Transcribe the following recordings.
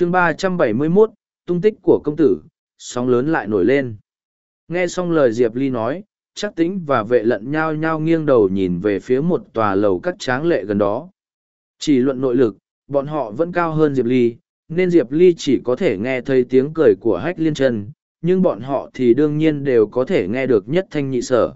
chương ba trăm bảy mươi 371, tung tích của công tử, sóng lớn lại nổi lên. Nghe xong lời Diệp Ly nói, chắc tính và vệ lận nhao nhao nghiêng đầu nhìn về phía một tòa lầu cắt tráng lệ gần đó. Chỉ luận nội lực, bọn họ vẫn cao hơn Diệp Ly, nên Diệp Ly chỉ có thể nghe thấy tiếng cười của hách liên chân, nhưng bọn họ thì đương nhiên đều có thể nghe được nhất thanh nhị sở.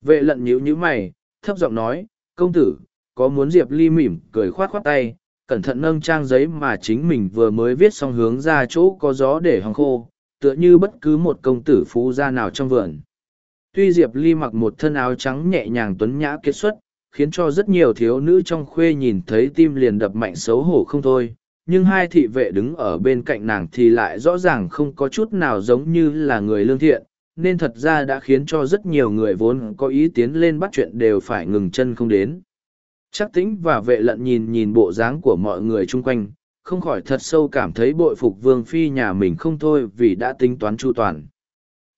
Vệ lận nhíu nhíu mày, thấp giọng nói, công tử, có muốn Diệp Ly mỉm cười khoát khoát tay, cẩn thận nâng trang giấy mà chính mình vừa mới viết xong hướng ra chỗ có gió để hòng khô, tựa như bất cứ một công tử phú gia nào trong vườn. Tuy Diệp Ly mặc một thân áo trắng nhẹ nhàng tuấn nhã kết xuất, khiến cho rất nhiều thiếu nữ trong khuê nhìn thấy tim liền đập mạnh xấu hổ không thôi, nhưng hai thị vệ đứng ở bên cạnh nàng thì lại rõ ràng không có chút nào giống như là người lương thiện, nên thật ra đã khiến cho rất nhiều người vốn có ý tiến lên bắt chuyện đều phải ngừng chân không đến. Chắc tĩnh và vệ lận nhìn nhìn bộ dáng của mọi người chung quanh, không khỏi thật sâu cảm thấy bội phục vương phi nhà mình không thôi vì đã tính toán chu toàn.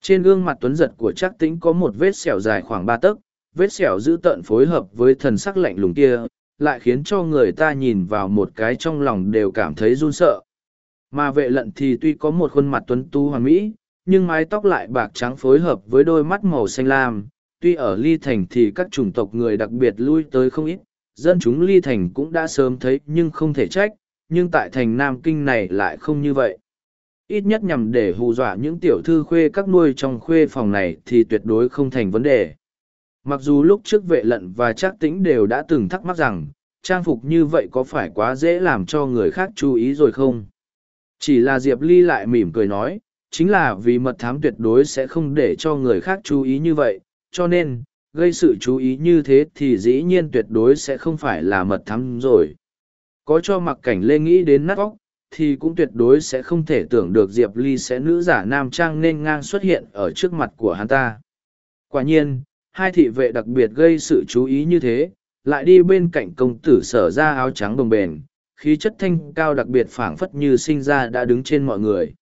Trên gương mặt tuấn giật của chắc tĩnh có một vết sẹo dài khoảng ba tấc, vết sẹo dữ tợn phối hợp với thần sắc lạnh lùng kia, lại khiến cho người ta nhìn vào một cái trong lòng đều cảm thấy run sợ. Mà vệ lận thì tuy có một khuôn mặt tuấn tu hoàn mỹ, nhưng mái tóc lại bạc trắng phối hợp với đôi mắt màu xanh lam. Tuy ở Ly Thành thì các chủng tộc người đặc biệt lui tới không ít, dân chúng Ly Thành cũng đã sớm thấy nhưng không thể trách, nhưng tại thành Nam Kinh này lại không như vậy. Ít nhất nhằm để hù dọa những tiểu thư khuê các nuôi trong khuê phòng này thì tuyệt đối không thành vấn đề. Mặc dù lúc trước vệ lận và trác tĩnh đều đã từng thắc mắc rằng, trang phục như vậy có phải quá dễ làm cho người khác chú ý rồi không? Chỉ là Diệp Ly lại mỉm cười nói, chính là vì mật thám tuyệt đối sẽ không để cho người khác chú ý như vậy, cho nên, gây sự chú ý như thế thì dĩ nhiên tuyệt đối sẽ không phải là mật thắm rồi. Có cho mặc cảnh lê nghĩ đến nát óc, thì cũng tuyệt đối sẽ không thể tưởng được Diệp Ly sẽ nữ giả nam trang nên ngang xuất hiện ở trước mặt của hắn ta. Quả nhiên, hai thị vệ đặc biệt gây sự chú ý như thế, lại đi bên cạnh công tử sở ra áo trắng đồng bền, khí chất thanh cao đặc biệt phảng phất như sinh ra đã đứng trên mọi người.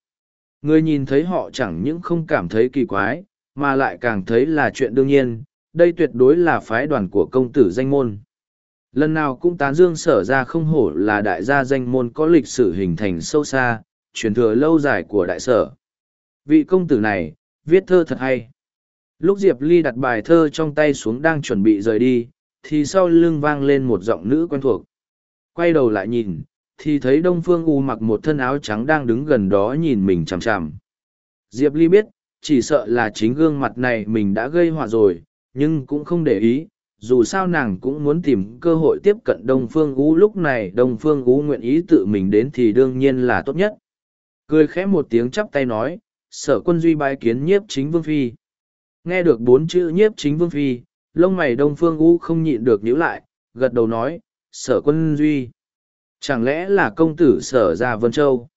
Người nhìn thấy họ chẳng những không cảm thấy kỳ quái, mà lại càng thấy là chuyện đương nhiên, đây tuyệt đối là phái đoàn của công tử danh môn. Lần nào cũng tán dương sở ra không hổ là đại gia danh môn có lịch sử hình thành sâu xa, truyền thừa lâu dài của đại sở. Vị công tử này, viết thơ thật hay. Lúc Diệp Ly đặt bài thơ trong tay xuống đang chuẩn bị rời đi, thì sau lưng vang lên một giọng nữ quen thuộc. Quay đầu lại nhìn, thì thấy Đông Phương U mặc một thân áo trắng đang đứng gần đó nhìn mình chằm chằm. Diệp Ly biết, chỉ sợ là chính gương mặt này mình đã gây họa rồi, nhưng cũng không để ý, dù sao nàng cũng muốn tìm cơ hội tiếp cận Đông Phương U lúc này Đông Phương U nguyện ý tự mình đến thì đương nhiên là tốt nhất. Cười khẽ một tiếng chắp tay nói, sở quân duy bái kiến nhiếp chính vương phi. Nghe được bốn chữ nhiếp chính vương phi, lông mày Đông Phương U không nhịn được nhíu lại, gật đầu nói, sở quân duy. Chẳng lẽ là công tử sở ra Vân Châu?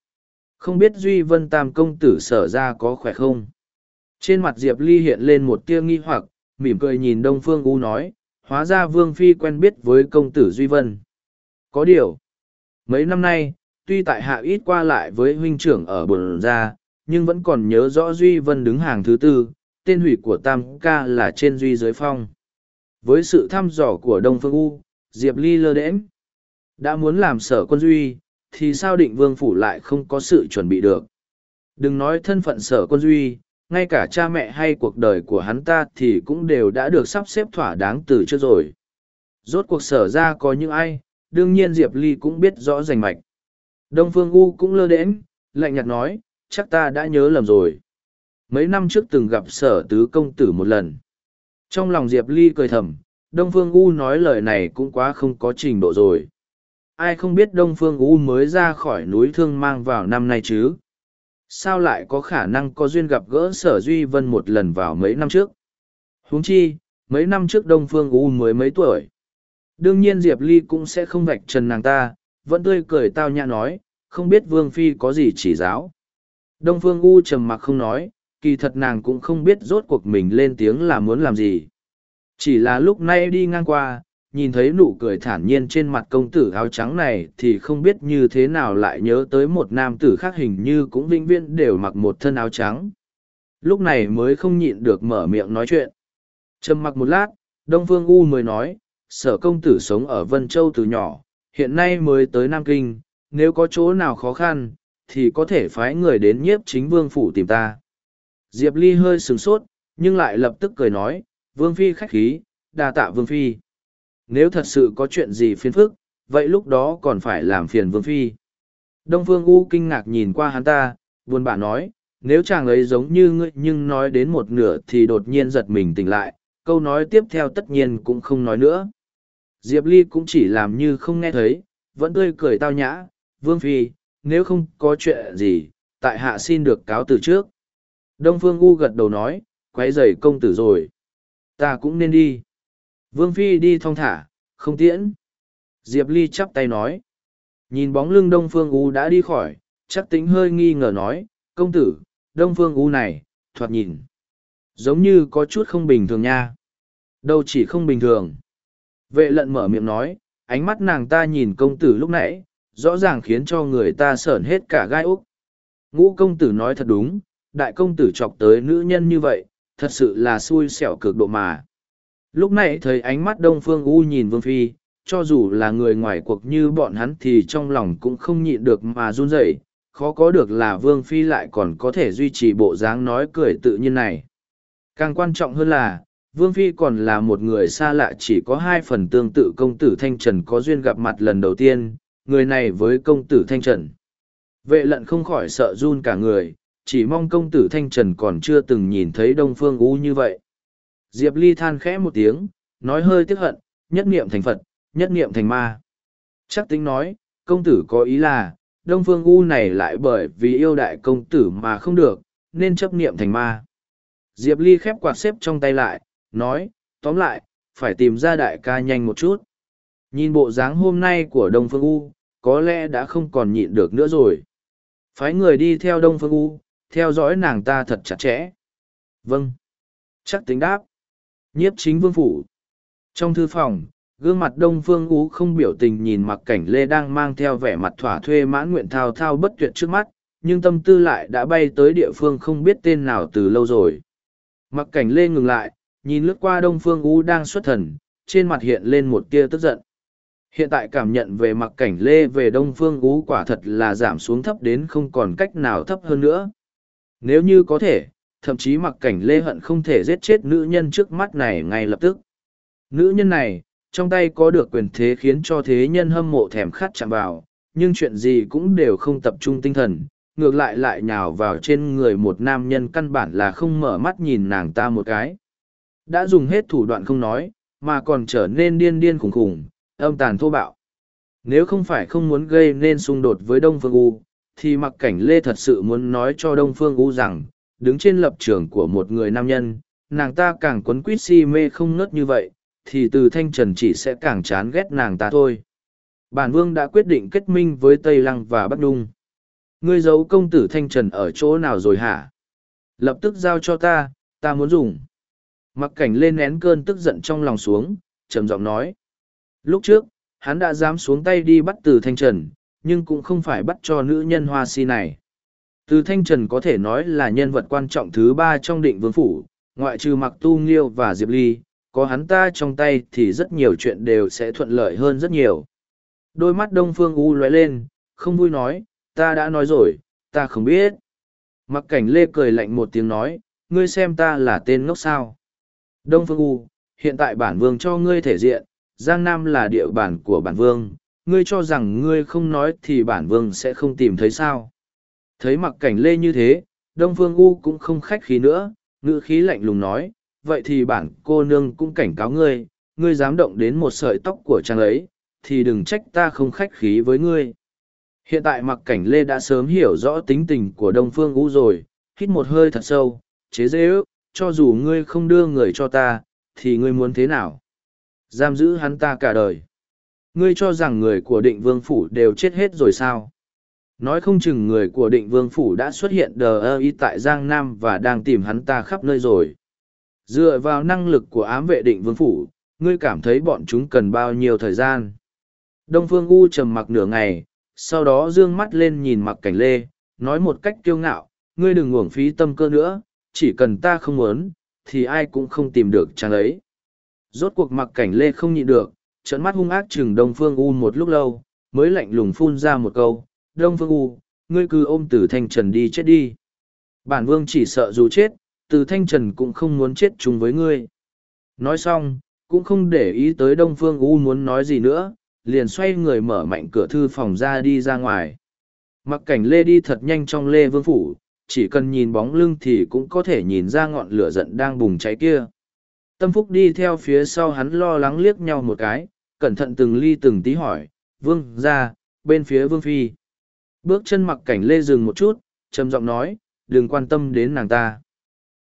Không biết Duy Vân Tam công tử sở ra có khỏe không? Trên mặt Diệp Ly hiện lên một tia nghi hoặc, mỉm cười nhìn Đông Phương U nói, hóa ra Vương Phi quen biết với công tử Duy Vân. Có điều, mấy năm nay, tuy tại hạ ít qua lại với huynh trưởng ở bồn gia, nhưng vẫn còn nhớ rõ Duy Vân đứng hàng thứ tư, tên hủy của Tam Ca là trên Duy dưới phong. Với sự thăm dò của Đông Phương U, Diệp Ly lơ đễnh. Đã muốn làm sở quân Duy, thì sao định vương phủ lại không có sự chuẩn bị được. Đừng nói thân phận sở quân Duy, ngay cả cha mẹ hay cuộc đời của hắn ta thì cũng đều đã được sắp xếp thỏa đáng từ trước rồi. Rốt cuộc sở ra có những ai, đương nhiên Diệp Ly cũng biết rõ rành mạch. Đông Phương U cũng lơ đễm lạnh nhạt nói, chắc ta đã nhớ lầm rồi. Mấy năm trước từng gặp sở tứ công tử một lần. Trong lòng Diệp Ly cười thầm, Đông Phương U nói lời này cũng quá không có trình độ rồi. Ai không biết Đông Phương U mới ra khỏi núi thương mang vào năm nay chứ? Sao lại có khả năng có duyên gặp gỡ sở Duy Vân một lần vào mấy năm trước? huống chi, mấy năm trước Đông Phương U mới mấy tuổi. Đương nhiên Diệp Ly cũng sẽ không vạch trần nàng ta, vẫn tươi cười tao nhã nói, không biết Vương Phi có gì chỉ giáo. Đông Phương U trầm mặc không nói, kỳ thật nàng cũng không biết rốt cuộc mình lên tiếng là muốn làm gì. Chỉ là lúc nay đi ngang qua, nhìn thấy nụ cười thản nhiên trên mặt công tử áo trắng này thì không biết như thế nào lại nhớ tới một nam tử khác hình như cũng vĩnh viễn đều mặc một thân áo trắng. Lúc này mới không nhịn được mở miệng nói chuyện. Trầm mặc một lát, Đông Phương U mới nói, sở công tử sống ở Vân Châu từ nhỏ, hiện nay mới tới Nam Kinh, nếu có chỗ nào khó khăn, thì có thể phái người đến nhiếp chính vương phủ tìm ta. Diệp Ly hơi sừng sốt, nhưng lại lập tức cười nói, vương phi khách khí, đa tạ vương phi. Nếu thật sự có chuyện gì phiền phức, vậy lúc đó còn phải làm phiền vương phi. Đông Phương U kinh ngạc nhìn qua hắn ta, buồn bã nói, nếu chàng ấy giống như ngươi nhưng nói đến một nửa thì đột nhiên giật mình tỉnh lại, câu nói tiếp theo tất nhiên cũng không nói nữa. Diệp Ly cũng chỉ làm như không nghe thấy, vẫn tươi cười tao nhã, Vương Phi, nếu không có chuyện gì, tại hạ xin được cáo từ trước. Đông Phương U gật đầu nói, quấy rầy công tử rồi. Ta cũng nên đi. Vương Phi đi thong thả, không tiễn. Diệp Ly chắp tay nói. Nhìn bóng lưng Đông Phương U đã đi khỏi, chắc tính hơi nghi ngờ nói, công tử, Đông Phương U này, thoạt nhìn. Giống như có chút không bình thường nha. Đâu chỉ không bình thường. Vệ lận mở miệng nói, ánh mắt nàng ta nhìn công tử lúc nãy, rõ ràng khiến cho người ta sởn hết cả gai úc. Ngũ công tử nói thật đúng, đại công tử chọc tới nữ nhân như vậy, thật sự là xui xẻo cực độ mà. Lúc này thấy ánh mắt Đông Phương U nhìn Vương Phi, cho dù là người ngoài cuộc như bọn hắn thì trong lòng cũng không nhịn được mà run rẩy khó có được là Vương Phi lại còn có thể duy trì bộ dáng nói cười tự nhiên này. Càng quan trọng hơn là, Vương Phi còn là một người xa lạ chỉ có hai phần tương tự công tử Thanh Trần có duyên gặp mặt lần đầu tiên, người này với công tử Thanh Trần. Vệ lận không khỏi sợ run cả người, chỉ mong công tử Thanh Trần còn chưa từng nhìn thấy Đông Phương U như vậy. Diệp Ly than khẽ một tiếng, nói hơi tiếc hận, nhất niệm thành Phật, nhất niệm thành ma. Chắc tính nói, công tử có ý là, Đông Phương U này lại bởi vì yêu đại công tử mà không được, nên chấp niệm thành ma. Diệp Ly khép quạt xếp trong tay lại, nói, tóm lại, phải tìm ra đại ca nhanh một chút. Nhìn bộ dáng hôm nay của Đông Phương U, có lẽ đã không còn nhịn được nữa rồi. Phái người đi theo Đông Phương U, theo dõi nàng ta thật chặt chẽ. Vâng. Chắc tính đáp. Nhiếp chính vương phủ. Trong thư phòng, gương mặt Đông Phương ú không biểu tình nhìn mặc cảnh Lê đang mang theo vẻ mặt thỏa thuê mãn nguyện thao thao bất tuyệt trước mắt, nhưng tâm tư lại đã bay tới địa phương không biết tên nào từ lâu rồi. Mặc cảnh Lê ngừng lại, nhìn lướt qua Đông Phương ú đang xuất thần, trên mặt hiện lên một tia tức giận. Hiện tại cảm nhận về mặc cảnh Lê về Đông Phương ú quả thật là giảm xuống thấp đến không còn cách nào thấp hơn nữa. Nếu như có thể, thậm chí mặc cảnh Lê hận không thể giết chết nữ nhân trước mắt này ngay lập tức. Nữ nhân này, trong tay có được quyền thế khiến cho thế nhân hâm mộ thèm khát chạm vào, nhưng chuyện gì cũng đều không tập trung tinh thần, ngược lại lại nhào vào trên người một nam nhân căn bản là không mở mắt nhìn nàng ta một cái. Đã dùng hết thủ đoạn không nói, mà còn trở nên điên điên khủng khủng, âm tàn thô bạo. Nếu không phải không muốn gây nên xung đột với Đông Phương U, thì mặc cảnh Lê thật sự muốn nói cho Đông Phương U rằng, đứng trên lập trường của một người nam nhân, nàng ta càng quấn quýt si mê không ngớt như vậy, thì từ thanh trần chỉ sẽ càng chán ghét nàng ta thôi. Bản vương đã quyết định kết minh với Tây Lăng và Bắc Đung. Ngươi giấu công tử thanh trần ở chỗ nào rồi hả? Lập tức giao cho ta, ta muốn dùng. Mặc cảnh lên nén cơn tức giận trong lòng xuống, trầm giọng nói. Lúc trước, hắn đã dám xuống tay đi bắt từ thanh trần, nhưng cũng không phải bắt cho nữ nhân hoa si này. Từ thanh trần có thể nói là nhân vật quan trọng thứ ba trong định vương phủ, ngoại trừ mặc tu nghiêu và diệp ly, có hắn ta trong tay thì rất nhiều chuyện đều sẽ thuận lợi hơn rất nhiều. Đôi mắt đông phương u lóe lên, không vui nói, ta đã nói rồi, ta không biết. Mặc cảnh lê cười lạnh một tiếng nói, ngươi xem ta là tên ngốc sao. Đông phương u, hiện tại bản vương cho ngươi thể diện, Giang Nam là địa bản của bản vương, ngươi cho rằng ngươi không nói thì bản vương sẽ không tìm thấy sao. Thấy mặc cảnh lê như thế, Đông Phương U cũng không khách khí nữa, ngữ khí lạnh lùng nói, vậy thì bản cô nương cũng cảnh cáo ngươi, ngươi dám động đến một sợi tóc của chàng ấy, thì đừng trách ta không khách khí với ngươi. Hiện tại mặc cảnh lê đã sớm hiểu rõ tính tình của Đông Phương U rồi, hít một hơi thật sâu, chế dễ ước, cho dù ngươi không đưa người cho ta, thì ngươi muốn thế nào? Giam giữ hắn ta cả đời. Ngươi cho rằng người của định vương phủ đều chết hết rồi sao? Nói không chừng người của định vương phủ đã xuất hiện đờ ơ y tại Giang Nam và đang tìm hắn ta khắp nơi rồi. Dựa vào năng lực của ám vệ định vương phủ, ngươi cảm thấy bọn chúng cần bao nhiêu thời gian. Đông Phương U trầm mặc nửa ngày, sau đó dương mắt lên nhìn mặc cảnh lê, nói một cách kiêu ngạo, ngươi đừng uổng phí tâm cơ nữa, chỉ cần ta không muốn, thì ai cũng không tìm được chàng ấy. Rốt cuộc mặc cảnh lê không nhịn được, trận mắt hung ác chừng Đông Phương U một lúc lâu, mới lạnh lùng phun ra một câu, Đông Phương U, ngươi cứ ôm từ thanh trần đi chết đi. Bản vương chỉ sợ dù chết, từ thanh trần cũng không muốn chết chung với ngươi. Nói xong, cũng không để ý tới Đông Phương U muốn nói gì nữa, liền xoay người mở mạnh cửa thư phòng ra đi ra ngoài. Mặc cảnh Lê đi thật nhanh trong Lê Vương Phủ, chỉ cần nhìn bóng lưng thì cũng có thể nhìn ra ngọn lửa giận đang bùng cháy kia. Tâm Phúc đi theo phía sau hắn lo lắng liếc nhau một cái, cẩn thận từng ly từng tí hỏi, Vương ra, bên phía Vương Phi. Bước chân mặc cảnh Lê dừng một chút, trầm giọng nói, đừng quan tâm đến nàng ta.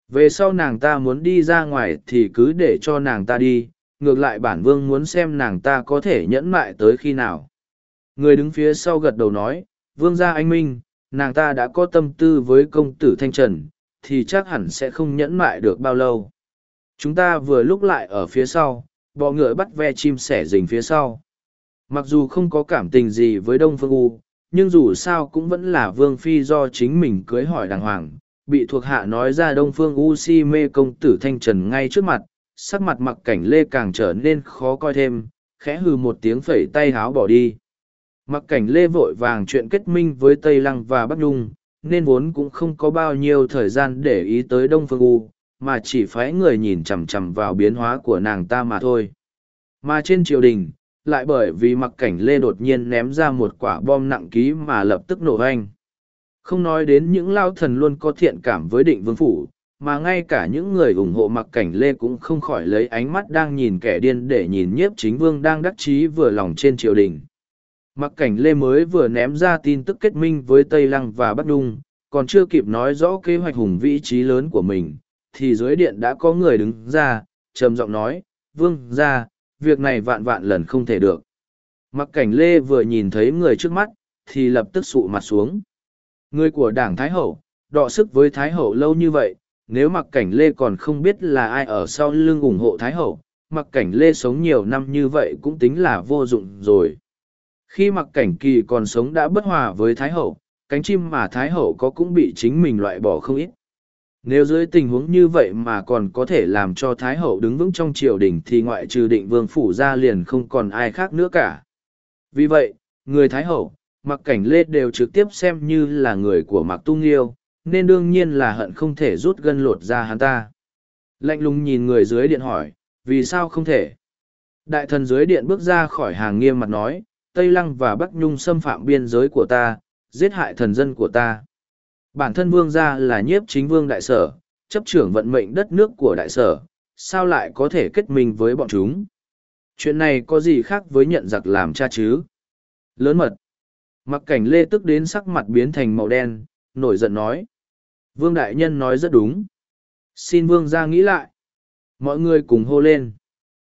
Về sau nàng ta muốn đi ra ngoài thì cứ để cho nàng ta đi, ngược lại bản vương muốn xem nàng ta có thể nhẫn mại tới khi nào. Người đứng phía sau gật đầu nói, vương gia anh minh, nàng ta đã có tâm tư với công tử Thanh Trần, thì chắc hẳn sẽ không nhẫn mại được bao lâu. Chúng ta vừa lúc lại ở phía sau, bọ ngựa bắt ve chim sẻ rình phía sau. Mặc dù không có cảm tình gì với Đông Phương U, nhưng dù sao cũng vẫn là vương phi do chính mình cưới hỏi đàng hoàng, bị thuộc hạ nói ra Đông Phương U si mê công tử Thanh Trần ngay trước mặt, sắc mặt mặc cảnh lê càng trở nên khó coi thêm, khẽ hừ một tiếng phẩy tay háo bỏ đi. Mặc cảnh lê vội vàng chuyện kết minh với Tây Lăng và Bắc Nhung, nên vốn cũng không có bao nhiêu thời gian để ý tới Đông Phương U, mà chỉ phái người nhìn chằm chằm vào biến hóa của nàng ta mà thôi. Mà trên triều đình, lại bởi vì mặc cảnh lê đột nhiên ném ra một quả bom nặng ký mà lập tức nổ anh. Không nói đến những lao thần luôn có thiện cảm với định vương phủ, mà ngay cả những người ủng hộ mặc cảnh lê cũng không khỏi lấy ánh mắt đang nhìn kẻ điên để nhìn nhiếp chính vương đang đắc chí vừa lòng trên triều đình. Mặc cảnh lê mới vừa ném ra tin tức kết minh với Tây Lăng và Bắc Đung, còn chưa kịp nói rõ kế hoạch hùng vĩ trí lớn của mình, thì dưới điện đã có người đứng ra, trầm giọng nói, vương ra, việc này vạn vạn lần không thể được. Mặc cảnh lê vừa nhìn thấy người trước mắt, thì lập tức sụ mặt xuống. Người của đảng Thái Hậu, đọ sức với Thái Hậu lâu như vậy, nếu mặc cảnh lê còn không biết là ai ở sau lưng ủng hộ Thái Hậu, mặc cảnh lê sống nhiều năm như vậy cũng tính là vô dụng rồi. Khi mặc cảnh kỳ còn sống đã bất hòa với Thái Hậu, cánh chim mà Thái Hậu có cũng bị chính mình loại bỏ không ít. Nếu dưới tình huống như vậy mà còn có thể làm cho Thái Hậu đứng vững trong triều đình thì ngoại trừ định vương phủ ra liền không còn ai khác nữa cả. Vì vậy, người Thái Hậu, mặc cảnh lê đều trực tiếp xem như là người của mặc tu nghiêu nên đương nhiên là hận không thể rút gân lột ra hắn ta. Lạnh lùng nhìn người dưới điện hỏi vì sao không thể? Đại thần dưới điện bước ra khỏi hàng nghiêm mặt nói tây lăng và bắc nhung xâm phạm biên giới của ta giết hại thần dân của ta bản thân vương gia là nhiếp chính vương đại sở chấp trưởng vận mệnh đất nước của đại sở sao lại có thể kết minh với bọn chúng chuyện này có gì khác với nhận giặc làm cha chứ lớn mật Mặc cảnh lê tức đến sắc mặt biến thành màu đen, nổi giận nói. Vương Đại Nhân nói rất đúng. Xin Vương ra nghĩ lại. Mọi người cùng hô lên.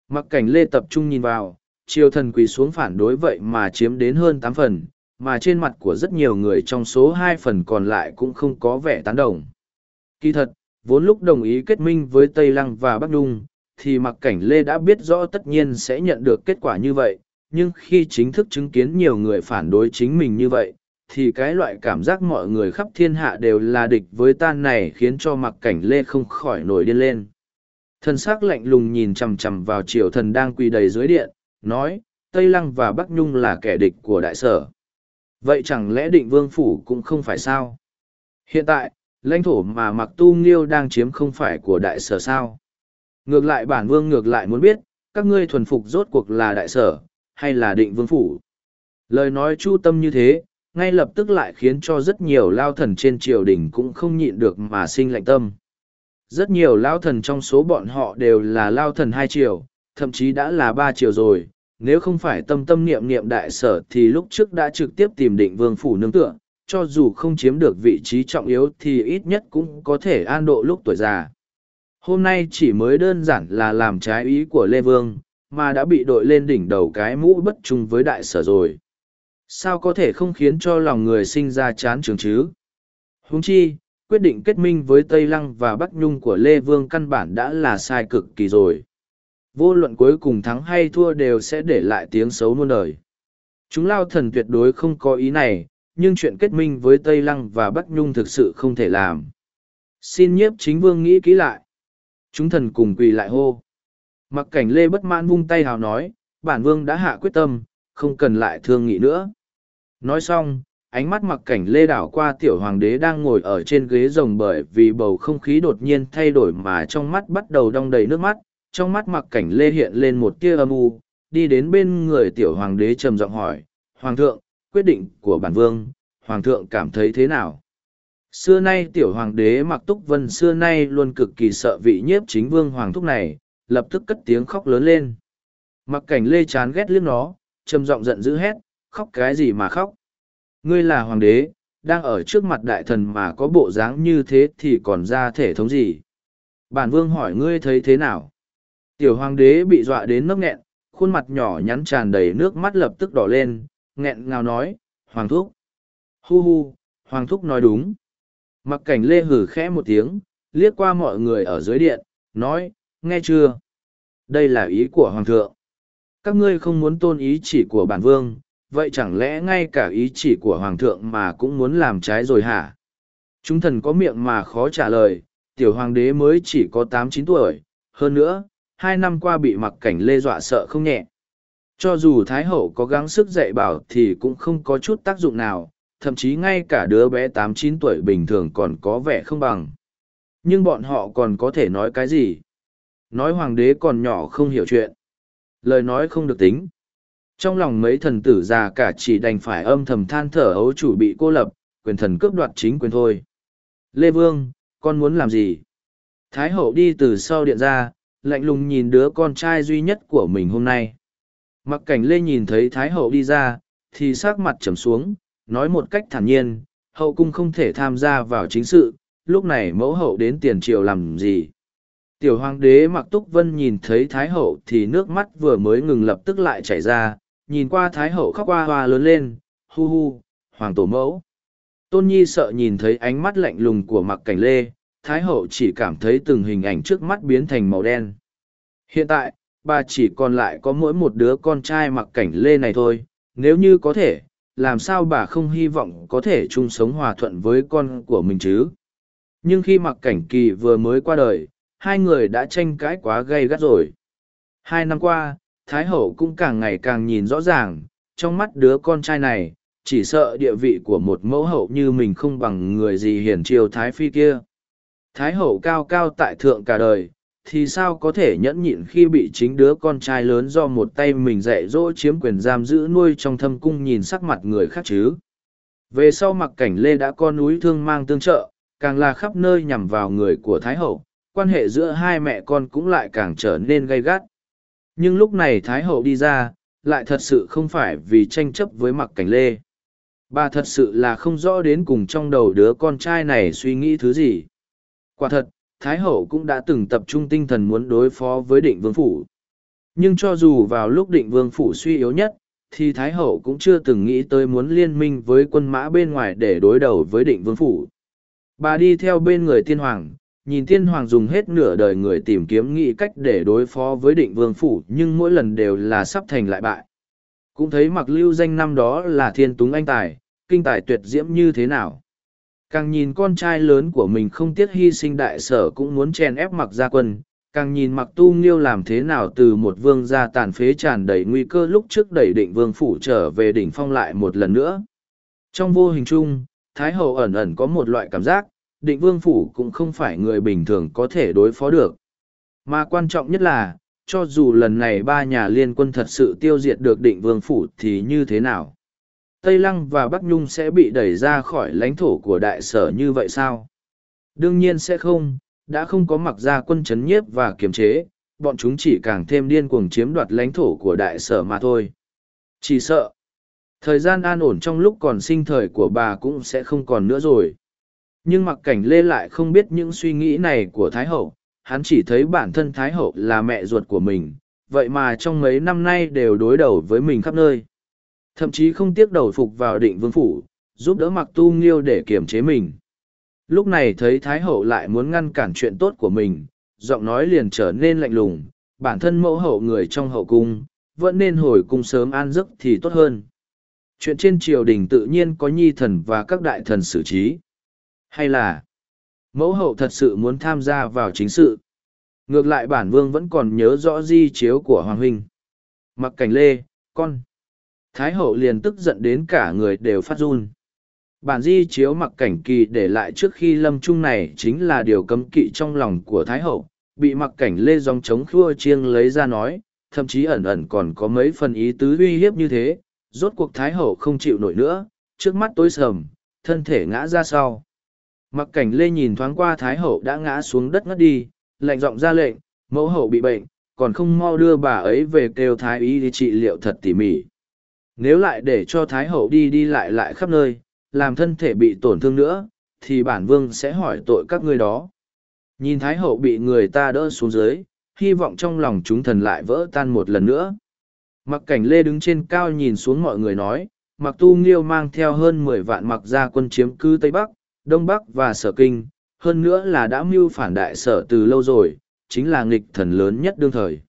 Mặc cảnh lê tập trung nhìn vào, triều thần quỳ xuống phản đối vậy mà chiếm đến hơn tám phần, mà trên mặt của rất nhiều người trong số hai phần còn lại cũng không có vẻ tán đồng. Kỳ thật, vốn lúc đồng ý kết minh với Tây Lăng và Bắc Nhung, thì mặc cảnh lê đã biết rõ tất nhiên sẽ nhận được kết quả như vậy, nhưng khi chính thức chứng kiến nhiều người phản đối chính mình như vậy thì cái loại cảm giác mọi người khắp thiên hạ đều là địch với tan này khiến cho mặc cảnh lê không khỏi nổi điên lên thân xác lạnh lùng nhìn chằm chằm vào triều thần đang quỳ đầy dưới điện nói tây lăng và bắc nhung là kẻ địch của đại sở vậy chẳng lẽ định vương phủ cũng không phải sao hiện tại lãnh thổ mà mặc tu nghiêu đang chiếm không phải của đại sở sao ngược lại bản vương ngược lại muốn biết các ngươi thuần phục rốt cuộc là đại sở hay là định vương phủ. Lời nói chu tâm như thế, ngay lập tức lại khiến cho rất nhiều lao thần trên triều đình cũng không nhịn được mà sinh lạnh tâm. Rất nhiều lao thần trong số bọn họ đều là lao thần hai triều, thậm chí đã là ba triều rồi. Nếu không phải tâm tâm niệm niệm đại sở thì lúc trước đã trực tiếp tìm định vương phủ nương tựa, cho dù không chiếm được vị trí trọng yếu thì ít nhất cũng có thể an độ lúc tuổi già. Hôm nay chỉ mới đơn giản là làm trái ý của Lê Vương, mà đã bị đội lên đỉnh đầu cái mũ bất trung với đại sở rồi. Sao có thể không khiến cho lòng người sinh ra chán trường chứ? Huống chi, quyết định kết minh với Tây Lăng và Bắc Nhung của Lê Vương căn bản đã là sai cực kỳ rồi. Vô luận cuối cùng thắng hay thua đều sẽ để lại tiếng xấu muôn đời. Chúng lao thần tuyệt đối không có ý này, nhưng chuyện kết minh với Tây Lăng và Bắc Nhung thực sự không thể làm. Xin nhiếp chính vương nghĩ kỹ lại. Chúng thần cùng quỳ lại hô. Mặc cảnh lê bất mãn vung tay hào nói, bản vương đã hạ quyết tâm, không cần lại thương nghị nữa. Nói xong, ánh mắt mặc cảnh lê đảo qua tiểu hoàng đế đang ngồi ở trên ghế rồng bởi vì bầu không khí đột nhiên thay đổi mà trong mắt bắt đầu đong đầy nước mắt trong mắt mặc cảnh lê hiện lên một tia âm u, đi đến bên người tiểu hoàng đế trầm giọng hỏi, hoàng thượng, quyết định của bản vương, hoàng thượng cảm thấy thế nào? Xưa nay tiểu hoàng đế mặc túc vân xưa nay luôn cực kỳ sợ vị nhiếp chính vương hoàng thúc này, lập tức cất tiếng khóc lớn lên. Mặc cảnh lê chán ghét liếc nó, trầm giọng giận dữ hét, khóc cái gì mà khóc? Ngươi là hoàng đế, đang ở trước mặt đại thần mà có bộ dáng như thế thì còn ra thể thống gì? Bản vương hỏi, ngươi thấy thế nào? Tiểu hoàng đế bị dọa đến nấc nghẹn, khuôn mặt nhỏ nhắn tràn đầy nước mắt lập tức đỏ lên, nghẹn ngào nói, hoàng thúc. Hu hu, hoàng thúc nói đúng. Mặc cảnh lê hử khẽ một tiếng, liếc qua mọi người ở dưới điện, nói, nghe chưa? Đây là ý của hoàng thượng. Các ngươi không muốn tôn ý chỉ của bản vương, vậy chẳng lẽ ngay cả ý chỉ của hoàng thượng mà cũng muốn làm trái rồi hả? Chúng thần có miệng mà khó trả lời, tiểu hoàng đế mới chỉ có tám chín tuổi, hơn nữa hai năm qua bị mặc cảnh lê dọa sợ không nhẹ. Cho dù thái hậu có gắng sức dạy bảo thì cũng không có chút tác dụng nào, thậm chí ngay cả đứa bé tám chín tuổi bình thường còn có vẻ không bằng. Nhưng bọn họ còn có thể nói cái gì? Nói hoàng đế còn nhỏ không hiểu chuyện. Lời nói không được tính. Trong lòng mấy thần tử già cả chỉ đành phải âm thầm than thở ấu chủ bị cô lập, quyền thần cướp đoạt chính quyền thôi. Lê vương, con muốn làm gì? Thái hậu đi từ sau điện ra lạnh lùng nhìn đứa con trai duy nhất của mình hôm nay. Mặc cảnh lê nhìn thấy thái hậu đi ra, thì s mặt trầm xuống, nói một cách thản nhiên, hậu cung không thể tham gia vào chính sự, lúc này mẫu hậu đến tiền triều làm gì? Tiểu hoàng đế mặc túc vân nhìn thấy thái hậu thì nước mắt vừa mới ngừng lập tức lại chảy ra, nhìn qua thái hậu khóc hoa hoa lớn lên, hu hu, hoàng tổ mẫu. Tôn nhi sợ nhìn thấy ánh mắt lạnh lùng của mặc cảnh lê thái hậu chỉ cảm thấy từng hình ảnh trước mắt biến thành màu đen. Hiện tại, bà chỉ còn lại có mỗi một đứa con trai mặc cảnh lê này thôi. Nếu như có thể, làm sao bà không hy vọng có thể chung sống hòa thuận với con của mình chứ? Nhưng khi mặc cảnh kỳ vừa mới qua đời, hai người đã tranh cãi quá gay gắt rồi. Hai năm qua, thái hậu cũng càng ngày càng nhìn rõ ràng, trong mắt đứa con trai này, chỉ sợ địa vị của một mẫu hậu như mình không bằng người gì hiển triều thái phi kia thái hậu cao cao tại thượng cả đời, thì sao có thể nhẫn nhịn khi bị chính đứa con trai lớn do một tay mình dạy dỗ chiếm quyền giam giữ nuôi trong thâm cung nhìn sắc mặt người khác chứ? Về sau mặc cảnh lê đã con núi thương mang tương trợ, càng là khắp nơi nhằm vào người của thái hậu, quan hệ giữa hai mẹ con cũng lại càng trở nên gay gắt. Nhưng lúc này thái hậu đi ra, lại thật sự không phải vì tranh chấp với mặc cảnh lê. Bà thật sự là không rõ đến cùng trong đầu đứa con trai này suy nghĩ thứ gì quả thật Thái Hậu cũng đã từng tập trung tinh thần muốn đối phó với định vương phủ. Nhưng cho dù vào lúc định vương phủ suy yếu nhất, thì Thái Hậu cũng chưa từng nghĩ tới muốn liên minh với quân mã bên ngoài để đối đầu với định vương phủ. Bà đi theo bên người tiên hoàng, nhìn tiên hoàng dùng hết nửa đời người tìm kiếm nghĩ cách để đối phó với định vương phủ nhưng mỗi lần đều là sắp thành lại bại. Cũng thấy mặc lưu danh năm đó là thiên túng anh tài, kinh tài tuyệt diễm như thế nào. Càng nhìn con trai lớn của mình không tiếc hy sinh đại sở cũng muốn chèn ép mặc gia quân, càng nhìn mặc tu nghiêu làm thế nào từ một vương gia tàn phế tràn đầy nguy cơ lúc trước đẩy định vương phủ trở về đỉnh phong lại một lần nữa. Trong vô hình chung, Thái Hậu ẩn ẩn có một loại cảm giác, định vương phủ cũng không phải người bình thường có thể đối phó được. Mà quan trọng nhất là, cho dù lần này ba nhà liên quân thật sự tiêu diệt được định vương phủ thì như thế nào? Tây Lăng và Bắc Nhung sẽ bị đẩy ra khỏi lãnh thổ của đại sở như vậy sao? Đương nhiên sẽ không, đã không có mặc ra quân chấn nhiếp và kiềm chế, bọn chúng chỉ càng thêm điên cuồng chiếm đoạt lãnh thổ của đại sở mà thôi. Chỉ sợ, thời gian an ổn trong lúc còn sinh thời của bà cũng sẽ không còn nữa rồi. Nhưng mặc cảnh lê lại không biết những suy nghĩ này của Thái Hậu, hắn chỉ thấy bản thân Thái Hậu là mẹ ruột của mình, vậy mà trong mấy năm nay đều đối đầu với mình khắp nơi. Thậm chí không tiếc đầu phục vào định vương phủ, giúp đỡ mặc tu nghiêu để kiềm chế mình. Lúc này thấy Thái Hậu lại muốn ngăn cản chuyện tốt của mình, giọng nói liền trở nên lạnh lùng, bản thân mẫu hậu người trong hậu cung, vẫn nên hồi cung sớm an giấc thì tốt hơn. Chuyện trên triều đình tự nhiên có nhi thần và các đại thần xử trí. Hay là, mẫu hậu thật sự muốn tham gia vào chính sự. Ngược lại bản vương vẫn còn nhớ rõ di chiếu của Hoàng Huynh. Mặc cảnh lê, con. Thái hậu liền tức giận đến cả người đều phát run. Bản di chiếu mặc cảnh kỳ để lại trước khi lâm trung này chính là điều cấm kỵ trong lòng của Thái Hậu, bị mặc cảnh lê dòng chống khua chiêng lấy ra nói, thậm chí ẩn ẩn còn có mấy phần ý tứ uy hiếp như thế, rốt cuộc Thái Hậu không chịu nổi nữa, trước mắt tối sầm, thân thể ngã ra sau. Mặc cảnh lê nhìn thoáng qua Thái Hậu đã ngã xuống đất ngất đi, lạnh giọng ra lệnh, mẫu hậu bị bệnh, còn không mau đưa bà ấy về kêu Thái y đi trị liệu thật tỉ mỉ. Nếu lại để cho Thái Hậu đi đi lại lại khắp nơi, làm thân thể bị tổn thương nữa, thì bản vương sẽ hỏi tội các ngươi đó. Nhìn Thái Hậu bị người ta đỡ xuống dưới, hy vọng trong lòng chúng thần lại vỡ tan một lần nữa. Mặc cảnh lê đứng trên cao nhìn xuống mọi người nói, mặc tu nghiêu mang theo hơn mười vạn mặc gia quân chiếm cư Tây Bắc, Đông Bắc và Sở Kinh, hơn nữa là đã mưu phản đại sở từ lâu rồi, chính là nghịch thần lớn nhất đương thời.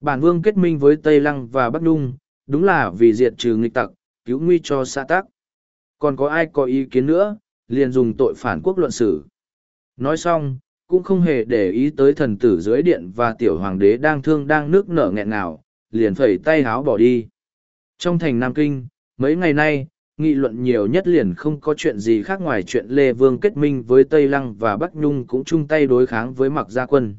Bản vương kết minh với Tây Lăng và Bắc Nung, đúng là vì diệt trừ nghịch tặc, cứu nguy cho xã tắc. Còn có ai có ý kiến nữa, liền dùng tội phản quốc luận xử. Nói xong, cũng không hề để ý tới thần tử dưới điện và tiểu hoàng đế đang thương đang nước nở nghẹn nào, liền phẩy tay háo bỏ đi. Trong thành Nam Kinh, mấy ngày nay, nghị luận nhiều nhất liền không có chuyện gì khác ngoài chuyện Lê Vương kết minh với Tây Lăng và Bắc Nhung cũng chung tay đối kháng với mặc gia quân.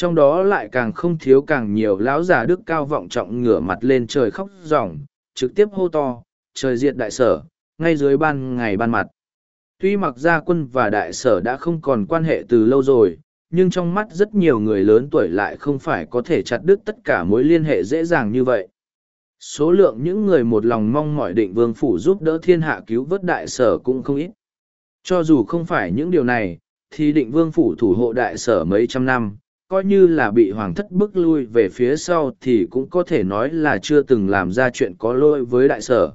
Trong đó lại càng không thiếu càng nhiều lão già đức cao vọng trọng ngửa mặt lên trời khóc ròng, trực tiếp hô to, trời diệt đại sở, ngay dưới ban ngày ban mặt. Tuy mặc gia quân và đại sở đã không còn quan hệ từ lâu rồi, nhưng trong mắt rất nhiều người lớn tuổi lại không phải có thể chặt đứt tất cả mối liên hệ dễ dàng như vậy. Số lượng những người một lòng mong mỏi định vương phủ giúp đỡ thiên hạ cứu vớt đại sở cũng không ít. Cho dù không phải những điều này, thì định vương phủ thủ hộ đại sở mấy trăm năm, coi như là bị hoàng thất bức lui về phía sau thì cũng có thể nói là chưa từng làm ra chuyện có lỗi với đại sở.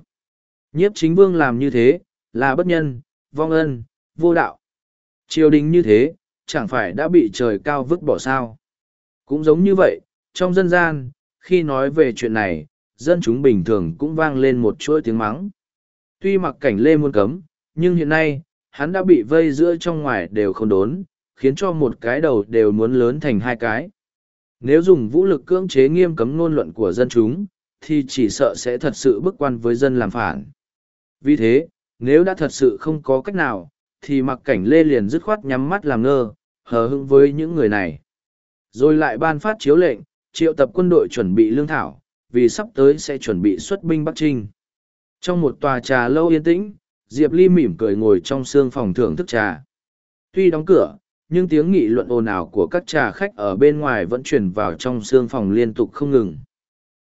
Nhiếp chính vương làm như thế, là bất nhân, vong ân, vô đạo. Triều đình như thế, chẳng phải đã bị trời cao vứt bỏ sao. Cũng giống như vậy, trong dân gian, khi nói về chuyện này, dân chúng bình thường cũng vang lên một chuỗi tiếng mắng. Tuy mặc cảnh lê muôn cấm, nhưng hiện nay, hắn đã bị vây giữa trong ngoài đều không đốn, khiến cho một cái đầu đều muốn lớn thành hai cái. Nếu dùng vũ lực cưỡng chế nghiêm cấm ngôn luận của dân chúng, thì chỉ sợ sẽ thật sự bức quan với dân làm phản. Vì thế, nếu đã thật sự không có cách nào, thì mặc cảnh lê liền dứt khoát nhắm mắt làm ngơ, hờ hững với những người này. Rồi lại ban phát chiếu lệnh, triệu tập quân đội chuẩn bị lương thảo, vì sắp tới sẽ chuẩn bị xuất binh Bắc Trinh. Trong một tòa trà lâu yên tĩnh, Diệp Ly mỉm cười ngồi trong sương phòng thưởng thức trà. Tuy đóng cửa, nhưng tiếng nghị luận ồn ào của các trà khách ở bên ngoài vẫn truyền vào trong sương phòng liên tục không ngừng.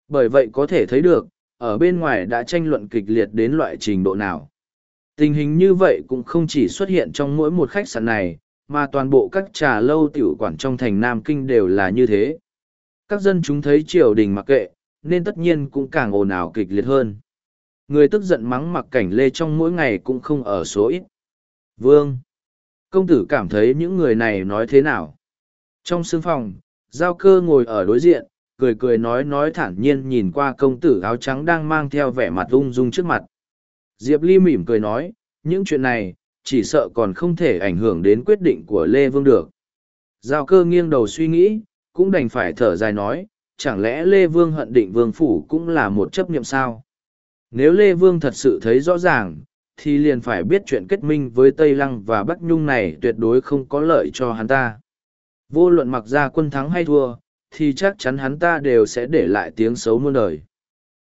Bởi vậy có thể thấy được, ở bên ngoài đã tranh luận kịch liệt đến loại trình độ nào. Tình hình như vậy cũng không chỉ xuất hiện trong mỗi một khách sạn này, mà toàn bộ các trà lâu tiểu quản trong thành Nam Kinh đều là như thế. Các dân chúng thấy triều đình mặc kệ, nên tất nhiên cũng càng ồn ào kịch liệt hơn. Người tức giận mắng mặc cảnh lê trong mỗi ngày cũng không ở số ít. Vương! Công tử cảm thấy những người này nói thế nào? Trong sương phòng, giao cơ ngồi ở đối diện, cười cười nói nói thản nhiên nhìn qua công tử áo trắng đang mang theo vẻ mặt ung dung trước mặt. Diệp Ly mỉm cười nói, những chuyện này, chỉ sợ còn không thể ảnh hưởng đến quyết định của Lê Vương được. Giao cơ nghiêng đầu suy nghĩ, cũng đành phải thở dài nói, chẳng lẽ Lê Vương hận định Vương Phủ cũng là một chấp nhiệm sao? Nếu Lê Vương thật sự thấy rõ ràng, thì liền phải biết chuyện kết minh với Tây Lăng và Bắc Nhung này tuyệt đối không có lợi cho hắn ta. Vô luận mặc ra quân thắng hay thua, thì chắc chắn hắn ta đều sẽ để lại tiếng xấu muôn đời.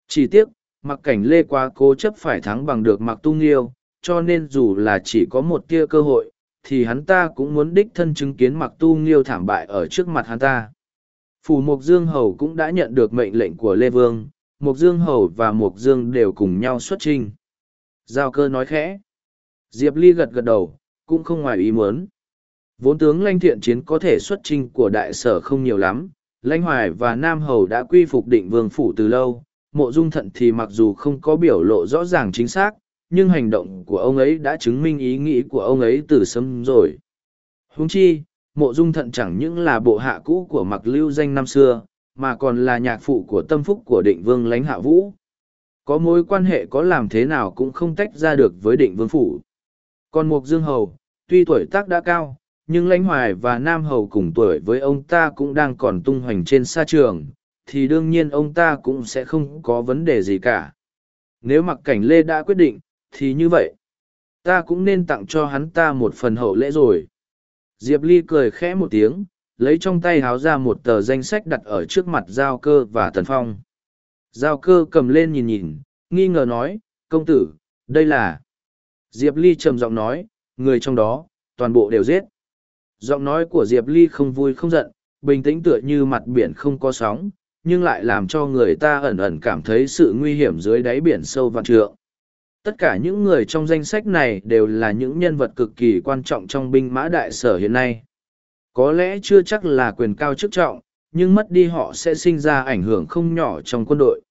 Chỉ tiếc, mặc cảnh lê quá cố chấp phải thắng bằng được mặc tung yêu, cho nên dù là chỉ có một tia cơ hội, thì hắn ta cũng muốn đích thân chứng kiến mặc tu nghiêu thảm bại ở trước mặt hắn ta. Phủ Mộc Dương Hầu cũng đã nhận được mệnh lệnh của Lê Vương, Mộc Dương Hầu và Mộc Dương đều cùng nhau xuất trình. Giao cơ nói khẽ. Diệp Ly gật gật đầu, cũng không ngoài ý muốn. Vốn tướng lãnh thiện chiến có thể xuất trình của đại sở không nhiều lắm, lãnh hoài và nam hầu đã quy phục định vương phủ từ lâu mộ dung thận thì mặc dù không có biểu lộ rõ ràng chính xác nhưng hành động của ông ấy đã chứng minh ý nghĩ của ông ấy từ sớm rồi húng chi mộ dung thận chẳng những là bộ hạ cũ của mặc lưu danh năm xưa mà còn là nhạc phụ của tâm phúc của định vương lãnh hạ vũ có mối quan hệ có làm thế nào cũng không tách ra được với định vương phủ. Còn mục dương hầu, tuy tuổi tác đã cao, nhưng lãnh hoài và nam hầu cùng tuổi với ông ta cũng đang còn tung hoành trên sa trường, thì đương nhiên ông ta cũng sẽ không có vấn đề gì cả. Nếu mặc cảnh lê đã quyết định, thì như vậy. Ta cũng nên tặng cho hắn ta một phần hậu lễ rồi. Diệp ly cười khẽ một tiếng, lấy trong tay háo ra một tờ danh sách đặt ở trước mặt giao cơ và tần phong giao cơ cầm lên nhìn nhìn, nghi ngờ nói, công tử, đây là diệp ly trầm giọng nói, người trong đó, toàn bộ đều giết. Giọng nói của diệp ly không vui không giận, bình tĩnh tựa như mặt biển không có sóng, nhưng lại làm cho người ta ẩn ẩn cảm thấy sự nguy hiểm dưới đáy biển sâu vạn trượng. Tất cả những người trong danh sách này đều là những nhân vật cực kỳ quan trọng trong binh mã đại sở hiện nay. Có lẽ chưa chắc là quyền cao chức trọng nhưng mất đi họ sẽ sinh ra ảnh hưởng không nhỏ trong quân đội.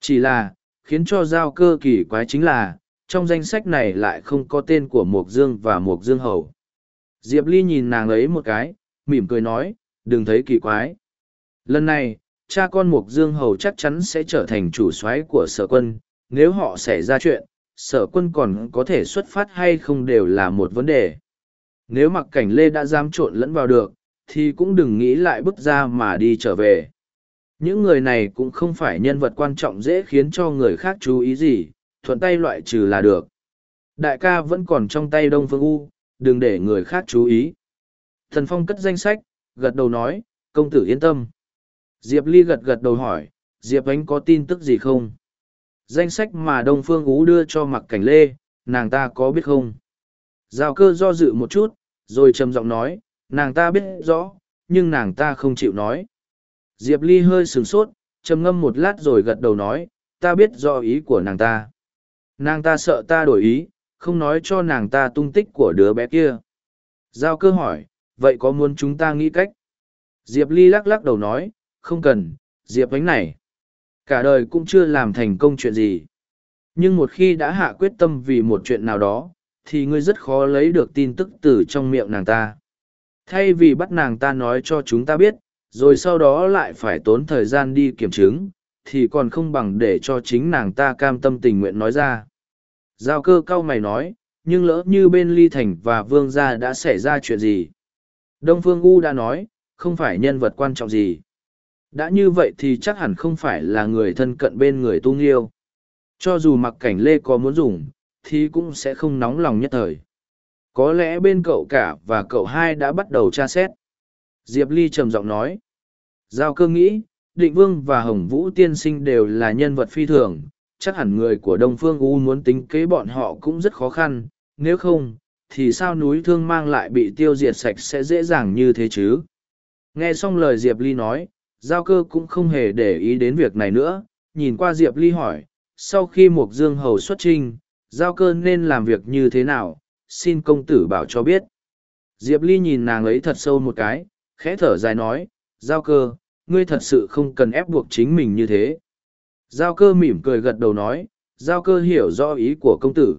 Chỉ là khiến cho giao cơ kỳ quái chính là trong danh sách này lại không có tên của mộc dương và mộc dương hầu. Diệp ly nhìn nàng ấy một cái mỉm cười nói đừng thấy kỳ quái. Lần này cha con mộc dương hầu chắc chắn sẽ trở thành chủ soái của sở quân nếu họ xảy ra chuyện sở quân còn có thể xuất phát hay không đều là một vấn đề. Nếu mặc cảnh Lê đã dám trộn lẫn vào được, thì cũng đừng nghĩ lại bước ra mà đi trở về. Những người này cũng không phải nhân vật quan trọng dễ khiến cho người khác chú ý gì, thuận tay loại trừ là được. Đại ca vẫn còn trong tay Đông Phương U, đừng để người khác chú ý. Thần Phong cất danh sách, gật đầu nói, công tử yên tâm. Diệp Ly gật gật đầu hỏi, Diệp Ánh có tin tức gì không? danh sách mà đông phương ú đưa cho mặc cảnh lê nàng ta có biết không giao cơ do dự một chút rồi trầm giọng nói nàng ta biết rõ nhưng nàng ta không chịu nói. Diệp ly hơi sửng sốt trầm ngâm một lát rồi gật đầu nói ta biết do ý của nàng ta. Nàng ta sợ ta đổi ý không nói cho nàng ta tung tích của đứa bé kia. Giao cơ hỏi vậy có muốn chúng ta nghĩ cách? Diệp ly lắc lắc đầu nói không cần diệp ánh này. Cả đời cũng chưa làm thành công chuyện gì. Nhưng một khi đã hạ quyết tâm vì một chuyện nào đó, thì ngươi rất khó lấy được tin tức từ trong miệng nàng ta. Thay vì bắt nàng ta nói cho chúng ta biết, rồi sau đó lại phải tốn thời gian đi kiểm chứng, thì còn không bằng để cho chính nàng ta cam tâm tình nguyện nói ra. Giao cơ cao mày nói, nhưng lỡ như bên Ly Thành và Vương gia đã xảy ra chuyện gì? Đông Phương U đã nói, không phải nhân vật quan trọng gì. Đã như vậy thì chắc hẳn không phải là người thân cận bên người tu nghiêu. Cho dù mặc cảnh lê có muốn dùng, thì cũng sẽ không nóng lòng nhất thời. Có lẽ bên cậu cả và cậu hai đã bắt đầu tra xét. Diệp Ly trầm giọng nói. Giao cơ nghĩ, Định Vương và Hồng Vũ Tiên Sinh đều là nhân vật phi thường, chắc hẳn người của Đông Phương U muốn tính kế bọn họ cũng rất khó khăn, nếu không, thì sao núi thương mang lại bị tiêu diệt sạch sẽ dễ dàng như thế chứ? Nghe xong lời Diệp Ly nói, giao cơ cũng không hề để ý đến việc này nữa nhìn qua diệp ly hỏi sau khi mục dương hầu xuất trinh giao cơ nên làm việc như thế nào xin công tử bảo cho biết diệp ly nhìn nàng ấy thật sâu một cái khẽ thở dài nói giao cơ ngươi thật sự không cần ép buộc chính mình như thế giao cơ mỉm cười gật đầu nói giao cơ hiểu rõ ý của công tử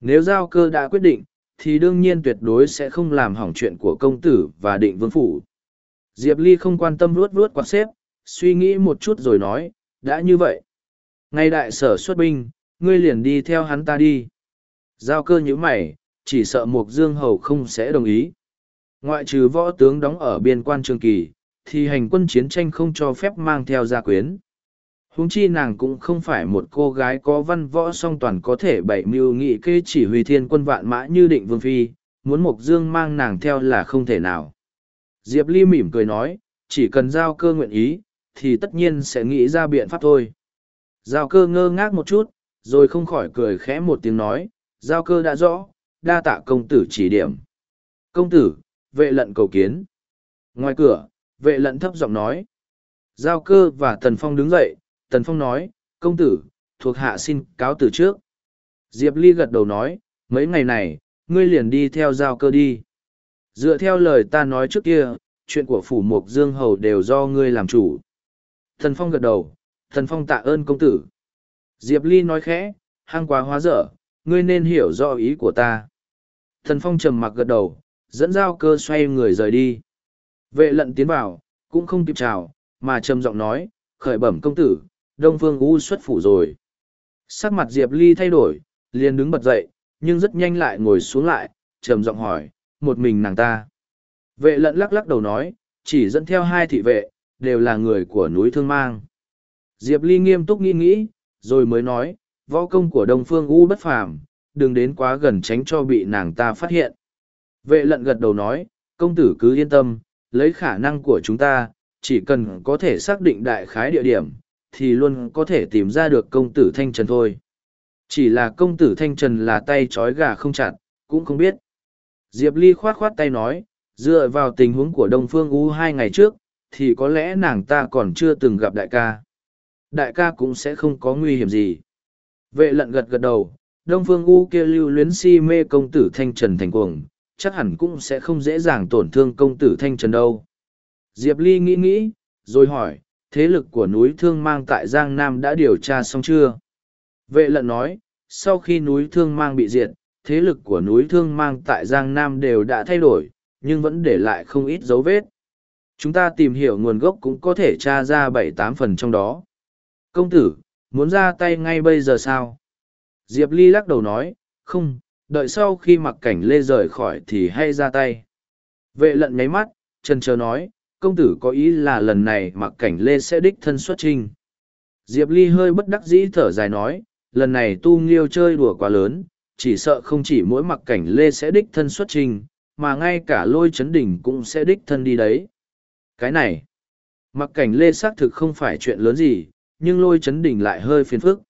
nếu giao cơ đã quyết định thì đương nhiên tuyệt đối sẽ không làm hỏng chuyện của công tử và định vương phủ Diệp Ly không quan tâm luốt luốt quạt xếp, suy nghĩ một chút rồi nói, đã như vậy. Ngay đại sở xuất binh, ngươi liền đi theo hắn ta đi. Giao cơ nhíu mày, chỉ sợ Mục Dương Hầu không sẽ đồng ý. Ngoại trừ võ tướng đóng ở biên quan trường kỳ, thì hành quân chiến tranh không cho phép mang theo gia quyến. Húng chi nàng cũng không phải một cô gái có văn võ song toàn có thể bảy mưu nghị kê chỉ huy thiên quân vạn mã như định vương phi, muốn Mục Dương mang nàng theo là không thể nào. Diệp Ly mỉm cười nói, chỉ cần giao cơ nguyện ý, thì tất nhiên sẽ nghĩ ra biện pháp thôi. Giao cơ ngơ ngác một chút, rồi không khỏi cười khẽ một tiếng nói, giao cơ đã rõ, đa tạ công tử chỉ điểm. Công tử, vệ lận cầu kiến. Ngoài cửa, vệ lận thấp giọng nói. Giao cơ và Tần Phong đứng dậy, Tần Phong nói, công tử, thuộc hạ xin cáo từ trước. Diệp Ly gật đầu nói, mấy ngày này, ngươi liền đi theo giao cơ đi. Dựa theo lời ta nói trước kia, chuyện của phủ mục dương hầu đều do ngươi làm chủ. Tần Phong gật đầu, Tần Phong tạ ơn công tử. Diệp Ly nói khẽ, hang quá hóa dở, ngươi nên hiểu rõ ý của ta. Thần Phong trầm mặc gật đầu, dẫn giao cơ xoay người rời đi. Vệ lận tiến vào, cũng không kịp chào, mà trầm giọng nói, khởi bẩm công tử, Đông Phương U xuất phủ rồi. Sắc mặt Diệp Ly thay đổi, liền đứng bật dậy, nhưng rất nhanh lại ngồi xuống lại, trầm giọng hỏi, một mình nàng ta. Vệ lận lắc lắc đầu nói, chỉ dẫn theo hai thị vệ, đều là người của núi Thương Mang. Diệp Ly nghiêm túc nghĩ nghĩ, rồi mới nói, võ công của Đông Phương U bất phàm, đừng đến quá gần tránh cho bị nàng ta phát hiện. Vệ lận gật đầu nói, công tử cứ yên tâm, lấy khả năng của chúng ta, chỉ cần có thể xác định đại khái địa điểm, thì luôn có thể tìm ra được công tử Thanh Trần thôi. Chỉ là công tử Thanh Trần là tay trói gà không chặt, cũng không biết. Diệp Ly khoát khoát tay nói, dựa vào tình huống của Đông Phương U hai ngày trước, thì có lẽ nàng ta còn chưa từng gặp đại ca. Đại ca cũng sẽ không có nguy hiểm gì. Vệ lận gật gật đầu, Đông Phương U kia lưu luyến si mê công tử Thanh Trần thành cuồng, chắc hẳn cũng sẽ không dễ dàng tổn thương công tử Thanh Trần đâu. Diệp Ly nghĩ nghĩ, rồi hỏi, thế lực của núi Thương Mang tại Giang Nam đã điều tra xong chưa? Vệ lận nói, sau khi núi Thương Mang bị diệt, thế lực của núi Thương Mang tại Giang Nam đều đã thay đổi, nhưng vẫn để lại không ít dấu vết. Chúng ta tìm hiểu nguồn gốc cũng có thể tra ra bảy tám phần trong đó. Công tử, muốn ra tay ngay bây giờ sao? Diệp Ly lắc đầu nói, không, đợi sau khi mặc cảnh lê rời khỏi thì hay ra tay. Vệ lận nháy mắt, trần trờ nói, công tử có ý là lần này mặc cảnh lê sẽ đích thân xuất trinh. Diệp Ly hơi bất đắc dĩ thở dài nói, lần này tu nghiêu chơi đùa quá lớn, chỉ sợ không chỉ mỗi mặc cảnh lê sẽ đích thân xuất trình, mà ngay cả lôi chấn đỉnh cũng sẽ đích thân đi đấy. Cái này, mặc cảnh lê xác thực không phải chuyện lớn gì, nhưng lôi chấn đỉnh lại hơi phiền phức.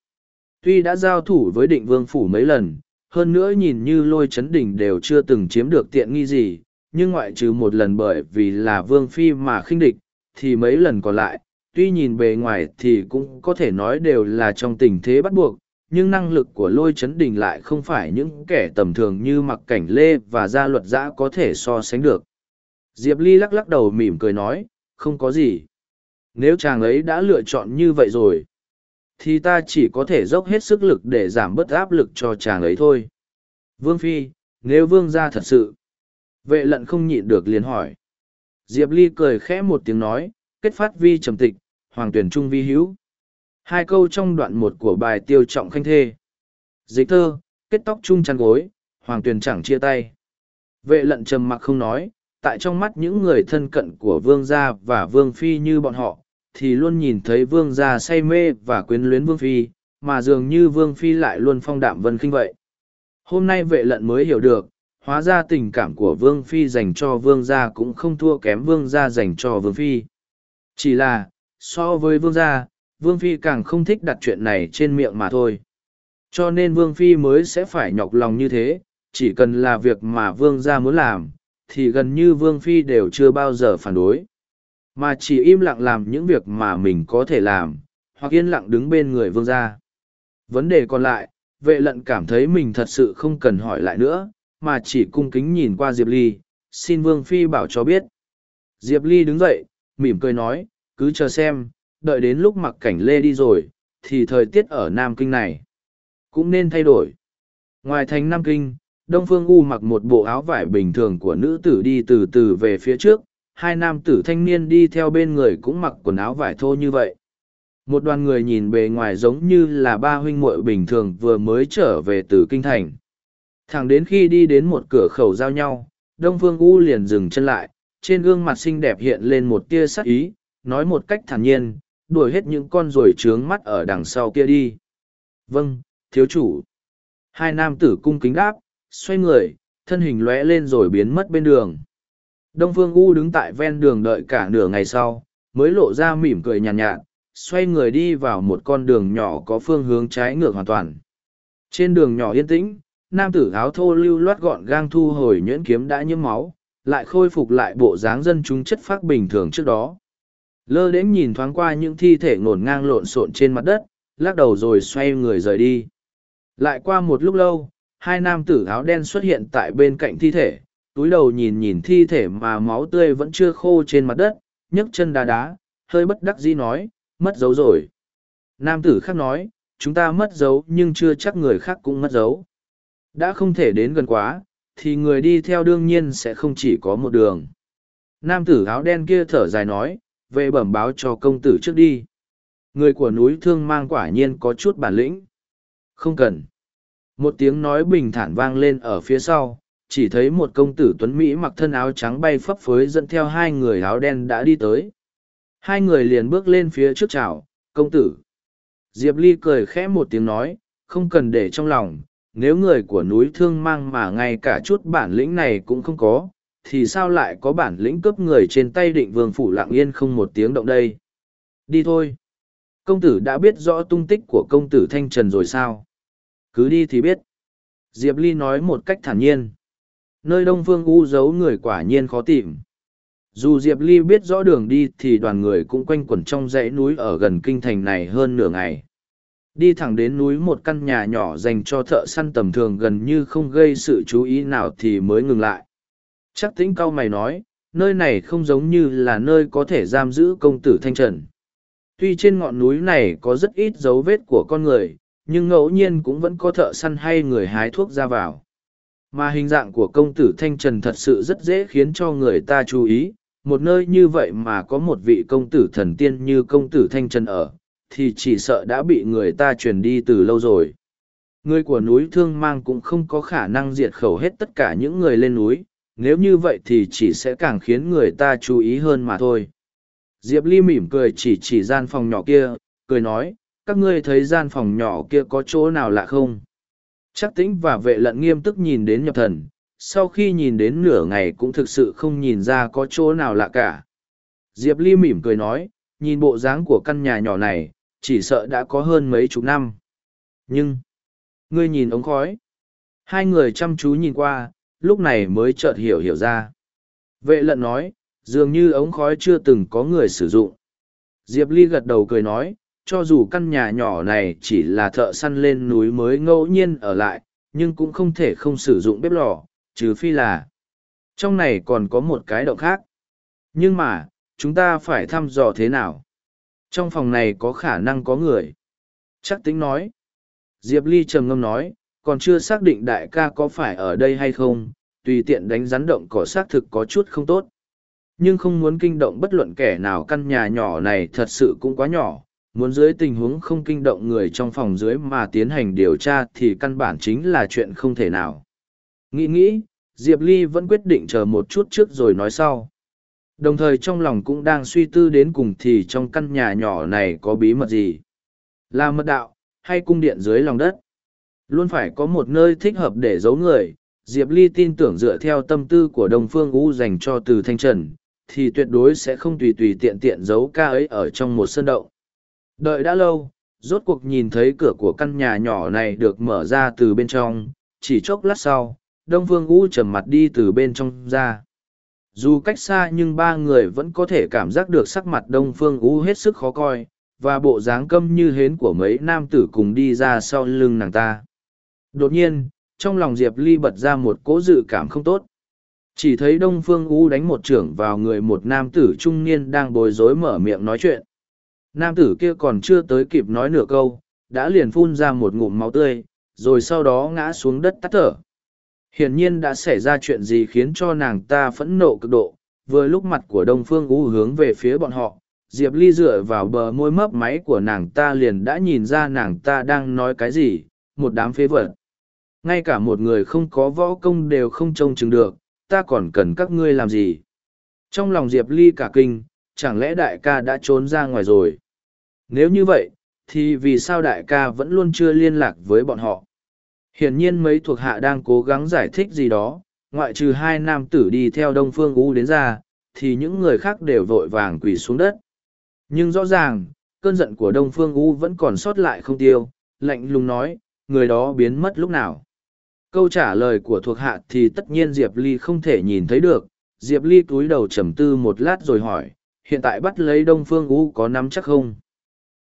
Tuy đã giao thủ với định vương phủ mấy lần, hơn nữa nhìn như lôi chấn đỉnh đều chưa từng chiếm được tiện nghi gì, nhưng ngoại trừ một lần bởi vì là vương phi mà khinh địch, thì mấy lần còn lại, tuy nhìn bề ngoài thì cũng có thể nói đều là trong tình thế bắt buộc, nhưng năng lực của lôi chấn đình lại không phải những kẻ tầm thường như mặc cảnh lê và gia luật giã có thể so sánh được. Diệp Ly lắc lắc đầu mỉm cười nói, không có gì. Nếu chàng ấy đã lựa chọn như vậy rồi, thì ta chỉ có thể dốc hết sức lực để giảm bớt áp lực cho chàng ấy thôi. Vương Phi, nếu vương gia thật sự, vệ lận không nhịn được liền hỏi. Diệp Ly cười khẽ một tiếng nói, kết phát vi trầm tịch, hoàng tuyển trung vi hữu. Hai câu trong đoạn một của bài tiêu trọng khanh thê. Dịch thơ, kết tóc chung chăn gối, hoàng tuyền chẳng chia tay. Vệ lận trầm mặc không nói, tại trong mắt những người thân cận của vương gia và vương phi như bọn họ, thì luôn nhìn thấy vương gia say mê và quyến luyến vương phi, mà dường như vương phi lại luôn phong đạm vân khinh vậy. Hôm nay vệ lận mới hiểu được, hóa ra tình cảm của vương phi dành cho vương gia cũng không thua kém vương gia dành cho vương phi. Chỉ là, so với vương gia, Vương Phi càng không thích đặt chuyện này trên miệng mà thôi. Cho nên Vương Phi mới sẽ phải nhọc lòng như thế, chỉ cần là việc mà Vương gia muốn làm, thì gần như Vương Phi đều chưa bao giờ phản đối. Mà chỉ im lặng làm những việc mà mình có thể làm, hoặc yên lặng đứng bên người Vương gia. Vấn đề còn lại, vệ lận cảm thấy mình thật sự không cần hỏi lại nữa, mà chỉ cung kính nhìn qua Diệp Ly, xin Vương Phi bảo cho biết. Diệp Ly đứng dậy, mỉm cười nói, cứ chờ xem, đợi đến lúc mặc cảnh lê đi rồi, thì thời tiết ở Nam Kinh này cũng nên thay đổi. Ngoài thành Nam Kinh, Đông Phương U mặc một bộ áo vải bình thường của nữ tử đi từ từ về phía trước, hai nam tử thanh niên đi theo bên người cũng mặc quần áo vải thô như vậy. Một đoàn người nhìn bề ngoài giống như là ba huynh muội bình thường vừa mới trở về từ kinh thành. Thẳng đến khi đi đến một cửa khẩu giao nhau, Đông Phương U liền dừng chân lại, trên gương mặt xinh đẹp hiện lên một tia sắc ý, nói một cách thản nhiên, đuổi hết những con ruồi trướng mắt ở đằng sau kia đi. Vâng, thiếu chủ. Hai nam tử cung kính đáp, xoay người, thân hình lóe lên rồi biến mất bên đường. Đông Phương U đứng tại ven đường đợi cả nửa ngày sau, mới lộ ra mỉm cười nhàn nhạt, nhạt, xoay người đi vào một con đường nhỏ có phương hướng trái ngược hoàn toàn. Trên đường nhỏ yên tĩnh, nam tử áo thô lưu loát gọn gang thu hồi nhuyễn kiếm đã nhiễm máu, lại khôi phục lại bộ dáng dân chúng chất phác bình thường trước đó. Lơ đến nhìn thoáng qua những thi thể ngổn ngang lộn xộn trên mặt đất, lắc đầu rồi xoay người rời đi. Lại qua một lúc lâu, hai nam tử áo đen xuất hiện tại bên cạnh thi thể, túi đầu nhìn nhìn thi thể mà máu tươi vẫn chưa khô trên mặt đất, nhấc chân đá đá, hơi bất đắc dĩ nói, mất dấu rồi. Nam tử khác nói, chúng ta mất dấu nhưng chưa chắc người khác cũng mất dấu. Đã không thể đến gần quá, thì người đi theo đương nhiên sẽ không chỉ có một đường. Nam tử áo đen kia thở dài nói, về bẩm báo cho công tử trước đi. Người của núi thương mang quả nhiên có chút bản lĩnh. Không cần. Một tiếng nói bình thản vang lên ở phía sau, chỉ thấy một công tử tuấn Mỹ mặc thân áo trắng bay phấp phới dẫn theo hai người áo đen đã đi tới. Hai người liền bước lên phía trước chào, công tử. Diệp Ly cười khẽ một tiếng nói, không cần để trong lòng, nếu người của núi thương mang mà ngay cả chút bản lĩnh này cũng không có, thì sao lại có bản lĩnh cướp người trên tay định vương phủ Lạng yên không một tiếng động đây? Đi thôi. Công tử đã biết rõ tung tích của công tử Thanh Trần rồi sao? Cứ đi thì biết. Diệp Ly nói một cách thản nhiên. Nơi Đông Phương U giấu người quả nhiên khó tìm. Dù Diệp Ly biết rõ đường đi thì đoàn người cũng quanh quẩn trong dãy núi ở gần kinh thành này hơn nửa ngày. Đi thẳng đến núi một căn nhà nhỏ dành cho thợ săn tầm thường gần như không gây sự chú ý nào thì mới ngừng lại. Chắc tính cao mày nói, nơi này không giống như là nơi có thể giam giữ công tử Thanh Trần. Tuy trên ngọn núi này có rất ít dấu vết của con người, nhưng ngẫu nhiên cũng vẫn có thợ săn hay người hái thuốc ra vào. Mà hình dạng của công tử Thanh Trần thật sự rất dễ khiến cho người ta chú ý, một nơi như vậy mà có một vị công tử thần tiên như công tử Thanh Trần ở, thì chỉ sợ đã bị người ta truyền đi từ lâu rồi. Người của núi Thương Mang cũng không có khả năng diệt khẩu hết tất cả những người lên núi, nếu như vậy thì chỉ sẽ càng khiến người ta chú ý hơn mà thôi. Diệp Ly mỉm cười chỉ chỉ gian phòng nhỏ kia, cười nói, các ngươi thấy gian phòng nhỏ kia có chỗ nào lạ không? Chắc tĩnh và vệ lận nghiêm tức nhìn đến nhập thần, sau khi nhìn đến nửa ngày cũng thực sự không nhìn ra có chỗ nào lạ cả. Diệp Ly mỉm cười nói, nhìn bộ dáng của căn nhà nhỏ này, chỉ sợ đã có hơn mấy chục năm. Nhưng, ngươi nhìn ống khói. Hai người chăm chú nhìn qua, lúc này mới chợt hiểu hiểu ra. Vệ lận nói, dường như ống khói chưa từng có người sử dụng. Diệp Ly gật đầu cười nói, cho dù căn nhà nhỏ này chỉ là thợ săn lên núi mới ngẫu nhiên ở lại, nhưng cũng không thể không sử dụng bếp lò, trừ phi là trong này còn có một cái động khác. Nhưng mà, chúng ta phải thăm dò thế nào? Trong phòng này có khả năng có người. Chắc tính nói. Diệp Ly trầm ngâm nói, còn chưa xác định đại ca có phải ở đây hay không, tùy tiện đánh rắn động cỏ xác thực có chút không tốt. Nhưng không muốn kinh động bất luận kẻ nào căn nhà nhỏ này thật sự cũng quá nhỏ, muốn dưới tình huống không kinh động người trong phòng dưới mà tiến hành điều tra thì căn bản chính là chuyện không thể nào. Nghĩ nghĩ, Diệp Ly vẫn quyết định chờ một chút trước rồi nói sau. Đồng thời trong lòng cũng đang suy tư đến cùng thì trong căn nhà nhỏ này có bí mật gì. Là mật đạo, hay cung điện dưới lòng đất. Luôn phải có một nơi thích hợp để giấu người. Diệp Ly tin tưởng dựa theo tâm tư của Đông Phương U dành cho từ Thanh Trần, thì tuyệt đối sẽ không tùy tùy tiện tiện giấu ca ấy ở trong một sân động. Đợi đã lâu, rốt cuộc nhìn thấy cửa của căn nhà nhỏ này được mở ra từ bên trong, chỉ chốc lát sau, Đông Phương U trầm mặt đi từ bên trong ra. Dù cách xa nhưng ba người vẫn có thể cảm giác được sắc mặt Đông Phương U hết sức khó coi, và bộ dáng câm như hến của mấy nam tử cùng đi ra sau lưng nàng ta. Đột nhiên, trong lòng Diệp Ly bật ra một cỗ dự cảm không tốt. Chỉ thấy Đông Phương U đánh một trưởng vào người một nam tử trung niên đang bối rối mở miệng nói chuyện. Nam tử kia còn chưa tới kịp nói nửa câu, đã liền phun ra một ngụm máu tươi, rồi sau đó ngã xuống đất tắt thở. Hiển nhiên đã xảy ra chuyện gì khiến cho nàng ta phẫn nộ cực độ, vừa lúc mặt của Đông Phương U hướng về phía bọn họ, Diệp Ly dựa vào bờ môi mấp máy của nàng ta liền đã nhìn ra nàng ta đang nói cái gì, một đám phế vật. Ngay cả một người không có võ công đều không trông chừng được, ta còn cần các ngươi làm gì? Trong lòng Diệp Ly cả kinh, chẳng lẽ đại ca đã trốn ra ngoài rồi? Nếu như vậy, thì vì sao đại ca vẫn luôn chưa liên lạc với bọn họ? Hiển nhiên mấy thuộc hạ đang cố gắng giải thích gì đó, ngoại trừ hai nam tử đi theo Đông Phương U đến ra, thì những người khác đều vội vàng quỳ xuống đất. Nhưng rõ ràng, cơn giận của Đông Phương U vẫn còn sót lại không tiêu, lạnh lùng nói, người đó biến mất lúc nào. Câu trả lời của thuộc hạ thì tất nhiên Diệp Ly không thể nhìn thấy được, Diệp Ly cúi đầu trầm tư một lát rồi hỏi, hiện tại bắt lấy Đông Phương U có nắm chắc không?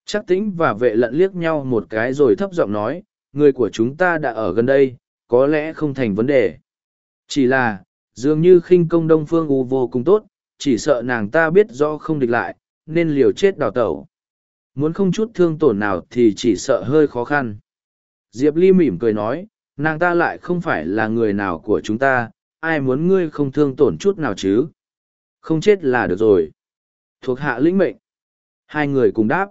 Chắc tĩnh và vệ lận liếc nhau một cái rồi thấp giọng nói, người của chúng ta đã ở gần đây, có lẽ không thành vấn đề. Chỉ là, dường như khinh công Đông Phương U vô cùng tốt, chỉ sợ nàng ta biết rõ không địch lại, nên liều chết đào tẩu. Muốn không chút thương tổn nào thì chỉ sợ hơi khó khăn. Diệp Ly mỉm cười nói, nàng ta lại không phải là người nào của chúng ta, ai muốn ngươi không thương tổn chút nào chứ. Không chết là được rồi. Thuộc hạ lĩnh mệnh. Hai người cùng đáp.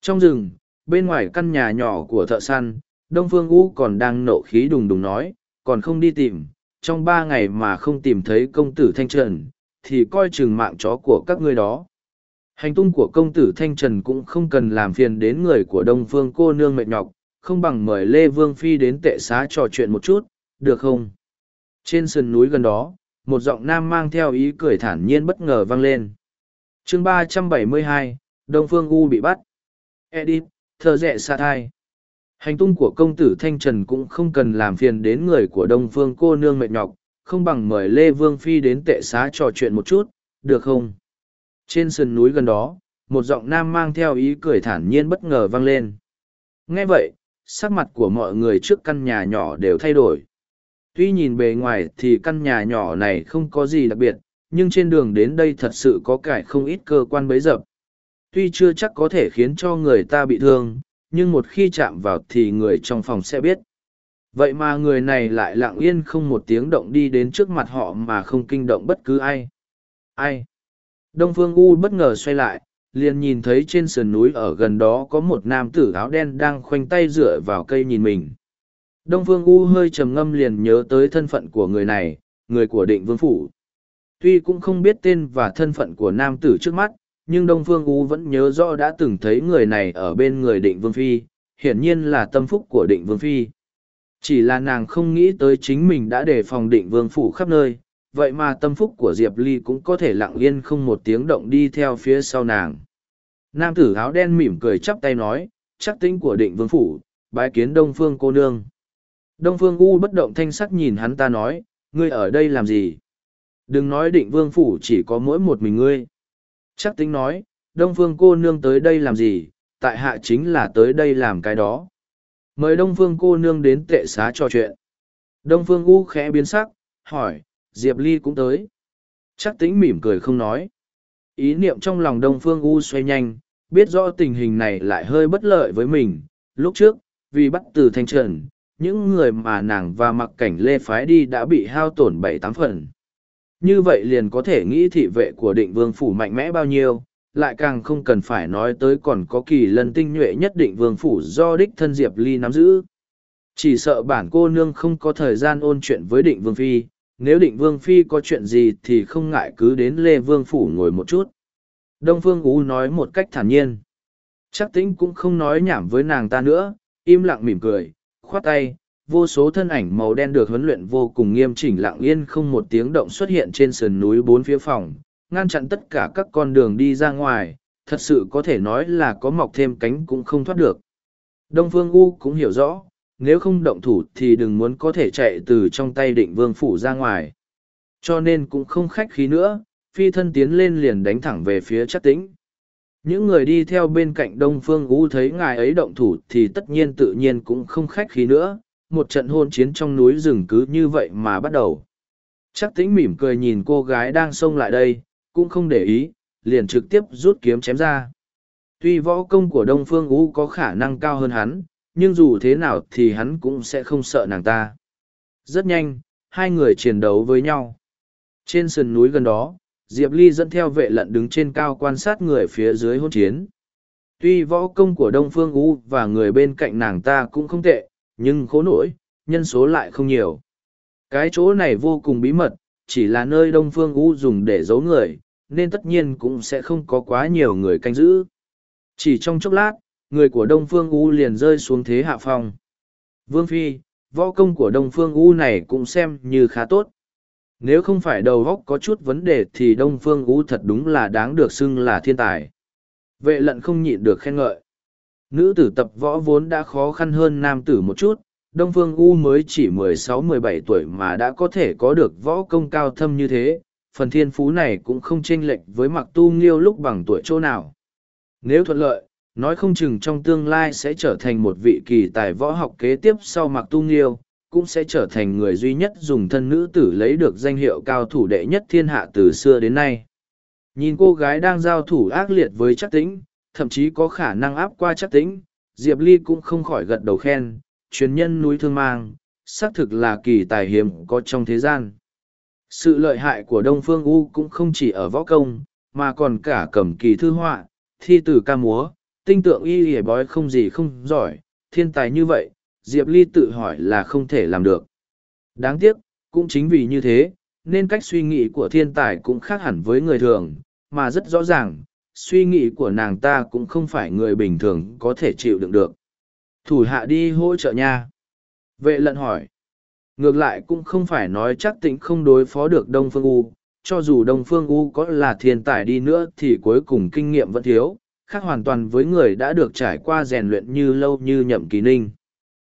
Trong rừng, bên ngoài căn nhà nhỏ của thợ săn, Đông Phương U còn đang nộ khí đùng đùng nói, còn không đi tìm, trong ba ngày mà không tìm thấy công tử Thanh Trần, thì coi chừng mạng chó của các ngươi đó. Hành tung của công tử Thanh Trần cũng không cần làm phiền đến người của Đông Phương cô nương mệt nhọc, không bằng mời Lê Vương Phi đến tệ xá trò chuyện một chút, được không? Trên sườn núi gần đó, một giọng nam mang theo ý cười thản nhiên bất ngờ vang lên chương ba trăm bảy mươi hai, Đông Phương U bị bắt. Edit, thơ rẽ xa thai. Hành tung của công tử Thanh Trần cũng không cần làm phiền đến người của Đông Phương cô nương mệt nhọc, không bằng mời Lê Vương Phi đến tệ xá trò chuyện một chút, được không? Trên sườn núi gần đó, một giọng nam mang theo ý cười thản nhiên bất ngờ vang lên. Nghe vậy, sắc mặt của mọi người trước căn nhà nhỏ đều thay đổi. Tuy nhìn bề ngoài thì căn nhà nhỏ này không có gì đặc biệt, nhưng trên đường đến đây thật sự có cải không ít cơ quan bấy dập. Tuy chưa chắc có thể khiến cho người ta bị thương, nhưng một khi chạm vào thì người trong phòng sẽ biết. Vậy mà người này lại lặng yên không một tiếng động đi đến trước mặt họ mà không kinh động bất cứ ai. Ai? Đông Phương U bất ngờ xoay lại, liền nhìn thấy trên sườn núi ở gần đó có một nam tử áo đen đang khoanh tay dựa vào cây nhìn mình. Đông Phương U hơi trầm ngâm liền nhớ tới thân phận của người này, người của định vương phủ. Tuy cũng không biết tên và thân phận của nam tử trước mắt, nhưng Đông Phương U vẫn nhớ rõ đã từng thấy người này ở bên người định vương phi, hiển nhiên là tâm phúc của định vương phi. Chỉ là nàng không nghĩ tới chính mình đã đề phòng định vương phủ khắp nơi, vậy mà tâm phúc của Diệp Ly cũng có thể lặng yên không một tiếng động đi theo phía sau nàng. Nam tử áo đen mỉm cười chắp tay nói, chắc tính của định vương phủ, bái kiến Đông Phương cô nương. Đông Phương U bất động thanh sắc nhìn hắn ta nói, ngươi ở đây làm gì? Đừng nói định vương phủ chỉ có mỗi một mình ngươi. Chắc tính nói, Đông Phương cô nương tới đây làm gì, tại hạ chính là tới đây làm cái đó. Mời Đông Phương cô nương đến tệ xá trò chuyện. Đông Phương U khẽ biến sắc, hỏi, Diệp Ly cũng tới. Chắc tính mỉm cười không nói. Ý niệm trong lòng Đông Phương U xoay nhanh, biết rõ tình hình này lại hơi bất lợi với mình. Lúc trước, vì bắt từ thanh trần, những người mà nàng và mặc cảnh lê phái đi đã bị hao tổn bảy tám phần. Như vậy liền có thể nghĩ thị vệ của định vương phủ mạnh mẽ bao nhiêu, lại càng không cần phải nói tới còn có kỳ lân tinh nhuệ nhất định vương phủ do đích thân Diệp Ly nắm giữ. Chỉ sợ bản cô nương không có thời gian ôn chuyện với định vương phi, nếu định vương phi có chuyện gì thì không ngại cứ đến lê vương phủ ngồi một chút. Đông Phương Ú nói một cách thản nhiên. Chắc tĩnh cũng không nói nhảm với nàng ta nữa, im lặng mỉm cười, khoát tay, vô số thân ảnh màu đen được huấn luyện vô cùng nghiêm chỉnh lặng yên không một tiếng động xuất hiện trên sườn núi bốn phía phòng, ngăn chặn tất cả các con đường đi ra ngoài, thật sự có thể nói là có mọc thêm cánh cũng không thoát được. Đông Phương U cũng hiểu rõ, nếu không động thủ thì đừng muốn có thể chạy từ trong tay định vương phủ ra ngoài. Cho nên cũng không khách khí nữa, phi thân tiến lên liền đánh thẳng về phía chắc tĩnh. Những người đi theo bên cạnh Đông Phương U thấy ngài ấy động thủ thì tất nhiên tự nhiên cũng không khách khí nữa, một trận hôn chiến trong núi rừng cứ như vậy mà bắt đầu. Chắc tĩnh mỉm cười nhìn cô gái đang xông lại đây, cũng không để ý, liền trực tiếp rút kiếm chém ra. Tuy võ công của Đông Phương U có khả năng cao hơn hắn, nhưng dù thế nào thì hắn cũng sẽ không sợ nàng ta. Rất nhanh, hai người chiến đấu với nhau. Trên sườn núi gần đó, Diệp Ly dẫn theo vệ lận đứng trên cao quan sát người phía dưới hôn chiến. Tuy võ công của Đông Phương U và người bên cạnh nàng ta cũng không tệ, nhưng khổ nổi, nhân số lại không nhiều. Cái chỗ này vô cùng bí mật, chỉ là nơi Đông Phương U dùng để giấu người, nên tất nhiên cũng sẽ không có quá nhiều người canh giữ. Chỉ trong chốc lát, người của Đông Phương U liền rơi xuống thế hạ phong. Vương Phi, võ công của Đông Phương U này cũng xem như khá tốt. Nếu không phải đầu góc có chút vấn đề thì Đông Phương U thật đúng là đáng được xưng là thiên tài. Vệ lận không nhịn được khen ngợi. Nữ tử tập võ vốn đã khó khăn hơn nam tử một chút, Đông Phương U mới chỉ mười sáu mười bảy tuổi mà đã có thể có được võ công cao thâm như thế, phần thiên phú này cũng không chênh lệch với mặc tu nghiêu lúc bằng tuổi chỗ nào. Nếu thuận lợi, nói không chừng trong tương lai sẽ trở thành một vị kỳ tài võ học kế tiếp sau mặc tu nghiêu, cũng sẽ trở thành người duy nhất dùng thân nữ tử lấy được danh hiệu cao thủ đệ nhất thiên hạ từ xưa đến nay. Nhìn cô gái đang giao thủ ác liệt với chắc tĩnh, thậm chí có khả năng áp qua chắc tĩnh, Diệp Ly cũng không khỏi gật đầu khen, truyền nhân núi thương mang, xác thực là kỳ tài hiếm có trong thế gian. Sự lợi hại của Đông Phương U cũng không chỉ ở võ công, mà còn cả cầm kỳ thư họa, thi tử ca múa, tinh tượng y hề bói không gì không giỏi, thiên tài như vậy, Diệp Ly tự hỏi là không thể làm được. Đáng tiếc, cũng chính vì như thế, nên cách suy nghĩ của thiên tài cũng khác hẳn với người thường, mà rất rõ ràng, suy nghĩ của nàng ta cũng không phải người bình thường có thể chịu đựng được. Thủ hạ đi hỗ trợ nha. Vệ lận hỏi. Ngược lại cũng không phải nói chắc tĩnh không đối phó được Đông Phương U, cho dù Đông Phương U có là thiên tài đi nữa thì cuối cùng kinh nghiệm vẫn thiếu, khác hoàn toàn với người đã được trải qua rèn luyện như lâu như nhậm kỳ ninh.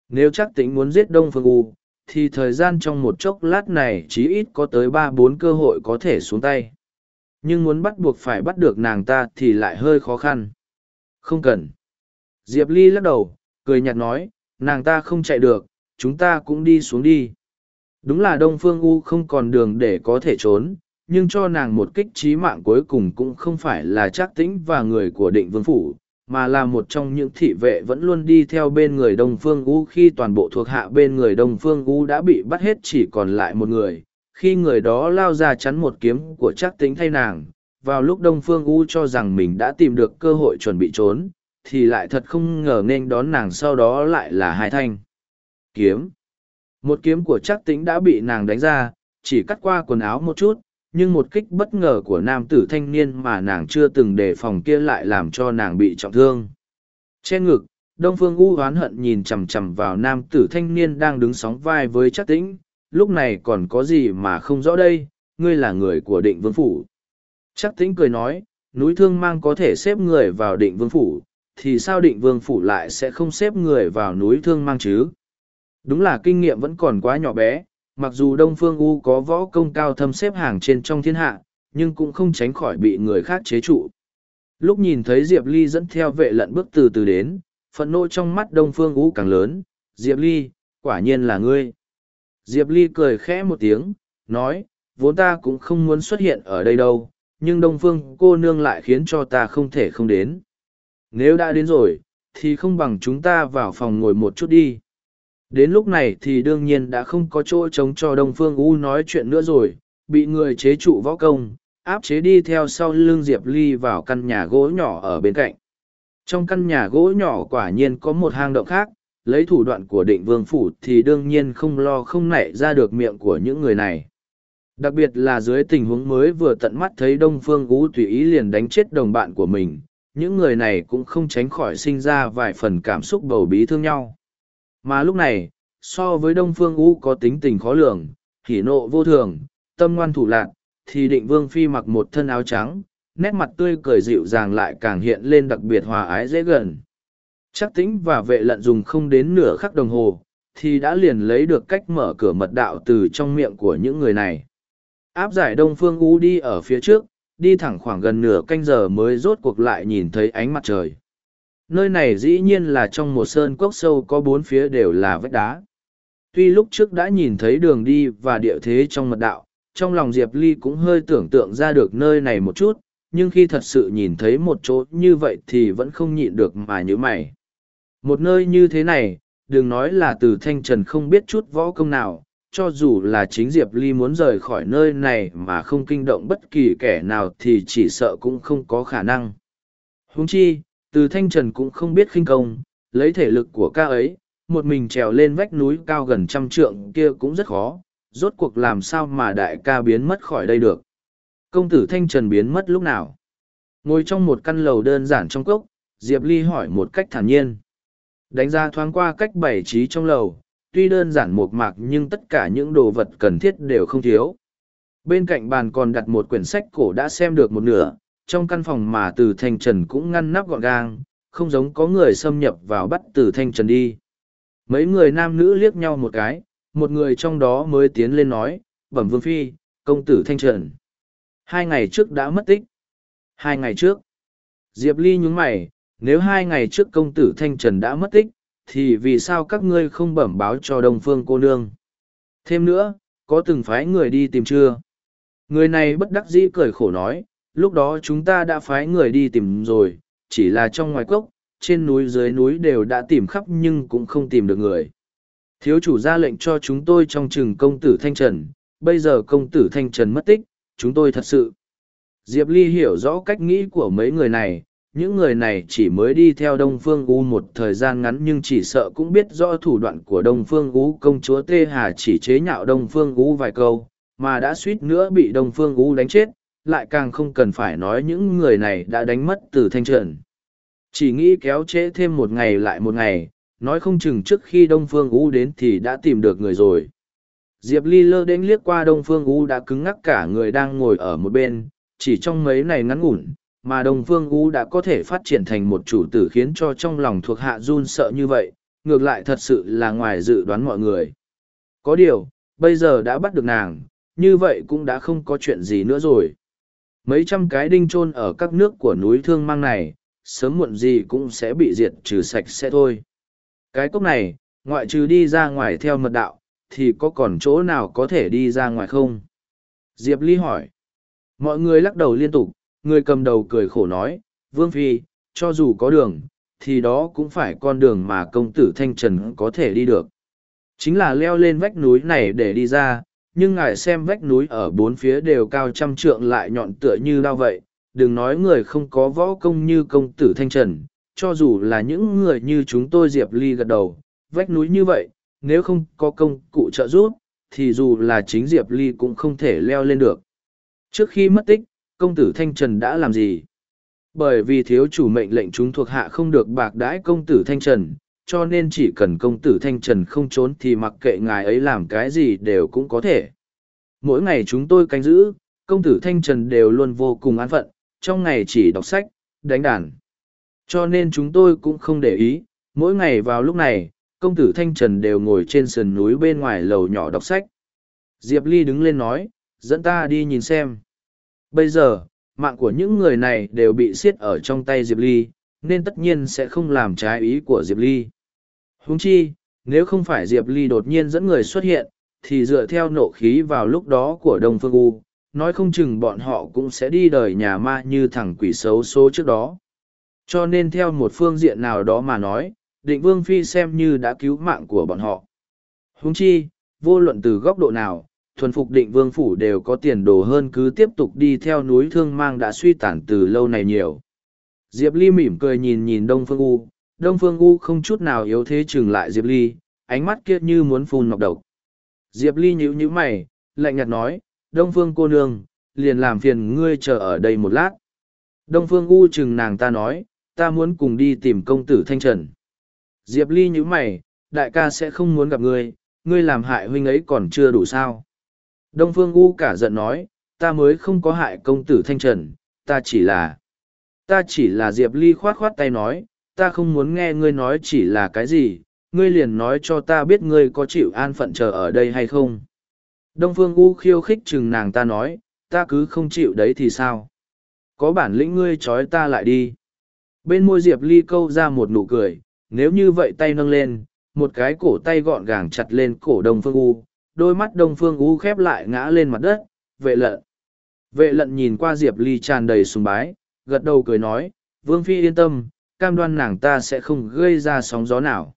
Nếu chắc tĩnh muốn giết Đông Phương U, thì thời gian trong một chốc lát này chí ít có tới ba bốn cơ hội có thể xuống tay. Nhưng muốn bắt buộc phải bắt được nàng ta thì lại hơi khó khăn. Không cần. Diệp Ly lắc đầu, cười nhạt nói, nàng ta không chạy được, chúng ta cũng đi xuống đi. Đúng là Đông Phương U không còn đường để có thể trốn, nhưng cho nàng một kích trí mạng cuối cùng cũng không phải là trác tĩnh và người của định vương phủ, mà là một trong những thị vệ vẫn luôn đi theo bên người Đông Phương U khi toàn bộ thuộc hạ bên người Đông Phương U đã bị bắt hết chỉ còn lại một người. Khi người đó lao ra chắn một kiếm của trác tĩnh thay nàng, vào lúc Đông Phương U cho rằng mình đã tìm được cơ hội chuẩn bị trốn, thì lại thật không ngờ nên đón nàng sau đó lại là hai thanh. Kiếm. Một kiếm của chắc tính đã bị nàng đánh ra, chỉ cắt qua quần áo một chút, nhưng một kích bất ngờ của nam tử thanh niên mà nàng chưa từng đề phòng kia lại làm cho nàng bị trọng thương. Che ngực, Đông Phương U oán hận nhìn chằm chằm vào nam tử thanh niên đang đứng sóng vai với chắc tĩnh, lúc này còn có gì mà không rõ đây, ngươi là người của định vương phủ. Chắc tĩnh cười nói, núi thương mang có thể xếp người vào định vương phủ, thì sao định vương phủ lại sẽ không xếp người vào núi thương mang chứ? Đúng là kinh nghiệm vẫn còn quá nhỏ bé, mặc dù Đông Phương U có võ công cao thâm xếp hàng trên trong thiên hạ, nhưng cũng không tránh khỏi bị người khác chế trụ. Lúc nhìn thấy Diệp Ly dẫn theo vệ lận bước từ từ đến, phận nộ trong mắt Đông Phương U càng lớn, Diệp Ly, quả nhiên là ngươi. Diệp Ly cười khẽ một tiếng, nói, vốn ta cũng không muốn xuất hiện ở đây đâu, nhưng Đông Phương cô nương lại khiến cho ta không thể không đến. Nếu đã đến rồi, thì không bằng chúng ta vào phòng ngồi một chút đi. Đến lúc này thì đương nhiên đã không có chỗ trống cho Đông Phương U nói chuyện nữa rồi, bị người chế trụ võ công, áp chế đi theo sau lưng Diệp Ly vào căn nhà gỗ nhỏ ở bên cạnh. Trong căn nhà gỗ nhỏ quả nhiên có một hang động khác, lấy thủ đoạn của định vương phủ thì đương nhiên không lo không nảy ra được miệng của những người này. Đặc biệt là dưới tình huống mới vừa tận mắt thấy Đông Phương ú tùy ý liền đánh chết đồng bạn của mình, những người này cũng không tránh khỏi sinh ra vài phần cảm xúc bầu bí thương nhau. Mà lúc này, so với Đông Phương ú có tính tình khó lường, hỉ nộ vô thường, tâm ngoan thủ lạc, thì định Vương Phi mặc một thân áo trắng, nét mặt tươi cười dịu dàng lại càng hiện lên đặc biệt hòa ái dễ gần. Chắc tính và vệ lận dùng không đến nửa khắc đồng hồ, thì đã liền lấy được cách mở cửa mật đạo từ trong miệng của những người này. Áp giải Đông Phương U đi ở phía trước, đi thẳng khoảng gần nửa canh giờ mới rốt cuộc lại nhìn thấy ánh mặt trời. Nơi này dĩ nhiên là trong một sơn cốc sâu có bốn phía đều là vách đá. Tuy lúc trước đã nhìn thấy đường đi và địa thế trong mật đạo trong lòng diệp ly cũng hơi tưởng tượng ra được nơi này một chút nhưng khi thật sự nhìn thấy một chỗ như vậy thì vẫn không nhịn được mà nhớ mày một nơi như thế này, đừng nói là từ thanh trần không biết chút võ công nào, cho dù là chính diệp ly muốn rời khỏi nơi này mà không kinh động bất kỳ kẻ nào thì chỉ sợ cũng không có khả năng. Huống chi, từ thanh trần cũng không biết khinh công, lấy thể lực của ca ấy, một mình trèo lên vách núi cao gần trăm trượng kia cũng rất khó, rốt cuộc làm sao mà đại ca biến mất khỏi đây được? Công tử thanh trần biến mất lúc nào? Ngồi trong một căn lầu đơn giản trong cốc, diệp ly hỏi một cách thản nhiên đánh ra thoáng qua cách bày trí trong lầu tuy đơn giản mộc mạc nhưng tất cả những đồ vật cần thiết đều không thiếu bên cạnh bàn còn đặt một quyển sách cổ đã xem được một nửa trong căn phòng mà từ thanh trần cũng ngăn nắp gọn gàng, không giống có người xâm nhập vào bắt từ thanh trần đi. Mấy người nam nữ liếc nhau một cái, một người trong đó mới tiến lên nói, bẩm vương phi, công tử thanh trần. Hai ngày trước đã mất tích. Hai ngày trước. Diệp Ly nhúng mày, nếu hai ngày trước công tử thanh trần đã mất tích, thì vì sao các ngươi không bẩm báo cho đồng phương cô nương? Thêm nữa, có từng phái người đi tìm chưa? Người này bất đắc dĩ cười khổ nói, lúc đó chúng ta đã phái người đi tìm rồi chỉ là trong ngoài cốc trên núi dưới núi đều đã tìm khắp nhưng cũng không tìm được người thiếu chủ ra lệnh cho chúng tôi trong chừng công tử thanh trần bây giờ công tử thanh trần mất tích chúng tôi thật sự diệp ly hiểu rõ cách nghĩ của mấy người này những người này chỉ mới đi theo đông phương u một thời gian ngắn nhưng chỉ sợ cũng biết rõ thủ đoạn của đông phương u công chúa tê hà chỉ chế nhạo đông phương u vài câu mà đã suýt nữa bị đông phương u đánh chết lại càng không cần phải nói những người này đã đánh mất từ thanh trần. Chỉ nghĩ kéo trễ thêm một ngày lại một ngày, nói không chừng trước khi Đông Phương U đến thì đã tìm được người rồi. Diệp Ly lơ đến liếc qua Đông Phương U đã cứng ngắc cả người đang ngồi ở một bên, chỉ trong mấy này ngắn ngủn, mà đồng Phương U đã có thể phát triển thành một chủ tử khiến cho trong lòng thuộc hạ run sợ như vậy, ngược lại thật sự là ngoài dự đoán mọi người. Có điều, bây giờ đã bắt được nàng, như vậy cũng đã không có chuyện gì nữa rồi. Mấy trăm cái đinh chôn ở các nước của núi thương mang này, sớm muộn gì cũng sẽ bị diệt trừ sạch sẽ thôi. Cái cốc này, ngoại trừ đi ra ngoài theo mật đạo, thì có còn chỗ nào có thể đi ra ngoài không? Diệp Ly hỏi. Mọi người lắc đầu liên tục, người cầm đầu cười khổ nói, Vương Phi, cho dù có đường, thì đó cũng phải con đường mà công tử Thanh Trần có thể đi được. Chính là leo lên vách núi này để đi ra, nhưng ngài xem vách núi ở bốn phía đều cao trăm trượng lại nhọn tựa như đao vậy, đừng nói người không có võ công như công tử Thanh Trần, cho dù là những người như chúng tôi Diệp Ly gật đầu, vách núi như vậy, nếu không có công cụ trợ giúp, thì dù là chính Diệp Ly cũng không thể leo lên được. Trước khi mất tích, công tử Thanh Trần đã làm gì? Bởi vì thiếu chủ mệnh lệnh chúng thuộc hạ không được bạc đãi công tử Thanh Trần, cho nên chỉ cần công tử Thanh Trần không trốn thì mặc kệ ngài ấy làm cái gì đều cũng có thể. Mỗi ngày chúng tôi canh giữ, công tử Thanh Trần đều luôn vô cùng an phận, trong ngày chỉ đọc sách, đánh đàn. Cho nên chúng tôi cũng không để ý, mỗi ngày vào lúc này, công tử Thanh Trần đều ngồi trên sườn núi bên ngoài lầu nhỏ đọc sách. Diệp Ly đứng lên nói, dẫn ta đi nhìn xem. Bây giờ, mạng của những người này đều bị siết ở trong tay Diệp Ly, nên tất nhiên sẽ không làm trái ý của Diệp Ly. Huống chi, nếu không phải Diệp Ly đột nhiên dẫn người xuất hiện, thì dựa theo nộ khí vào lúc đó của Đông Phương U, nói không chừng bọn họ cũng sẽ đi đời nhà ma như thằng quỷ xấu số trước đó. Cho nên theo một phương diện nào đó mà nói, định vương phi xem như đã cứu mạng của bọn họ. Huống chi, vô luận từ góc độ nào, thuần phục định vương phủ đều có tiền đồ hơn cứ tiếp tục đi theo núi thương mang đã suy tản từ lâu này nhiều. Diệp Ly mỉm cười nhìn nhìn Đông Phương U, Đông Phương U không chút nào yếu thế chừng lại Diệp Ly, ánh mắt kia như muốn phun ngọc độc. Diệp Ly nhíu nhíu mày, lạnh nhạt nói, Đông Phương cô nương, liền làm phiền ngươi chờ ở đây một lát. Đông Phương U chừng nàng ta nói, ta muốn cùng đi tìm công tử Thanh Trần. Diệp Ly nhíu mày, đại ca sẽ không muốn gặp ngươi, ngươi làm hại huynh ấy còn chưa đủ sao. Đông Phương U cả giận nói, ta mới không có hại công tử Thanh Trần, ta chỉ là... Ta chỉ là Diệp Ly khoát khoát tay nói, ta không muốn nghe ngươi nói chỉ là cái gì, ngươi liền nói cho ta biết ngươi có chịu an phận chờ ở đây hay không. Đông Phương U khiêu khích chừng nàng ta nói, ta cứ không chịu đấy thì sao? Có bản lĩnh ngươi trói ta lại đi. Bên môi Diệp Ly câu ra một nụ cười, nếu như vậy tay nâng lên, một cái cổ tay gọn gàng chặt lên cổ Đông Phương U, đôi mắt Đông Phương U khép lại ngã lên mặt đất, vệ lận. Vệ lận nhìn qua Diệp Ly tràn đầy sùng bái, gật đầu cười nói, Vương Phi yên tâm, cam đoan nàng ta sẽ không gây ra sóng gió nào.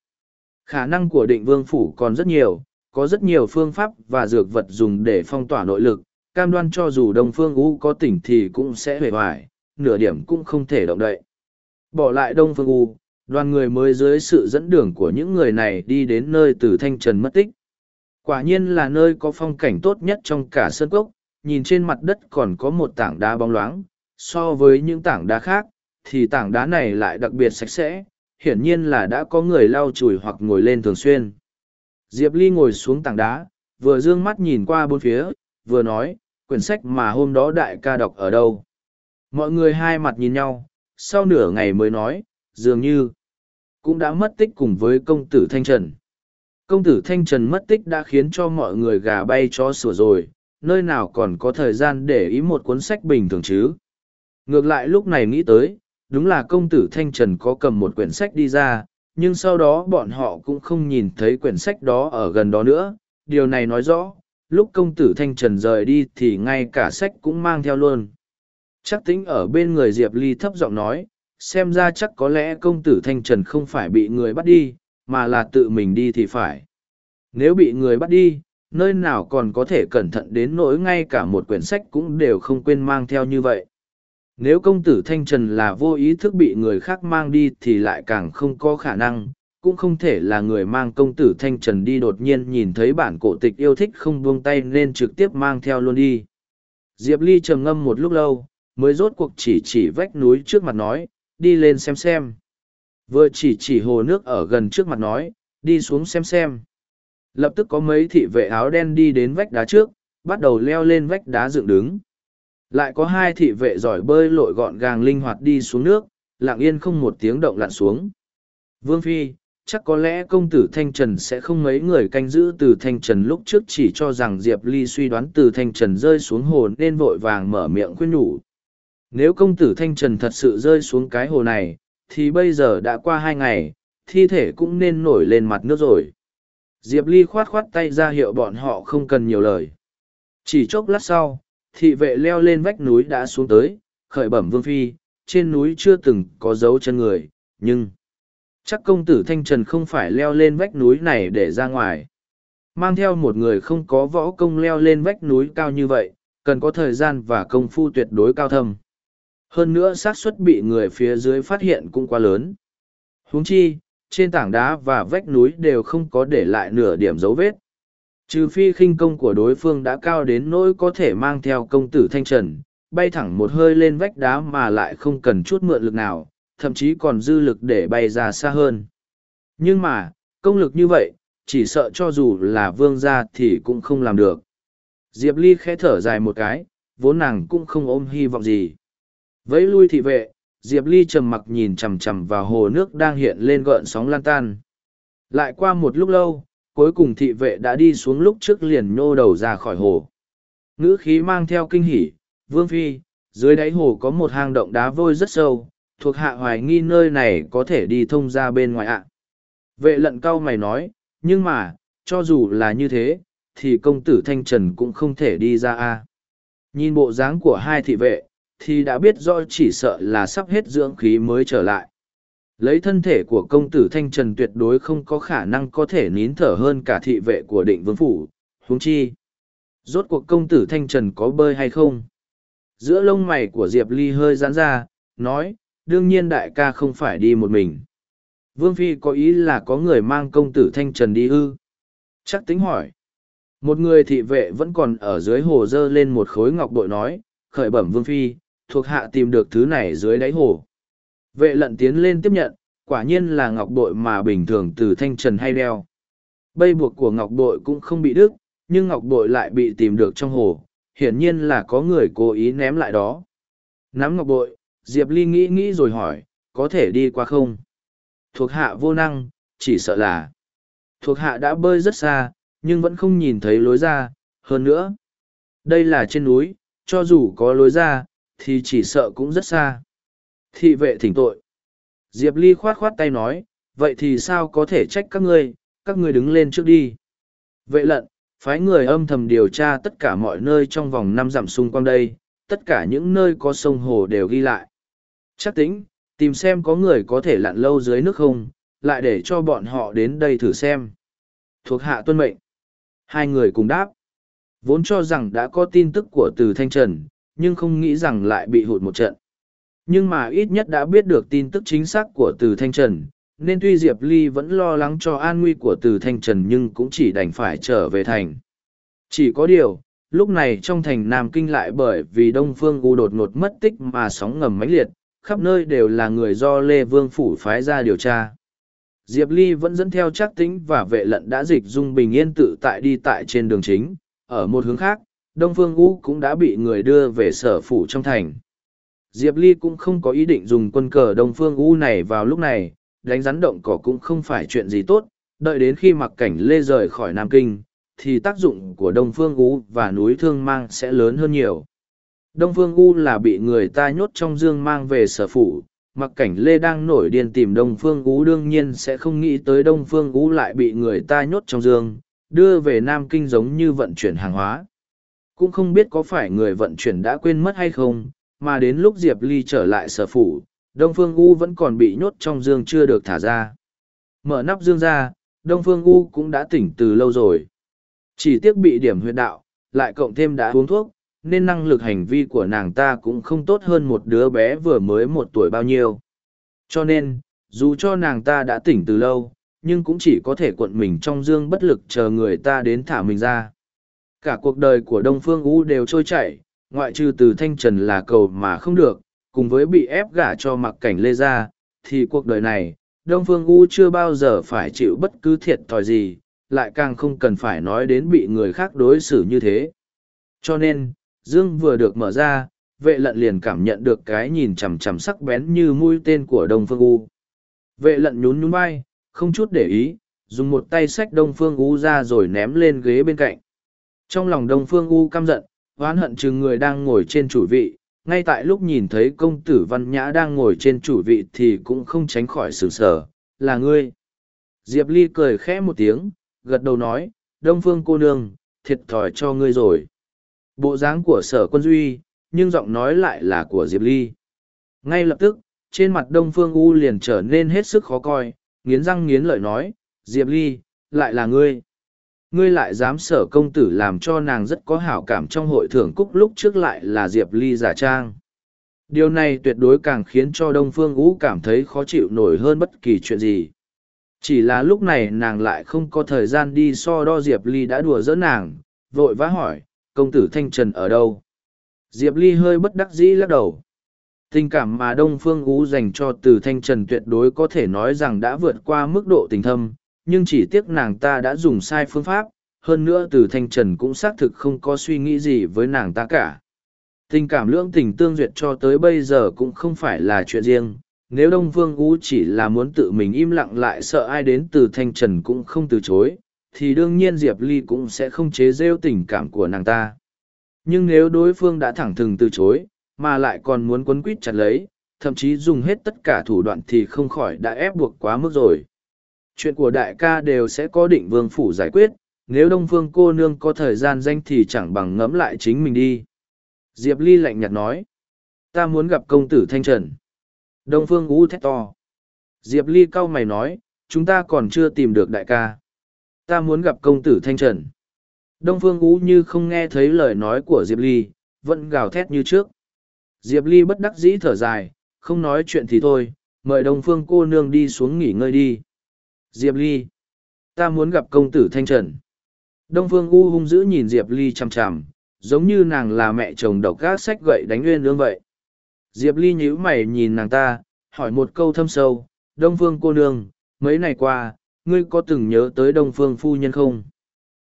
Khả năng của định vương phủ còn rất nhiều, có rất nhiều phương pháp và dược vật dùng để phong tỏa nội lực, cam đoan cho dù Đông Phương U có tỉnh thì cũng sẽ huệ hoài, nửa điểm cũng không thể động đậy. Bỏ lại Đông Phương U, đoàn người mới dưới sự dẫn đường của những người này đi đến nơi từ Thanh Trần mất tích. Quả nhiên là nơi có phong cảnh tốt nhất trong cả sơn cốc, nhìn trên mặt đất còn có một tảng đá bóng loáng, so với những tảng đá khác, thì tảng đá này lại đặc biệt sạch sẽ, hiển nhiên là đã có người lau chùi hoặc ngồi lên thường xuyên. Diệp Ly ngồi xuống tảng đá, vừa dương mắt nhìn qua bốn phía, vừa nói, quyển sách mà hôm đó đại ca đọc ở đâu. Mọi người hai mặt nhìn nhau, sau nửa ngày mới nói, dường như, cũng đã mất tích cùng với công tử Thanh Trần. Công tử Thanh Trần mất tích đã khiến cho mọi người gà bay cho sửa rồi, nơi nào còn có thời gian để ý một cuốn sách bình thường chứ. Ngược lại lúc này nghĩ tới, đúng là công tử Thanh Trần có cầm một quyển sách đi ra, nhưng sau đó bọn họ cũng không nhìn thấy quyển sách đó ở gần đó nữa. Điều này nói rõ, lúc công tử Thanh Trần rời đi thì ngay cả sách cũng mang theo luôn. Chắc tính ở bên người Diệp Ly thấp giọng nói, xem ra chắc có lẽ công tử Thanh Trần không phải bị người bắt đi, mà là tự mình đi thì phải. Nếu bị người bắt đi, nơi nào còn có thể cẩn thận đến nỗi ngay cả một quyển sách cũng đều không quên mang theo như vậy. Nếu công tử Thanh Trần là vô ý thức bị người khác mang đi thì lại càng không có khả năng, cũng không thể là người mang công tử Thanh Trần đi đột nhiên nhìn thấy bản cổ tịch yêu thích không buông tay nên trực tiếp mang theo luôn đi. Diệp Ly trầm ngâm một lúc lâu, mới rốt cuộc chỉ chỉ vách núi trước mặt nói, đi lên xem xem. Vừa chỉ chỉ hồ nước ở gần trước mặt nói, đi xuống xem xem. Lập tức có mấy thị vệ áo đen đi đến vách đá trước, bắt đầu leo lên vách đá dựng đứng. Lại có hai thị vệ giỏi bơi lội gọn gàng linh hoạt đi xuống nước, lặng yên không một tiếng động lặn xuống. Vương Phi, chắc có lẽ công tử Thanh Trần sẽ không mấy người canh giữ từ Thanh Trần lúc trước chỉ cho rằng Diệp Ly suy đoán từ Thanh Trần rơi xuống hồ nên vội vàng mở miệng khuyên nhủ. Nếu công tử Thanh Trần thật sự rơi xuống cái hồ này, thì bây giờ đã qua hai ngày, thi thể cũng nên nổi lên mặt nước rồi. Diệp Ly khoát khoát tay ra hiệu bọn họ không cần nhiều lời. Chỉ chốc lát sau, thị vệ leo lên vách núi đã xuống tới, khởi bẩm vương phi, trên núi chưa từng có dấu chân người, nhưng chắc công tử Thanh Trần không phải leo lên vách núi này để ra ngoài. Mang theo một người không có võ công leo lên vách núi cao như vậy, cần có thời gian và công phu tuyệt đối cao thâm. Hơn nữa xác suất bị người phía dưới phát hiện cũng quá lớn. Huống chi, trên tảng đá và vách núi đều không có để lại nửa điểm dấu vết. Trừ phi khinh công của đối phương đã cao đến nỗi có thể mang theo công tử thanh trần, bay thẳng một hơi lên vách đá mà lại không cần chút mượn lực nào, thậm chí còn dư lực để bay ra xa hơn. Nhưng mà, công lực như vậy, chỉ sợ cho dù là vương gia thì cũng không làm được. Diệp Ly khẽ thở dài một cái, vốn nàng cũng không ôm hy vọng gì. Vẫy lui thị vệ, Diệp Ly trầm mặc nhìn chằm chằm vào hồ nước đang hiện lên gợn sóng lan tan. Lại qua một lúc lâu, cuối cùng thị vệ đã đi xuống lúc trước liền nhô đầu ra khỏi hồ. Ngữ khí mang theo kinh hỉ, Vương Phi, dưới đáy hồ có một hang động đá vôi rất sâu, thuộc hạ hoài nghi nơi này có thể đi thông ra bên ngoài ạ. Vệ lận cao mày nói, nhưng mà, cho dù là như thế, thì công tử Thanh Trần cũng không thể đi ra a. Nhìn bộ dáng của hai thị vệ, thì đã biết rõ chỉ sợ là sắp hết dưỡng khí mới trở lại. Lấy thân thể của công tử Thanh Trần tuyệt đối không có khả năng có thể nín thở hơn cả thị vệ của định vương phủ, huống chi. Rốt cuộc công tử Thanh Trần có bơi hay không? Giữa lông mày của Diệp Ly hơi giãn ra, nói, đương nhiên đại ca không phải đi một mình. Vương Phi có ý là có người mang công tử Thanh Trần đi ư? Chắc tính hỏi. Một người thị vệ vẫn còn ở dưới hồ dơ lên một khối ngọc bội nói, khởi bẩm Vương Phi, thuộc hạ tìm được thứ này dưới đáy hồ. Vệ lận tiến lên tiếp nhận, quả nhiên là ngọc bội mà bình thường từ thanh trần hay đeo. Bây buộc của ngọc bội cũng không bị đứt, nhưng ngọc bội lại bị tìm được trong hồ, hiển nhiên là có người cố ý ném lại đó. Nắm ngọc bội, Diệp Ly nghĩ nghĩ rồi hỏi, có thể đi qua không? Thuộc hạ vô năng, chỉ sợ là. Thuộc hạ đã bơi rất xa, nhưng vẫn không nhìn thấy lối ra, hơn nữa. Đây là trên núi, cho dù có lối ra, thì chỉ sợ cũng rất xa. Thị vệ thỉnh tội. Diệp Ly khoát khoát tay nói, vậy thì sao có thể trách các ngươi, các ngươi đứng lên trước đi. Vệ lận, phái người âm thầm điều tra tất cả mọi nơi trong vòng năm dặm xung quanh đây, tất cả những nơi có sông hồ đều ghi lại. Chắc tính, tìm xem có người có thể lặn lâu dưới nước không, lại để cho bọn họ đến đây thử xem. Thuộc hạ tuân mệnh. Hai người cùng đáp. Vốn cho rằng đã có tin tức của từ Thanh Trần, nhưng không nghĩ rằng lại bị hụt một trận. Nhưng mà ít nhất đã biết được tin tức chính xác của từ Thanh Trần, nên tuy Diệp Ly vẫn lo lắng cho an nguy của từ Thanh Trần nhưng cũng chỉ đành phải trở về thành. Chỉ có điều, lúc này trong thành Nam Kinh lại bởi vì Đông Phương U đột ngột mất tích mà sóng ngầm mãnh liệt, khắp nơi đều là người do Lê Vương Phủ phái ra điều tra. Diệp Ly vẫn dẫn theo chắc tính và vệ lận đã dịch dung bình yên tự tại đi tại trên đường chính, ở một hướng khác, Đông Phương U cũng đã bị người đưa về sở phủ trong thành. Diệp Ly cũng không có ý định dùng quân cờ Đông Phương U này vào lúc này, đánh rắn động cỏ cũng không phải chuyện gì tốt, đợi đến khi mặc cảnh lê rời khỏi Nam Kinh, thì tác dụng của Đông Phương U và núi Thương Mang sẽ lớn hơn nhiều. Đông Phương U là bị người ta nhốt trong dương mang về sở phủ, mặc cảnh lê đang nổi điên tìm Đông Phương U đương nhiên sẽ không nghĩ tới Đông Phương U lại bị người ta nhốt trong dương, đưa về Nam Kinh giống như vận chuyển hàng hóa cũng không biết có phải người vận chuyển đã quên mất hay không, mà đến lúc Diệp Ly trở lại sở phủ, Đông Phương U vẫn còn bị nhốt trong dương chưa được thả ra. Mở nắp dương ra, Đông Phương U cũng đã tỉnh từ lâu rồi. Chỉ tiếc bị điểm huyệt đạo, lại cộng thêm đã uống thuốc, nên năng lực hành vi của nàng ta cũng không tốt hơn một đứa bé vừa mới một tuổi bao nhiêu. Cho nên, dù cho nàng ta đã tỉnh từ lâu, nhưng cũng chỉ có thể cuộn mình trong dương bất lực chờ người ta đến thả mình ra. Cả cuộc đời của Đông Phương U đều trôi chảy, ngoại trừ từ thanh trần là cầu mà không được, cùng với bị ép gả cho mặc cảnh lê ra, thì cuộc đời này, Đông Phương U chưa bao giờ phải chịu bất cứ thiệt thòi gì, lại càng không cần phải nói đến bị người khác đối xử như thế. Cho nên, Dương vừa được mở ra, vệ lận liền cảm nhận được cái nhìn chằm chằm sắc bén như mũi tên của Đông Phương U. Vệ lận nhún nhún vai, không chút để ý, dùng một tay xách Đông Phương U ra rồi ném lên ghế bên cạnh. Trong lòng Đông Phương U căm giận, oán hận chừng người đang ngồi trên chủ vị, ngay tại lúc nhìn thấy công tử Văn Nhã đang ngồi trên chủ vị thì cũng không tránh khỏi sửng sở, là ngươi. Diệp Ly cười khẽ một tiếng, gật đầu nói, Đông Phương cô nương, thiệt thòi cho ngươi rồi. Bộ dáng của sở quân duy, nhưng giọng nói lại là của Diệp Ly. Ngay lập tức, trên mặt Đông Phương U liền trở nên hết sức khó coi, nghiến răng nghiến lợi nói, Diệp Ly, lại là ngươi. Ngươi lại dám sở công tử làm cho nàng rất có hảo cảm trong hội thưởng cúc lúc trước lại là Diệp Ly giả trang. Điều này tuyệt đối càng khiến cho Đông Phương U cảm thấy khó chịu nổi hơn bất kỳ chuyện gì. Chỉ là lúc này nàng lại không có thời gian đi so đo Diệp Ly đã đùa giỡn nàng, vội vã hỏi, công tử Thanh Trần ở đâu? Diệp Ly hơi bất đắc dĩ lắc đầu. Tình cảm mà Đông Phương Ú dành cho từ Thanh Trần tuyệt đối có thể nói rằng đã vượt qua mức độ tình thâm, nhưng chỉ tiếc nàng ta đã dùng sai phương pháp, hơn nữa từ Thanh Trần cũng xác thực không có suy nghĩ gì với nàng ta cả. Tình cảm lưỡng tình tương duyệt cho tới bây giờ cũng không phải là chuyện riêng, nếu Đông vương Ú chỉ là muốn tự mình im lặng lại sợ ai đến từ Thanh Trần cũng không từ chối, thì đương nhiên Diệp Ly cũng sẽ không chế rêu tình cảm của nàng ta. Nhưng nếu đối phương đã thẳng thừng từ chối, mà lại còn muốn quấn quýt chặt lấy, thậm chí dùng hết tất cả thủ đoạn thì không khỏi đã ép buộc quá mức rồi. Chuyện của đại ca đều sẽ có định vương phủ giải quyết, nếu đông phương cô nương có thời gian danh thì chẳng bằng ngẫm lại chính mình đi. Diệp Ly lạnh nhạt nói, ta muốn gặp công tử Thanh Trần. Đông phương ú thét to. Diệp Ly cau mày nói, chúng ta còn chưa tìm được đại ca. Ta muốn gặp công tử Thanh Trần. Đông Phương Ú như không nghe thấy lời nói của Diệp Ly, vẫn gào thét như trước. Diệp Ly bất đắc dĩ thở dài, không nói chuyện thì thôi, mời Đông Phương cô nương đi xuống nghỉ ngơi đi. Diệp Ly, ta muốn gặp công tử Thanh Trần. Đông Phương U hung dữ nhìn Diệp Ly chằm chằm, giống như nàng là mẹ chồng độc gác sách gậy đánh nguyên lương vậy. Diệp Ly nhíu mày nhìn nàng ta, hỏi một câu thâm sâu, Đông Phương cô nương, mấy ngày qua, ngươi có từng nhớ tới Đông Phương phu nhân không?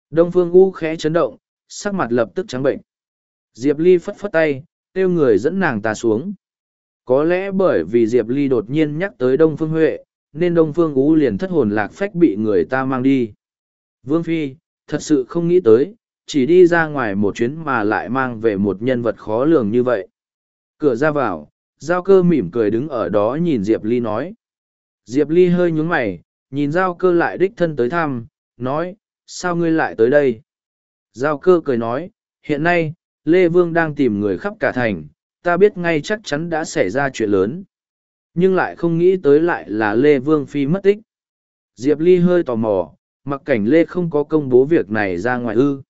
Đông Phương U khẽ chấn động, sắc mặt lập tức trắng bệnh. Diệp Ly phất phất tay, kêu người dẫn nàng ta xuống. Có lẽ bởi vì Diệp Ly đột nhiên nhắc tới Đông Phương Huệ, nên Đông Phương U liền thất hồn lạc phách bị người ta mang đi. Vương Phi, thật sự không nghĩ tới, chỉ đi ra ngoài một chuyến mà lại mang về một nhân vật khó lường như vậy. Cửa ra vào, Giao cơ mỉm cười đứng ở đó nhìn Diệp Ly nói. Diệp Ly hơi nhúng mày, nhìn Giao cơ lại đích thân tới thăm, nói, sao ngươi lại tới đây? Giao cơ cười nói, hiện nay, Lê Vương đang tìm người khắp cả thành, ta biết ngay chắc chắn đã xảy ra chuyện lớn. Nhưng lại không nghĩ tới lại là Lê Vương Phi mất tích. Diệp Ly hơi tò mò, mặc cảnh Lê không có công bố việc này ra ngoài ư.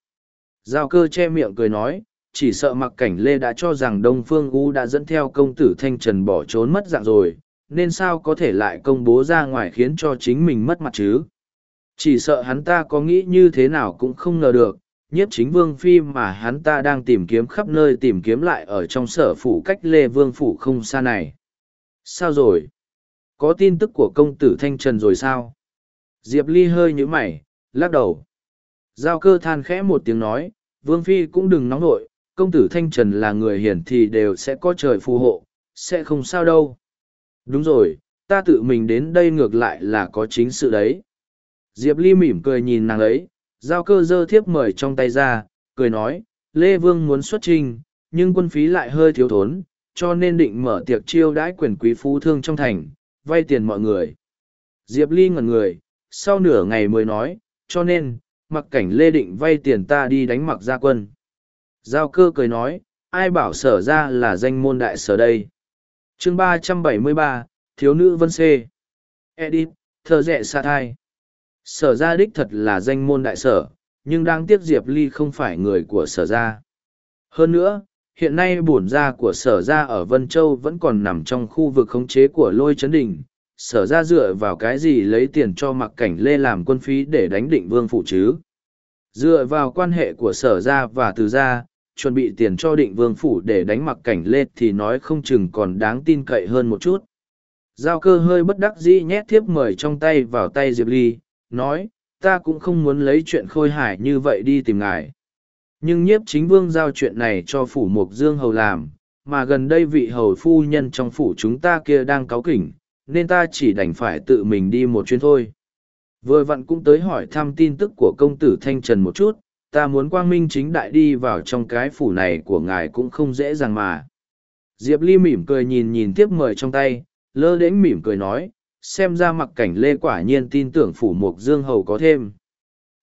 Giao cơ che miệng cười nói, chỉ sợ mặc cảnh Lê đã cho rằng Đông Phương U đã dẫn theo công tử Thanh Trần bỏ trốn mất dạng rồi, nên sao có thể lại công bố ra ngoài khiến cho chính mình mất mặt chứ. Chỉ sợ hắn ta có nghĩ như thế nào cũng không ngờ được, nhiếp chính vương phi mà hắn ta đang tìm kiếm khắp nơi tìm kiếm lại ở trong sở phủ cách lê vương phủ không xa này. Sao rồi? Có tin tức của công tử Thanh Trần rồi sao? Diệp Ly hơi nhíu mày, lắc đầu. Giao cơ than khẽ một tiếng nói, vương phi cũng đừng nóng nội, công tử Thanh Trần là người hiển thì đều sẽ có trời phù hộ, sẽ không sao đâu. Đúng rồi, ta tự mình đến đây ngược lại là có chính sự đấy. Diệp Ly mỉm cười nhìn nàng ấy, giao cơ dơ thiếp mời trong tay ra, cười nói, Lê Vương muốn xuất trình, nhưng quân phí lại hơi thiếu thốn, cho nên định mở tiệc chiêu đãi quyền quý phú thương trong thành, vay tiền mọi người. Diệp Ly ngẩn người, sau nửa ngày mới nói, cho nên, mặc cảnh Lê định vay tiền ta đi đánh mặc gia quân. Giao cơ cười nói, ai bảo sở ra là danh môn đại sở đây. chương ba trăm bảy mươi ba, Thiếu nữ Vân Xê. Edit, thơ rẻ xa thai. Sở gia đích thật là danh môn đại sở, nhưng đang tiếc Diệp Ly không phải người của sở gia. Hơn nữa, hiện nay bổn gia của sở gia ở Vân Châu vẫn còn nằm trong khu vực khống chế của lôi chấn đỉnh. Sở gia dựa vào cái gì lấy tiền cho mặc cảnh lê làm quân phí để đánh định vương phụ chứ? Dựa vào quan hệ của sở gia và từ gia, chuẩn bị tiền cho định vương phủ để đánh mặc cảnh lê thì nói không chừng còn đáng tin cậy hơn một chút. Giao cơ hơi bất đắc dĩ nhét thiếp mời trong tay vào tay Diệp Ly, nói, ta cũng không muốn lấy chuyện khôi hài như vậy đi tìm ngài. Nhưng nhiếp chính vương giao chuyện này cho phủ mục dương hầu làm, mà gần đây vị hầu phu nhân trong phủ chúng ta kia đang cáu kỉnh, nên ta chỉ đành phải tự mình đi một chuyến thôi. Vừa vặn cũng tới hỏi thăm tin tức của công tử Thanh Trần một chút, ta muốn quang minh chính đại đi vào trong cái phủ này của ngài cũng không dễ dàng mà. Diệp Ly mỉm cười nhìn nhìn tiếp mời trong tay, lơ đễnh mỉm cười nói, xem ra mặc cảnh lê quả nhiên tin tưởng phủ mục dương hầu có thêm.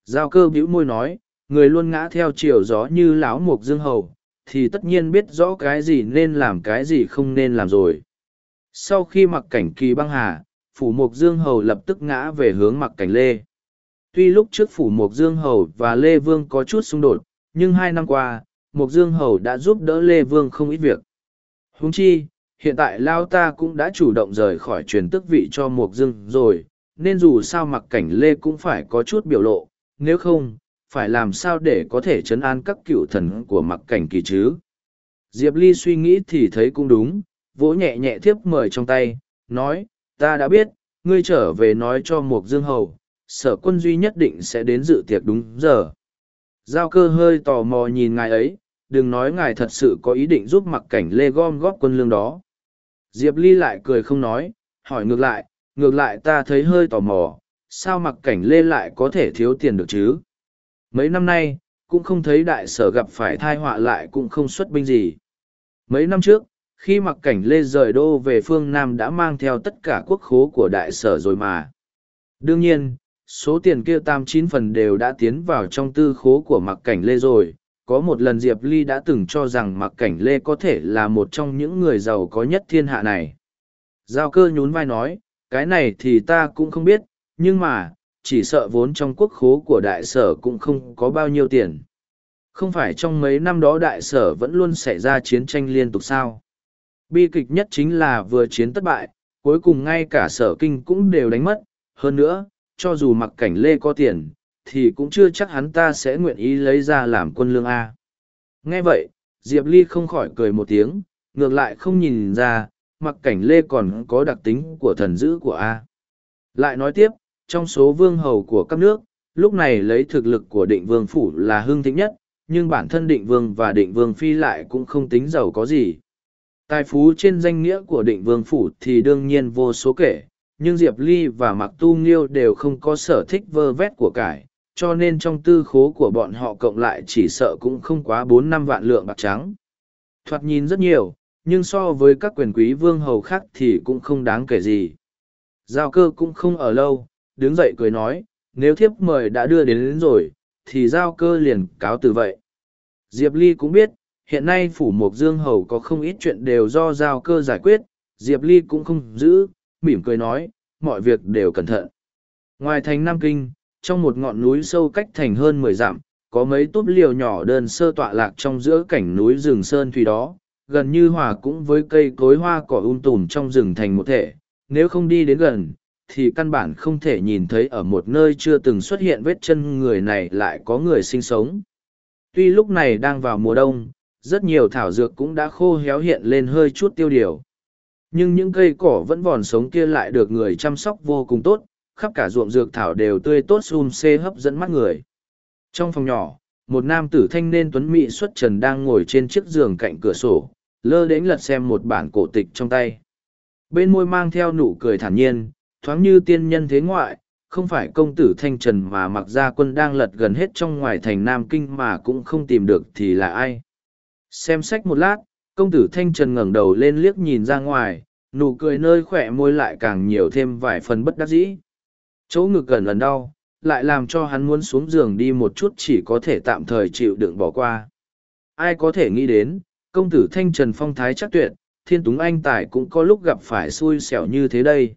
Giao cơ bĩu môi nói, người luôn ngã theo chiều gió như lão mục dương hầu, thì tất nhiên biết rõ cái gì nên làm cái gì không nên làm rồi. Sau khi mặc cảnh kỳ băng hà, phủ mục dương hầu lập tức ngã về hướng mặc cảnh lê. Tuy lúc trước phủ mục dương hầu và lê vương có chút xung đột, nhưng hai năm qua, mục dương hầu đã giúp đỡ lê vương không ít việc. Huống chi, hiện tại Lao ta cũng đã chủ động rời khỏi truyền tức vị cho Mục Dương rồi, nên dù sao mặc cảnh Lê cũng phải có chút biểu lộ, nếu không, phải làm sao để có thể chấn an các cựu thần của mặc cảnh kỳ chứ. Diệp Ly suy nghĩ thì thấy cũng đúng, vỗ nhẹ nhẹ thiếp mời trong tay, nói, ta đã biết, ngươi trở về nói cho Mục Dương Hầu, sở quân duy nhất định sẽ đến dự tiệc đúng giờ. Giao cơ hơi tò mò nhìn ngài ấy, đừng nói ngài thật sự có ý định giúp mặc cảnh lê gom góp quân lương đó. Diệp Ly lại cười không nói, hỏi ngược lại, ngược lại ta thấy hơi tò mò, sao mặc cảnh lê lại có thể thiếu tiền được chứ? Mấy năm nay, cũng không thấy đại sở gặp phải thai họa lại cũng không xuất binh gì. Mấy năm trước, khi mặc cảnh lê rời đô về phương Nam đã mang theo tất cả quốc khố của đại sở rồi mà. Đương nhiên, số tiền kia tam chín phần đều đã tiến vào trong tư khố của mặc cảnh lê rồi, có một lần diệp ly đã từng cho rằng mặc cảnh lê có thể là một trong những người giàu có nhất thiên hạ này giao cơ nhún vai nói cái này thì ta cũng không biết nhưng mà chỉ sợ vốn trong quốc khố của đại sở cũng không có bao nhiêu tiền không phải trong mấy năm đó đại sở vẫn luôn xảy ra chiến tranh liên tục sao bi kịch nhất chính là vừa chiến thất bại cuối cùng ngay cả sở kinh cũng đều đánh mất hơn nữa cho dù mặc cảnh lê có tiền thì cũng chưa chắc hắn ta sẽ nguyện ý lấy ra làm quân lương A. Nghe vậy, Diệp Ly không khỏi cười một tiếng, ngược lại không nhìn ra, mặc cảnh Lê còn có đặc tính của thần dữ của A. Lại nói tiếp, trong số vương hầu của các nước, lúc này lấy thực lực của định vương phủ là hưng thịnh nhất, nhưng bản thân định vương và định vương phi lại cũng không tính giàu có gì. Tài phú trên danh nghĩa của định vương phủ thì đương nhiên vô số kể, nhưng Diệp Ly và Mặc Tu Nghiêu đều không có sở thích vơ vét của cải, cho nên trong tư khố của bọn họ cộng lại chỉ sợ cũng không quá bốn năm vạn lượng bạc trắng. Thoạt nhìn rất nhiều, nhưng so với các quyền quý vương hầu khác thì cũng không đáng kể gì. Giao cơ cũng không ở lâu, đứng dậy cười nói, nếu thiếp mời đã đưa đến, đến rồi, thì giao cơ liền cáo từ vậy. Diệp Ly cũng biết, hiện nay phủ mộc dương hầu có không ít chuyện đều do giao cơ giải quyết, Diệp Ly cũng không giữ, mỉm cười nói, mọi việc đều cẩn thận. Ngoài thành Nam Kinh, trong một ngọn núi sâu cách thành hơn mười dặm, có mấy túp liều nhỏ đơn sơ tọa lạc trong giữa cảnh núi rừng sơn thủy đó, gần như hòa cũng với cây cối hoa cỏ um tùm trong rừng thành một thể, nếu không đi đến gần, thì căn bản không thể nhìn thấy ở một nơi chưa từng xuất hiện vết chân người này lại có người sinh sống. Tuy lúc này đang vào mùa đông, rất nhiều thảo dược cũng đã khô héo hiện lên hơi chút tiêu điều. Nhưng những cây cỏ vẫn vòn sống kia lại được người chăm sóc vô cùng tốt, khắp cả ruộng dược thảo đều tươi tốt xun xê hấp dẫn mắt người. Trong phòng nhỏ, một nam tử thanh niên tuấn mỹ xuất trần đang ngồi trên chiếc giường cạnh cửa sổ, lơ đến lật xem một bản cổ tịch trong tay. Bên môi mang theo nụ cười thản nhiên, thoáng như tiên nhân thế ngoại, không phải công tử thanh trần mà mặc ra quân đang lật gần hết trong ngoài thành Nam Kinh mà cũng không tìm được thì là ai. Xem sách một lát, công tử thanh trần ngẩng đầu lên liếc nhìn ra ngoài, nụ cười nơi khỏe môi lại càng nhiều thêm vài phần bất đắc dĩ. Chỗ ngực gần lần đau, lại làm cho hắn muốn xuống giường đi một chút chỉ có thể tạm thời chịu đựng bỏ qua. Ai có thể nghĩ đến, công tử thanh trần phong thái chắc tuyệt, thiên túng anh tài cũng có lúc gặp phải xui xẻo như thế đây.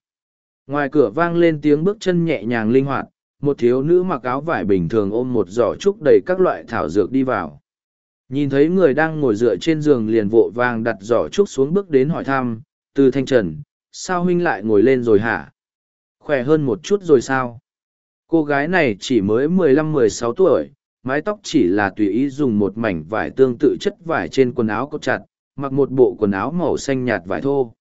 Ngoài cửa vang lên tiếng bước chân nhẹ nhàng linh hoạt, một thiếu nữ mặc áo vải bình thường ôm một giỏ trúc đầy các loại thảo dược đi vào. Nhìn thấy người đang ngồi dựa trên giường liền vội vàng đặt giỏ trúc xuống bước đến hỏi thăm, từ thanh trần, sao huynh lại ngồi lên rồi hả? khỏe hơn một chút rồi sao cô gái này chỉ mới mười lăm mười sáu tuổi mái tóc chỉ là tùy ý dùng một mảnh vải tương tự chất vải trên quần áo cột chặt mặc một bộ quần áo màu xanh nhạt vải thô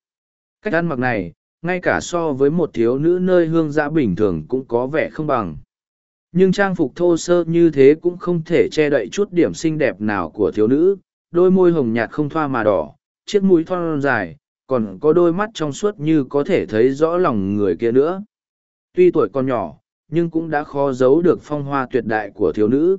cách ăn mặc này ngay cả so với một thiếu nữ nơi hương giã bình thường cũng có vẻ không bằng. Nhưng trang phục thô sơ như thế cũng không thể che đậy chút điểm xinh đẹp nào của thiếu nữ. Đôi môi hồng nhạt không thoa mà đỏ, chiếc mũi thon dài, còn có đôi mắt trong suốt như có thể thấy rõ lòng người kia nữa. Tuy tuổi còn nhỏ, nhưng cũng đã khó giấu được phong hoa tuyệt đại của thiếu nữ.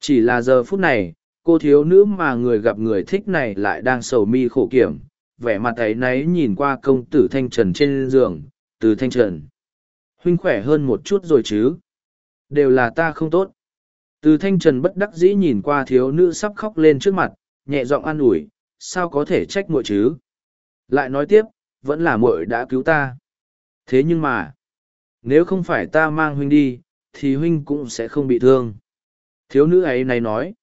Chỉ là giờ phút này, cô thiếu nữ mà người gặp người thích này lại đang sầu mi khổ kiểm vẻ mặt ấy náy nhìn qua công tử thanh trần trên giường, từ thanh trần. Huynh khỏe hơn một chút rồi chứ? Đều là ta không tốt. Từ thanh trần bất đắc dĩ nhìn qua thiếu nữ sắp khóc lên trước mặt, nhẹ giọng an ủi, sao có thể trách muội chứ? Lại nói tiếp, vẫn là muội đã cứu ta. Thế nhưng mà, nếu không phải ta mang huynh đi, thì huynh cũng sẽ không bị thương. Thiếu nữ ấy này nói,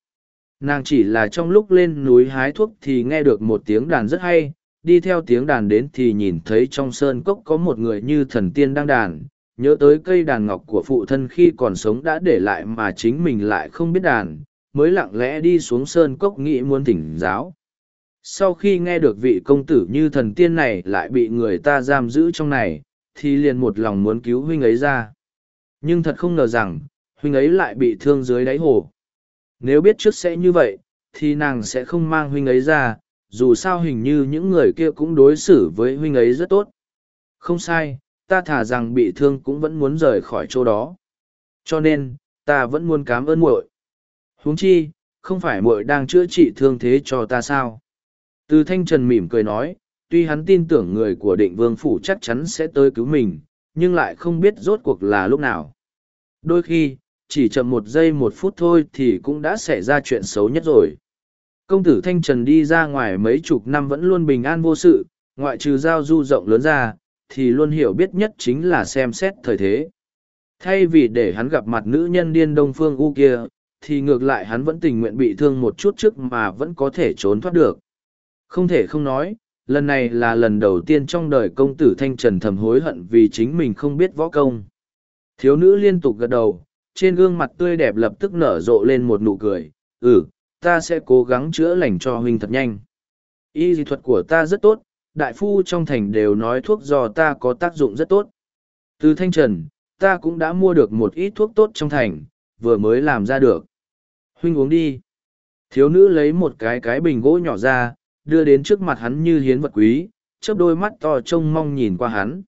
nàng chỉ là trong lúc lên núi hái thuốc thì nghe được một tiếng đàn rất hay đi theo tiếng đàn đến thì nhìn thấy trong sơn cốc có một người như thần tiên đang đàn, nhớ tới cây đàn ngọc của phụ thân khi còn sống đã để lại mà chính mình lại không biết đàn, mới lặng lẽ đi xuống sơn cốc nghĩ muốn thỉnh giáo. Sau khi nghe được vị công tử như thần tiên này lại bị người ta giam giữ trong này, thì liền một lòng muốn cứu huynh ấy ra. Nhưng thật không ngờ rằng, huynh ấy lại bị thương dưới đáy hồ. Nếu biết trước sẽ như vậy, thì nàng sẽ không mang huynh ấy ra dù sao hình như những người kia cũng đối xử với huynh ấy rất tốt. Không sai, ta thả rằng bị thương cũng vẫn muốn rời khỏi chỗ đó. Cho nên, ta vẫn muốn cám ơn muội. Huống chi, không phải muội đang chữa trị thương thế cho ta sao? Từ thanh trần mỉm cười nói, tuy hắn tin tưởng người của định vương phủ chắc chắn sẽ tới cứu mình, nhưng lại không biết rốt cuộc là lúc nào. Đôi khi, chỉ chậm một giây một phút thôi thì cũng đã xảy ra chuyện xấu nhất rồi công tử thanh trần đi ra ngoài mấy chục năm vẫn luôn bình an vô sự, ngoại trừ giao du rộng lớn ra, thì luôn hiểu biết nhất chính là xem xét thời thế. Thay vì để hắn gặp mặt nữ nhân điên đông phương u kia, thì ngược lại hắn vẫn tình nguyện bị thương một chút trước mà vẫn có thể trốn thoát được. Không thể không nói, lần này là lần đầu tiên trong đời công tử thanh trần thầm hối hận vì chính mình không biết võ công. Thiếu nữ liên tục gật đầu, trên gương mặt tươi đẹp lập tức nở rộ lên một nụ cười. Ừ ta sẽ cố gắng chữa lành cho huynh thật nhanh. Y dị thuật của ta rất tốt, đại phu trong thành đều nói thuốc do ta có tác dụng rất tốt. Từ thanh trần, ta cũng đã mua được một ít thuốc tốt trong thành, vừa mới làm ra được. Huynh uống đi. Thiếu nữ lấy một cái cái bình gỗ nhỏ ra, đưa đến trước mặt hắn như hiến vật quý, chớp đôi mắt to trông mong nhìn qua hắn.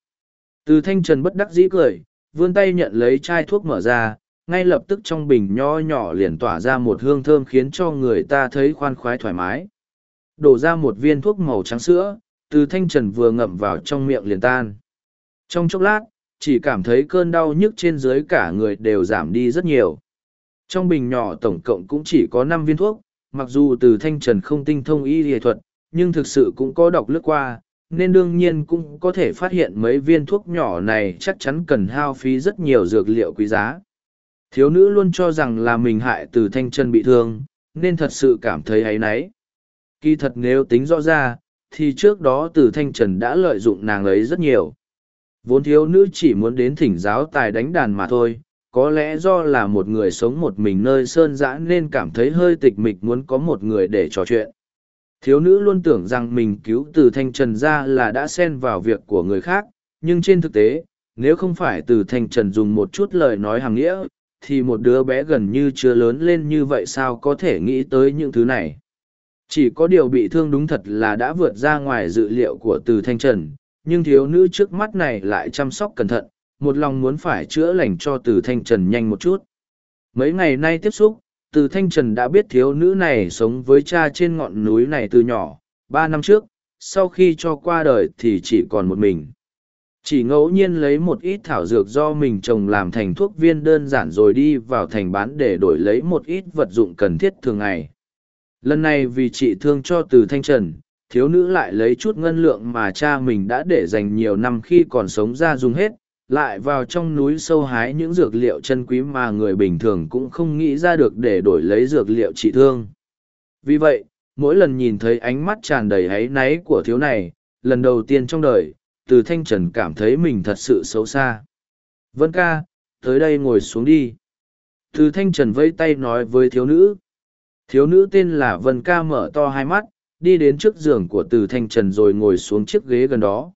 Từ thanh trần bất đắc dĩ cười, vươn tay nhận lấy chai thuốc mở ra ngay lập tức trong bình nho nhỏ liền tỏa ra một hương thơm khiến cho người ta thấy khoan khoái thoải mái. Đổ ra một viên thuốc màu trắng sữa, từ thanh trần vừa ngậm vào trong miệng liền tan. Trong chốc lát, chỉ cảm thấy cơn đau nhức trên dưới cả người đều giảm đi rất nhiều. Trong bình nhỏ tổng cộng cũng chỉ có năm viên thuốc, mặc dù từ thanh trần không tinh thông y nghệ thuật, nhưng thực sự cũng có đọc lướt qua, nên đương nhiên cũng có thể phát hiện mấy viên thuốc nhỏ này chắc chắn cần hao phí rất nhiều dược liệu quý giá thiếu nữ luôn cho rằng là mình hại từ thanh trần bị thương, nên thật sự cảm thấy áy náy. Kỳ thật nếu tính rõ ra, thì trước đó từ thanh trần đã lợi dụng nàng ấy rất nhiều. Vốn thiếu nữ chỉ muốn đến thỉnh giáo tài đánh đàn mà thôi, có lẽ do là một người sống một mình nơi sơn dã nên cảm thấy hơi tịch mịch muốn có một người để trò chuyện. Thiếu nữ luôn tưởng rằng mình cứu từ thanh trần ra là đã xen vào việc của người khác, nhưng trên thực tế, nếu không phải từ thanh trần dùng một chút lời nói hàng nghĩa thì một đứa bé gần như chưa lớn lên như vậy sao có thể nghĩ tới những thứ này? Chỉ có điều bị thương đúng thật là đã vượt ra ngoài dự liệu của từ thanh trần, nhưng thiếu nữ trước mắt này lại chăm sóc cẩn thận, một lòng muốn phải chữa lành cho từ thanh trần nhanh một chút. Mấy ngày nay tiếp xúc, từ thanh trần đã biết thiếu nữ này sống với cha trên ngọn núi này từ nhỏ. Ba năm trước, sau khi cho qua đời thì chỉ còn một mình chỉ ngẫu nhiên lấy một ít thảo dược do mình trồng làm thành thuốc viên đơn giản rồi đi vào thành bán để đổi lấy một ít vật dụng cần thiết thường ngày. Lần này vì chị thương cho từ thanh trần, thiếu nữ lại lấy chút ngân lượng mà cha mình đã để dành nhiều năm khi còn sống ra dùng hết, lại vào trong núi sâu hái những dược liệu chân quý mà người bình thường cũng không nghĩ ra được để đổi lấy dược liệu trị thương. Vì vậy, mỗi lần nhìn thấy ánh mắt tràn đầy áy náy của thiếu này, lần đầu tiên trong đời từ thanh trần cảm thấy mình thật sự xấu xa vân ca tới đây ngồi xuống đi từ thanh trần vẫy tay nói với thiếu nữ thiếu nữ tên là vân ca mở to hai mắt đi đến trước giường của từ thanh trần rồi ngồi xuống chiếc ghế gần đó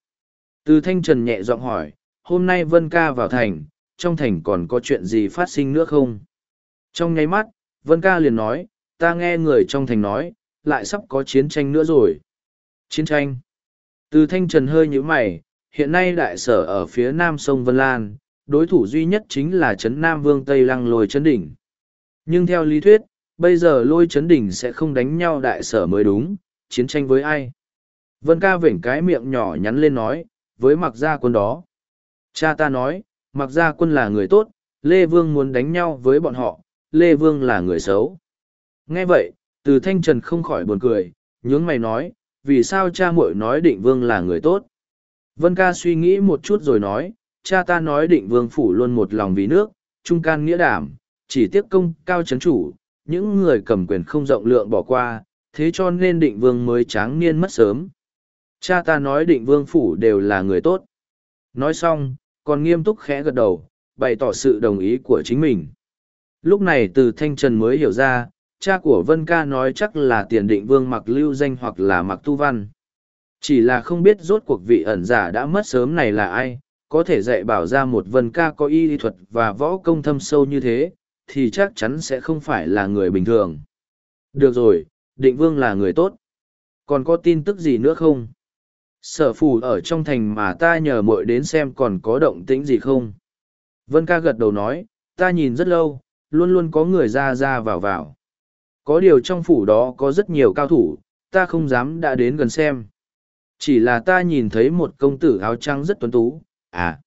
Từ thanh trần nhẹ giọng hỏi, hôm nay Vân ca vào thành, trong thành còn có chuyện gì phát sinh nữa không? Trong nháy mắt, Vân ca liền nói, ta nghe người trong thành nói, lại sắp có chiến tranh nữa rồi. Chiến tranh? Từ thanh trần hơi nhíu mày, hiện nay đại sở ở phía nam sông Vân Lan, đối thủ duy nhất chính là Trấn Nam Vương Tây Lăng lôi Trấn Đỉnh. Nhưng theo lý thuyết, bây giờ lôi Trấn Đỉnh sẽ không đánh nhau đại sở mới đúng, chiến tranh với ai? Vân ca vểnh cái miệng nhỏ nhắn lên nói, với mặc gia quân đó. Cha ta nói, mặc gia quân là người tốt, Lê Vương muốn đánh nhau với bọn họ, Lê Vương là người xấu. Nghe vậy, từ thanh trần không khỏi buồn cười, nhướng mày nói, vì sao cha muội nói định vương là người tốt? Vân ca suy nghĩ một chút rồi nói, cha ta nói định vương phủ luôn một lòng vì nước, trung can nghĩa đảm, chỉ tiếc công cao chấn chủ, những người cầm quyền không rộng lượng bỏ qua, thế cho nên định vương mới tráng niên mất sớm. Cha ta nói định vương phủ đều là người tốt. Nói xong, còn nghiêm túc khẽ gật đầu, bày tỏ sự đồng ý của chính mình. Lúc này từ Thanh Trần mới hiểu ra, cha của Vân Ca nói chắc là tiền định vương mặc lưu danh hoặc là mặc tu văn. Chỉ là không biết rốt cuộc vị ẩn giả đã mất sớm này là ai, có thể dạy bảo ra một Vân Ca có y lý thuật và võ công thâm sâu như thế, thì chắc chắn sẽ không phải là người bình thường. Được rồi, định vương là người tốt. Còn có tin tức gì nữa không? Sở phù ở trong thành mà ta nhờ muội đến xem còn có động tĩnh gì không? Vân ca gật đầu nói, ta nhìn rất lâu, luôn luôn có người ra ra vào vào. Có điều trong phủ đó có rất nhiều cao thủ, ta không dám đã đến gần xem. Chỉ là ta nhìn thấy một công tử áo trắng rất tuấn tú, à.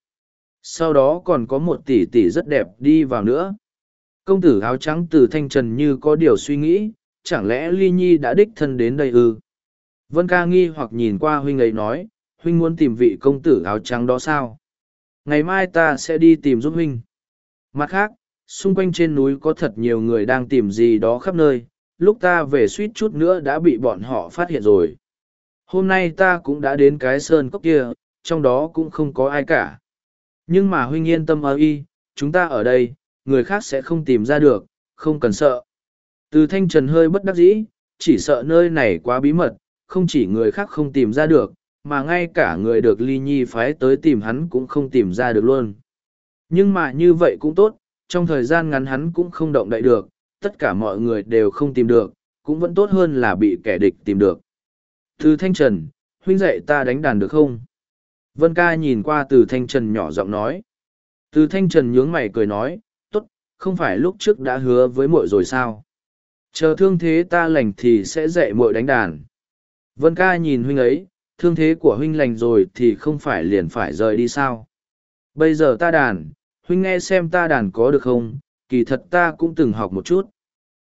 Sau đó còn có một tỷ tỷ rất đẹp đi vào nữa. Công tử áo trắng từ thanh trần như có điều suy nghĩ, chẳng lẽ ly nhi đã đích thân đến đây ư? Vân ca nghi hoặc nhìn qua huynh ấy nói, huynh muốn tìm vị công tử áo trắng đó sao? Ngày mai ta sẽ đi tìm giúp huynh. Mặt khác, xung quanh trên núi có thật nhiều người đang tìm gì đó khắp nơi, lúc ta về suýt chút nữa đã bị bọn họ phát hiện rồi. Hôm nay ta cũng đã đến cái sơn cốc kia, trong đó cũng không có ai cả. Nhưng mà huynh yên tâm ở y, chúng ta ở đây, người khác sẽ không tìm ra được, không cần sợ. Từ thanh trần hơi bất đắc dĩ, chỉ sợ nơi này quá bí mật, không chỉ người khác không tìm ra được, mà ngay cả người được ly nhi phái tới tìm hắn cũng không tìm ra được luôn. Nhưng mà như vậy cũng tốt, trong thời gian ngắn hắn cũng không động đậy được, tất cả mọi người đều không tìm được, cũng vẫn tốt hơn là bị kẻ địch tìm được. Từ Thanh Trần, huynh dạy ta đánh đàn được không? Vân ca nhìn qua từ Thanh Trần nhỏ giọng nói. Từ Thanh Trần nhướng mày cười nói, tốt, không phải lúc trước đã hứa với muội rồi sao? Chờ thương thế ta lành thì sẽ dạy muội đánh đàn. Vân ca nhìn huynh ấy, thương thế của huynh lành rồi thì không phải liền phải rời đi sao? Bây giờ ta đàn, huynh nghe xem ta đàn có được không, kỳ thật ta cũng từng học một chút.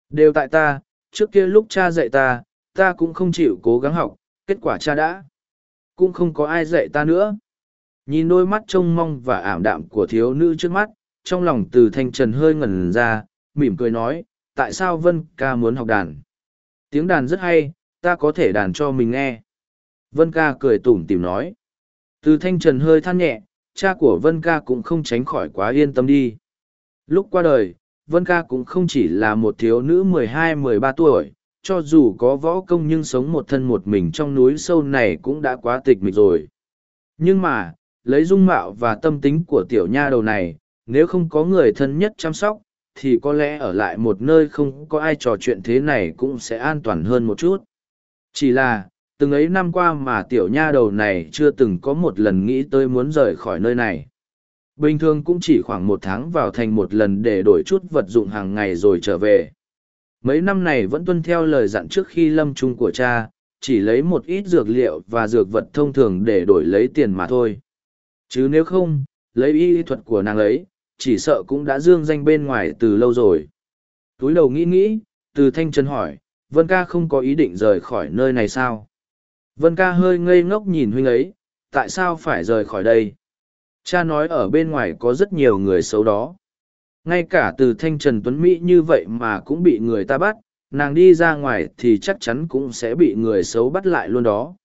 Đều tại ta, trước kia lúc cha dạy ta, ta cũng không chịu cố gắng học, kết quả cha đã. Cũng không có ai dạy ta nữa. Nhìn đôi mắt trông mong và ảm đạm của thiếu nữ trước mắt, trong lòng từ thanh trần hơi ngẩn ra, mỉm cười nói, tại sao Vân ca muốn học đàn? Tiếng đàn rất hay, ta có thể đàn cho mình nghe. Vân ca cười tủm tìm nói. Từ thanh trần hơi than nhẹ, cha của Vân ca cũng không tránh khỏi quá yên tâm đi. Lúc qua đời, Vân ca cũng không chỉ là một thiếu nữ mười hai mười ba tuổi, cho dù có võ công nhưng sống một thân một mình trong núi sâu này cũng đã quá tịch mịch rồi. Nhưng mà, lấy dung mạo và tâm tính của tiểu nha đầu này, nếu không có người thân nhất chăm sóc, thì có lẽ ở lại một nơi không có ai trò chuyện thế này cũng sẽ an toàn hơn một chút. Chỉ là, từng ấy năm qua mà tiểu nha đầu này chưa từng có một lần nghĩ tới muốn rời khỏi nơi này. Bình thường cũng chỉ khoảng một tháng vào thành một lần để đổi chút vật dụng hàng ngày rồi trở về. Mấy năm này vẫn tuân theo lời dặn trước khi lâm chung của cha, chỉ lấy một ít dược liệu và dược vật thông thường để đổi lấy tiền mà thôi. Chứ nếu không, lấy y thuật của nàng ấy, chỉ sợ cũng đã dương danh bên ngoài từ lâu rồi. Túi đầu nghĩ nghĩ, từ thanh trần hỏi, Vân ca không có ý định rời khỏi nơi này sao? Vân ca hơi ngây ngốc nhìn huynh ấy, tại sao phải rời khỏi đây? Cha nói ở bên ngoài có rất nhiều người xấu đó. Ngay cả từ thanh trần tuấn Mỹ như vậy mà cũng bị người ta bắt, nàng đi ra ngoài thì chắc chắn cũng sẽ bị người xấu bắt lại luôn đó.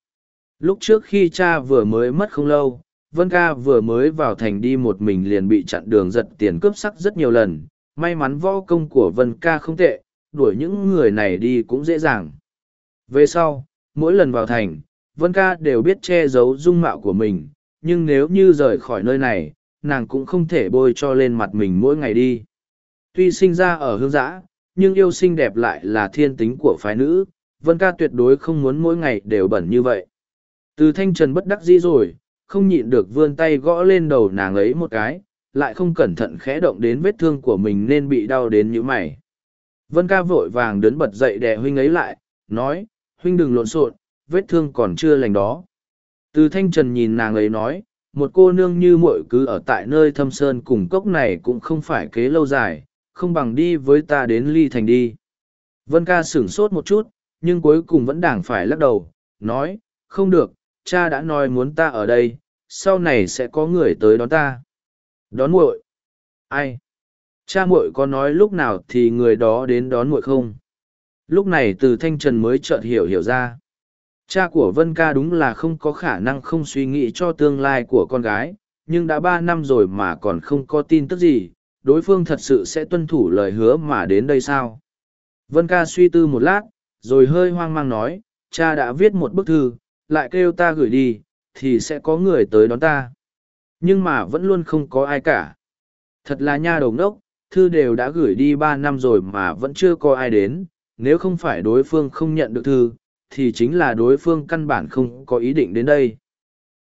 Lúc trước khi cha vừa mới mất không lâu, Vân ca vừa mới vào thành đi một mình liền bị chặn đường giật tiền cướp sắc rất nhiều lần. May mắn võ công của Vân ca không tệ, đuổi những người này đi cũng dễ dàng. Về sau, mỗi lần vào thành, Vân ca đều biết che giấu dung mạo của mình, nhưng nếu như rời khỏi nơi này, nàng cũng không thể bôi cho lên mặt mình mỗi ngày đi. Tuy sinh ra ở hương giã, nhưng yêu xinh đẹp lại là thiên tính của phái nữ, Vân ca tuyệt đối không muốn mỗi ngày đều bẩn như vậy. Từ thanh trần bất đắc dĩ rồi, không nhịn được vươn tay gõ lên đầu nàng ấy một cái, lại không cẩn thận khẽ động đến vết thương của mình nên bị đau đến như mày. Vân ca vội vàng đấn bật dậy đè huynh ấy lại, nói, huynh đừng lộn xộn, vết thương còn chưa lành đó. Từ thanh trần nhìn nàng ấy nói, một cô nương như muội cứ ở tại nơi thâm sơn cùng cốc này cũng không phải kế lâu dài, không bằng đi với ta đến ly thành đi. Vân ca sửng sốt một chút, nhưng cuối cùng vẫn đảng phải lắc đầu, nói, không được, cha đã nói muốn ta ở đây, sau này sẽ có người tới đón ta. Đón muội? Ai? Cha muội có nói lúc nào thì người đó đến đón muội không? Lúc này từ thanh trần mới chợt hiểu hiểu ra. Cha của Vân Ca đúng là không có khả năng không suy nghĩ cho tương lai của con gái, nhưng đã ba năm rồi mà còn không có tin tức gì, đối phương thật sự sẽ tuân thủ lời hứa mà đến đây sao? Vân Ca suy tư một lát, rồi hơi hoang mang nói, cha đã viết một bức thư, lại kêu ta gửi đi, thì sẽ có người tới đón ta. Nhưng mà vẫn luôn không có ai cả. Thật là nha đầu ngốc, thư đều đã gửi đi ba năm rồi mà vẫn chưa có ai đến, nếu không phải đối phương không nhận được thư, thì chính là đối phương căn bản không có ý định đến đây.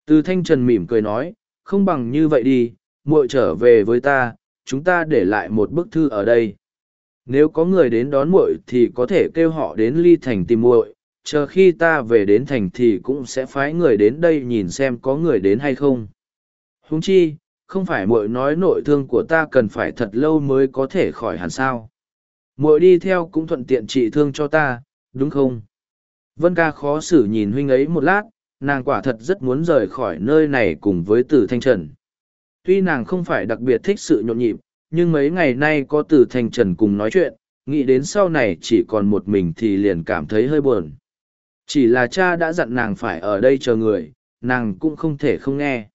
Từ thanh trần mỉm cười nói, không bằng như vậy đi, muội trở về với ta, chúng ta để lại một bức thư ở đây. Nếu có người đến đón muội thì có thể kêu họ đến ly thành tìm muội, chờ khi ta về đến thành thì cũng sẽ phái người đến đây nhìn xem có người đến hay không. Huống chi, không phải muội nói nội thương của ta cần phải thật lâu mới có thể khỏi hẳn sao. Muội đi theo cũng thuận tiện trị thương cho ta, đúng không? Vân ca khó xử nhìn huynh ấy một lát, nàng quả thật rất muốn rời khỏi nơi này cùng với Tử Thanh Trần. Tuy nàng không phải đặc biệt thích sự nhộn nhịp, nhưng mấy ngày nay có Tử Thanh Trần cùng nói chuyện, nghĩ đến sau này chỉ còn một mình thì liền cảm thấy hơi buồn. Chỉ là cha đã dặn nàng phải ở đây chờ người, nàng cũng không thể không nghe.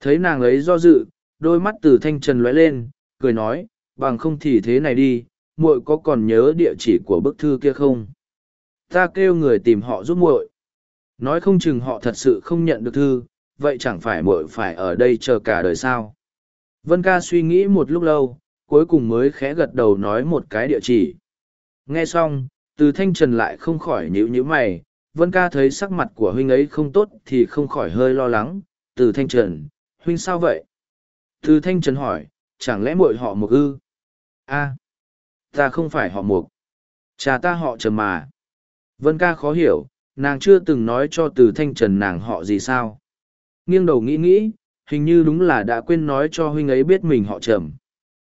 Thấy nàng ấy do dự, đôi mắt Tử Thanh Trần lóe lên, cười nói, bằng không thì thế này đi, muội có còn nhớ địa chỉ của bức thư kia không? ta kêu người tìm họ giúp muội. Nói không chừng họ thật sự không nhận được thư, vậy chẳng phải muội phải ở đây chờ cả đời sao? Vân ca suy nghĩ một lúc lâu, cuối cùng mới khẽ gật đầu nói một cái địa chỉ. Nghe xong, từ thanh trần lại không khỏi nhíu nhíu mày, vân ca thấy sắc mặt của huynh ấy không tốt thì không khỏi hơi lo lắng. Từ thanh trần, huynh sao vậy? Từ thanh trần hỏi, chẳng lẽ muội họ mục ư? A ta không phải họ mục cha ta họ trầm mà Vân ca khó hiểu, nàng chưa từng nói cho từ thanh trần nàng họ gì sao. Nghiêng đầu nghĩ nghĩ, hình như đúng là đã quên nói cho huynh ấy biết mình họ trầm.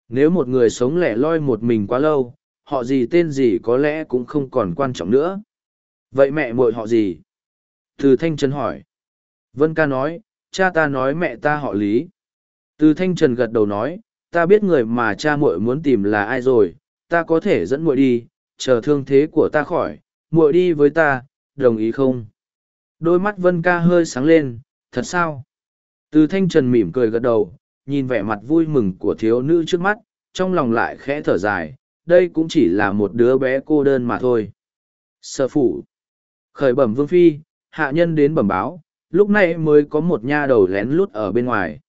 Nếu một người sống lẻ loi một mình quá lâu, họ gì tên gì có lẽ cũng không còn quan trọng nữa. Vậy mẹ muội họ gì? Từ thanh trần hỏi. Vân ca nói, cha ta nói mẹ ta họ lý. Từ thanh trần gật đầu nói, ta biết người mà cha muội muốn tìm là ai rồi, ta có thể dẫn muội đi, chờ thương thế của ta khỏi, muội đi với ta, đồng ý không? Đôi mắt Vân ca hơi sáng lên, thật sao? Từ thanh trần mỉm cười gật đầu, nhìn vẻ mặt vui mừng của thiếu nữ trước mắt, trong lòng lại khẽ thở dài, đây cũng chỉ là một đứa bé cô đơn mà thôi. Sở phủ. Khởi bẩm vương phi, hạ nhân đến bẩm báo, lúc này mới có một nha đầu lén lút ở bên ngoài.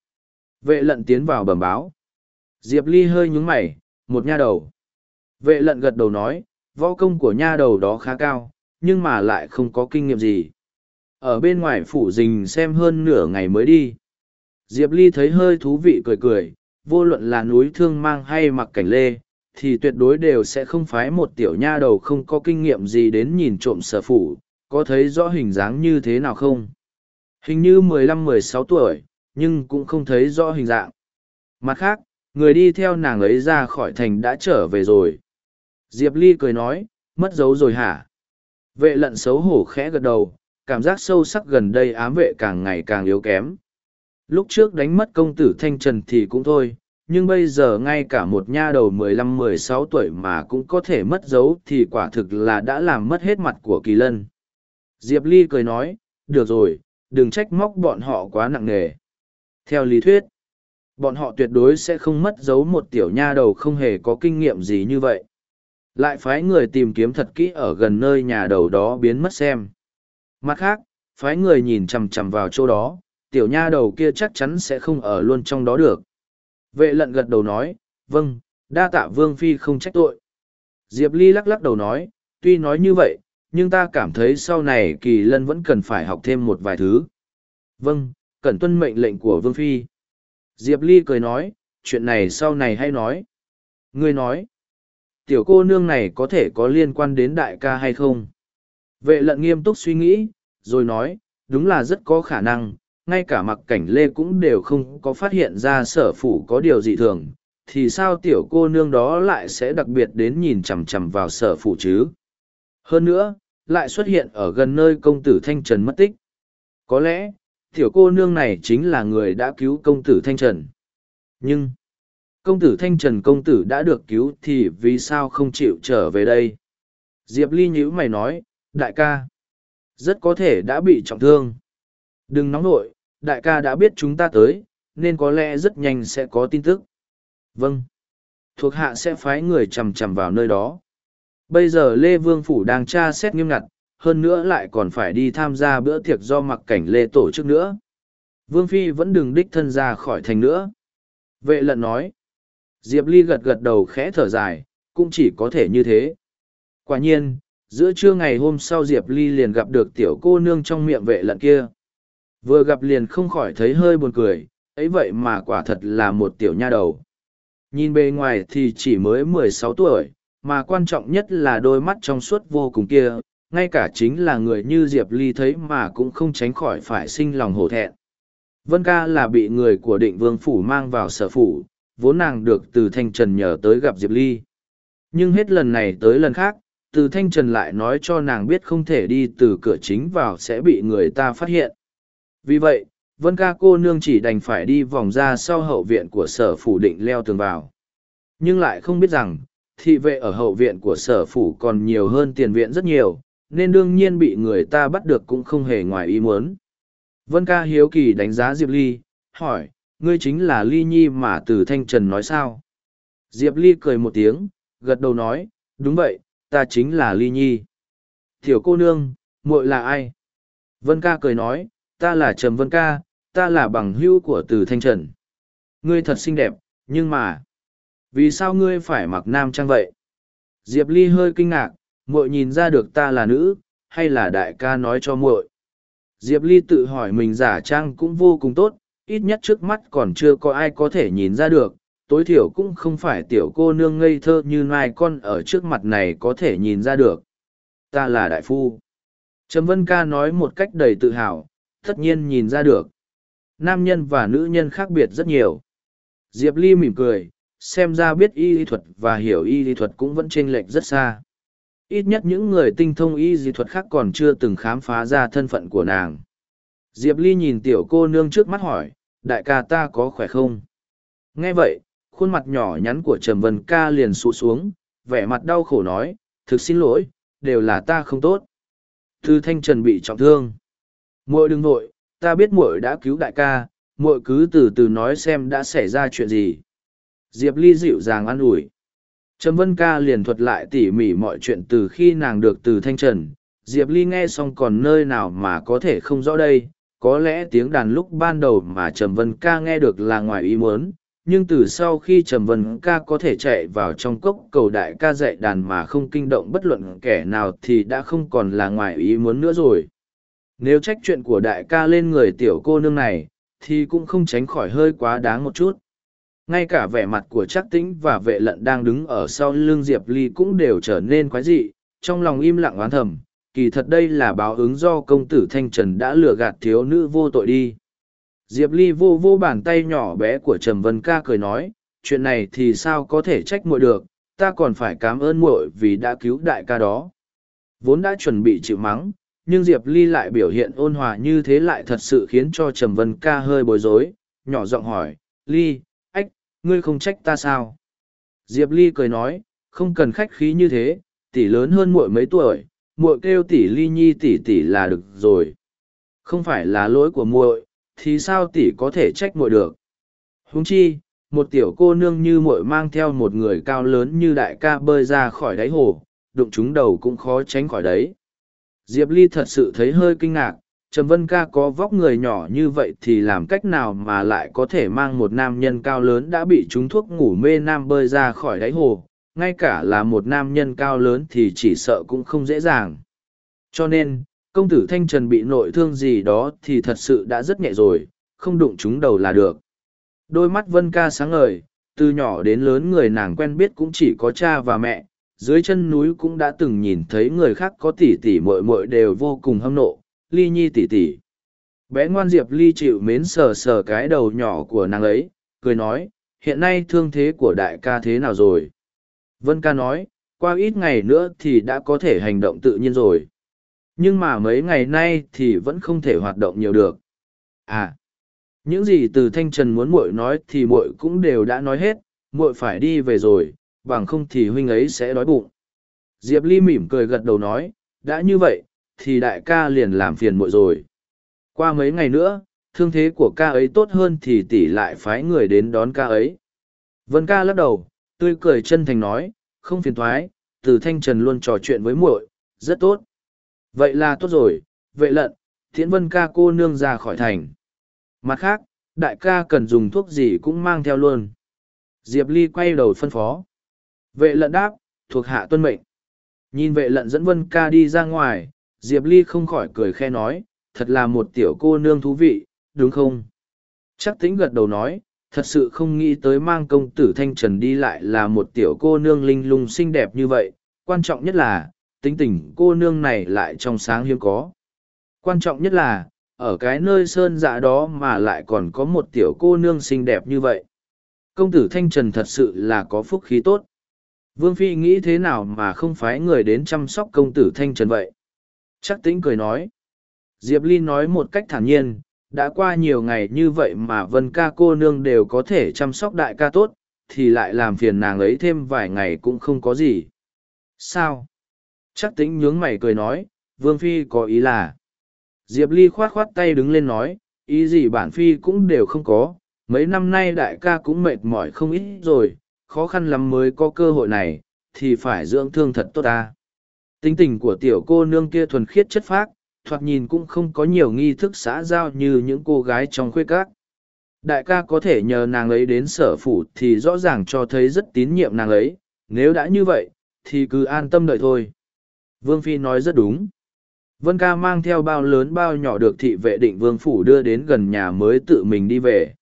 Vệ lận tiến vào bẩm báo. Diệp Ly hơi nhúng mày, một nha đầu. Vệ lận gật đầu nói, võ công của nha đầu đó khá cao, nhưng mà lại không có kinh nghiệm gì. Ở bên ngoài phủ rình xem hơn nửa ngày mới đi. Diệp Ly thấy hơi thú vị cười cười, vô luận là núi thương mang hay mặc cảnh lê, thì tuyệt đối đều sẽ không phái một tiểu nha đầu không có kinh nghiệm gì đến nhìn trộm sở phủ, có thấy rõ hình dáng như thế nào không? Hình như mười lăm mười sáu tuổi, nhưng cũng không thấy rõ hình dạng. Mặt khác, người đi theo nàng ấy ra khỏi thành đã trở về rồi. Diệp Ly cười nói, mất dấu rồi hả? Vệ lận xấu hổ khẽ gật đầu, cảm giác sâu sắc gần đây ám vệ càng ngày càng yếu kém. Lúc trước đánh mất công tử Thanh Trần thì cũng thôi, nhưng bây giờ ngay cả một nha đầu mười lăm mười sáu tuổi mà cũng có thể mất dấu thì quả thực là đã làm mất hết mặt của kỳ lân. Diệp Ly cười nói, được rồi, đừng trách móc bọn họ quá nặng nề. Theo lý thuyết, bọn họ tuyệt đối sẽ không mất dấu một tiểu nha đầu không hề có kinh nghiệm gì như vậy. Lại phái người tìm kiếm thật kỹ ở gần nơi nhà đầu đó biến mất xem. Mặt khác, phái người nhìn chằm chằm vào chỗ đó, tiểu nha đầu kia chắc chắn sẽ không ở luôn trong đó được. Vệ lận gật đầu nói, vâng, đa tạ Vương Phi không trách tội. Diệp Ly lắc lắc đầu nói, tuy nói như vậy, nhưng ta cảm thấy sau này kỳ lân vẫn cần phải học thêm một vài thứ. Vâng, cần tuân mệnh lệnh của Vương Phi. Diệp Ly cười nói, chuyện này sau này hay nói. Ngươi nói, tiểu cô nương này có thể có liên quan đến đại ca hay không? Vệ lận nghiêm túc suy nghĩ, rồi nói, đúng là rất có khả năng, ngay cả mặc cảnh lê cũng đều không có phát hiện ra sở phủ có điều gì thường, thì sao tiểu cô nương đó lại sẽ đặc biệt đến nhìn chằm chằm vào sở phủ chứ? Hơn nữa, lại xuất hiện ở gần nơi công tử Thanh Trần mất tích. Có lẽ, tiểu cô nương này chính là người đã cứu công tử Thanh Trần. Nhưng, công tử Thanh Trần công tử đã được cứu thì vì sao không chịu trở về đây? Diệp Ly nhữ mày nói, đại ca, rất có thể đã bị trọng thương. Đừng nóng nổi, đại ca đã biết chúng ta tới, nên có lẽ rất nhanh sẽ có tin tức. Vâng. Thuộc hạ sẽ phái người chằm chằm vào nơi đó. Bây giờ Lê Vương Phủ đang tra xét nghiêm ngặt, hơn nữa lại còn phải đi tham gia bữa tiệc do mặc cảnh Lê tổ chức nữa. Vương Phi vẫn đừng đích thân ra khỏi thành nữa. Vệ lận nói. Diệp Ly gật gật đầu khẽ thở dài, cũng chỉ có thể như thế. Quả nhiên, giữa trưa ngày hôm sau Diệp Ly liền gặp được tiểu cô nương trong miệng vệ lận kia. Vừa gặp liền không khỏi thấy hơi buồn cười, ấy vậy mà quả thật là một tiểu nha đầu. Nhìn bề ngoài thì chỉ mới mười sáu tuổi, mà quan trọng nhất là đôi mắt trong suốt vô cùng kia, ngay cả chính là người như Diệp Ly thấy mà cũng không tránh khỏi phải sinh lòng hổ thẹn. Vân ca là bị người của định vương phủ mang vào sở phủ, vốn nàng được từ Thanh Trần nhờ tới gặp Diệp Ly. Nhưng hết lần này tới lần khác, từ Thanh Trần lại nói cho nàng biết không thể đi từ cửa chính vào sẽ bị người ta phát hiện. Vì vậy, Vân ca cô nương chỉ đành phải đi vòng ra sau hậu viện của sở phủ định leo tường vào. Nhưng lại không biết rằng, thị vệ ở hậu viện của sở phủ còn nhiều hơn tiền viện rất nhiều, nên đương nhiên bị người ta bắt được cũng không hề ngoài ý muốn. Vân ca hiếu kỳ đánh giá Diệp Ly, hỏi, ngươi chính là Ly Nhi mà từ Thanh Trần nói sao? Diệp Ly cười một tiếng, gật đầu nói, đúng vậy, ta chính là Ly Nhi. Thiểu cô nương, muội là ai? Vân ca cười nói, ta là Trầm Vân ca, ta là bằng hữu của từ Thanh Trần. Ngươi thật xinh đẹp, nhưng mà, vì sao ngươi phải mặc nam trang vậy? Diệp Ly hơi kinh ngạc, muội nhìn ra được ta là nữ, hay là đại ca nói cho muội? Diệp Ly tự hỏi mình giả trang cũng vô cùng tốt, ít nhất trước mắt còn chưa có ai có thể nhìn ra được, tối thiểu cũng không phải tiểu cô nương ngây thơ như nai con ở trước mặt này có thể nhìn ra được. Ta là đại phu. Trầm Vân Ca nói một cách đầy tự hào, tất nhiên nhìn ra được. Nam nhân và nữ nhân khác biệt rất nhiều. Diệp Ly mỉm cười, xem ra biết y lý thuật và hiểu y lý thuật cũng vẫn chênh lệch rất xa. Ít nhất những người tinh thông y lý thuật khác còn chưa từng khám phá ra thân phận của nàng. Diệp Ly nhìn tiểu cô nương trước mắt hỏi, đại ca ta có khỏe không? Nghe vậy, khuôn mặt nhỏ nhắn của Trầm Vân ca liền sụ xuống, vẻ mặt đau khổ nói, thực xin lỗi, đều là ta không tốt. Thư Thanh Trần bị trọng thương. Muội đừng vội, ta biết muội đã cứu đại ca, muội cứ từ từ nói xem đã xảy ra chuyện gì. Diệp Ly dịu dàng an ủi. Trầm Vân Ca liền thuật lại tỉ mỉ mọi chuyện từ khi nàng được từ Thanh Trần. Diệp Ly nghe xong còn nơi nào mà có thể không rõ đây, có lẽ tiếng đàn lúc ban đầu mà Trầm Vân Ca nghe được là ngoài ý muốn, nhưng từ sau khi Trầm Vân Ca có thể chạy vào trong cốc cầu đại ca dạy đàn mà không kinh động bất luận kẻ nào thì đã không còn là ngoài ý muốn nữa rồi. Nếu trách chuyện của đại ca lên người tiểu cô nương này, thì cũng không tránh khỏi hơi quá đáng một chút ngay cả vẻ mặt của trác tĩnh và vệ lận đang đứng ở sau lưng diệp ly cũng đều trở nên quái dị trong lòng im lặng oán thầm kỳ thật đây là báo ứng do công tử thanh trần đã lừa gạt thiếu nữ vô tội đi. Diệp ly vô vô bàn tay nhỏ bé của trầm vân ca cười nói chuyện này thì sao có thể trách muội được ta còn phải cảm ơn muội vì đã cứu đại ca đó. Vốn đã chuẩn bị chịu mắng nhưng diệp ly lại biểu hiện ôn hòa như thế lại thật sự khiến cho trầm vân ca hơi bối rối nhỏ giọng hỏi ly ách, ngươi không trách ta sao? Diệp ly cười nói không cần khách khí như thế tỷ lớn hơn muội mấy tuổi muội kêu tỷ ly nhi tỷ tỷ là được rồi. Không phải là lỗi của muội thì sao tỷ có thể trách muội được? Huống chi một tiểu cô nương như muội mang theo một người cao lớn như đại ca bơi ra khỏi đáy hồ đụng chúng đầu cũng khó tránh khỏi đấy. Diệp ly thật sự thấy hơi kinh ngạc Trầm Vân ca có vóc người nhỏ như vậy thì làm cách nào mà lại có thể mang một nam nhân cao lớn đã bị trúng thuốc ngủ mê nam bơi ra khỏi đáy hồ, ngay cả là một nam nhân cao lớn thì chỉ sợ cũng không dễ dàng. Cho nên, công tử Thanh Trần bị nội thương gì đó thì thật sự đã rất nhẹ rồi, không đụng chúng đầu là được. Đôi mắt Vân ca sáng ngời, từ nhỏ đến lớn người nàng quen biết cũng chỉ có cha và mẹ, dưới chân núi cũng đã từng nhìn thấy người khác có tỷ tỷ muội muội đều vô cùng hâm nộ, ly nhi tỷ tỷ. Bé ngoan Diệp Ly chịu mến sờ sờ cái đầu nhỏ của nàng ấy, cười nói, hiện nay thương thế của đại ca thế nào rồi? Vân ca nói, qua ít ngày nữa thì đã có thể hành động tự nhiên rồi. Nhưng mà mấy ngày nay thì vẫn không thể hoạt động nhiều được. À, những gì từ Thanh Trần muốn muội nói thì muội cũng đều đã nói hết, muội phải đi về rồi, bằng không thì huynh ấy sẽ đói bụng. Diệp Ly mỉm cười gật đầu nói, đã như vậy, thì đại ca liền làm phiền muội rồi. Qua mấy ngày nữa, thương thế của ca ấy tốt hơn thì tỷ lại phái người đến đón ca ấy. Vân ca lắc đầu, tươi cười chân thành nói, không phiền thoái, từ thanh trần luôn trò chuyện với muội, rất tốt. Vậy là tốt rồi, vệ lận, thiễn vân ca cô nương ra khỏi thành. Mặt khác, đại ca cần dùng thuốc gì cũng mang theo luôn. Diệp Ly quay đầu phân phó. Vệ lận đáp, thuộc hạ tuân mệnh. Nhìn vệ lận dẫn vân ca đi ra ngoài, Diệp Ly không khỏi cười khe nói, thật là một tiểu cô nương thú vị, đúng không? Chắc tính gật đầu nói, thật sự không nghĩ tới mang công tử Thanh Trần đi lại là một tiểu cô nương linh lung xinh đẹp như vậy, quan trọng nhất là, tính tình cô nương này lại trong sáng hiếm có. Quan trọng nhất là, ở cái nơi sơn dạ đó mà lại còn có một tiểu cô nương xinh đẹp như vậy. Công tử Thanh Trần thật sự là có phúc khí tốt. Vương Phi nghĩ thế nào mà không phái người đến chăm sóc công tử Thanh Trần vậy? Chắc tĩnh cười nói. Diệp Ly nói một cách thản nhiên, đã qua nhiều ngày như vậy mà vân ca cô nương đều có thể chăm sóc đại ca tốt, thì lại làm phiền nàng ấy thêm vài ngày cũng không có gì. Sao? Chắc tĩnh nhướng mày cười nói, Vương Phi có ý là. Diệp Ly khoát khoát tay đứng lên nói, ý gì bản Phi cũng đều không có, mấy năm nay đại ca cũng mệt mỏi không ít rồi, khó khăn lắm mới có cơ hội này, thì phải dưỡng thương thật tốt ta. Tính tình của tiểu cô nương kia thuần khiết chất phác, thoạt nhìn cũng không có nhiều nghi thức xã giao như những cô gái trong khuê các. Đại ca có thể nhờ nàng ấy đến sở phủ thì rõ ràng cho thấy rất tín nhiệm nàng ấy, nếu đã như vậy, thì cứ an tâm đợi thôi. Vương Phi nói rất đúng. Vân ca mang theo bao lớn bao nhỏ được thị vệ định vương phủ đưa đến gần nhà mới tự mình đi về.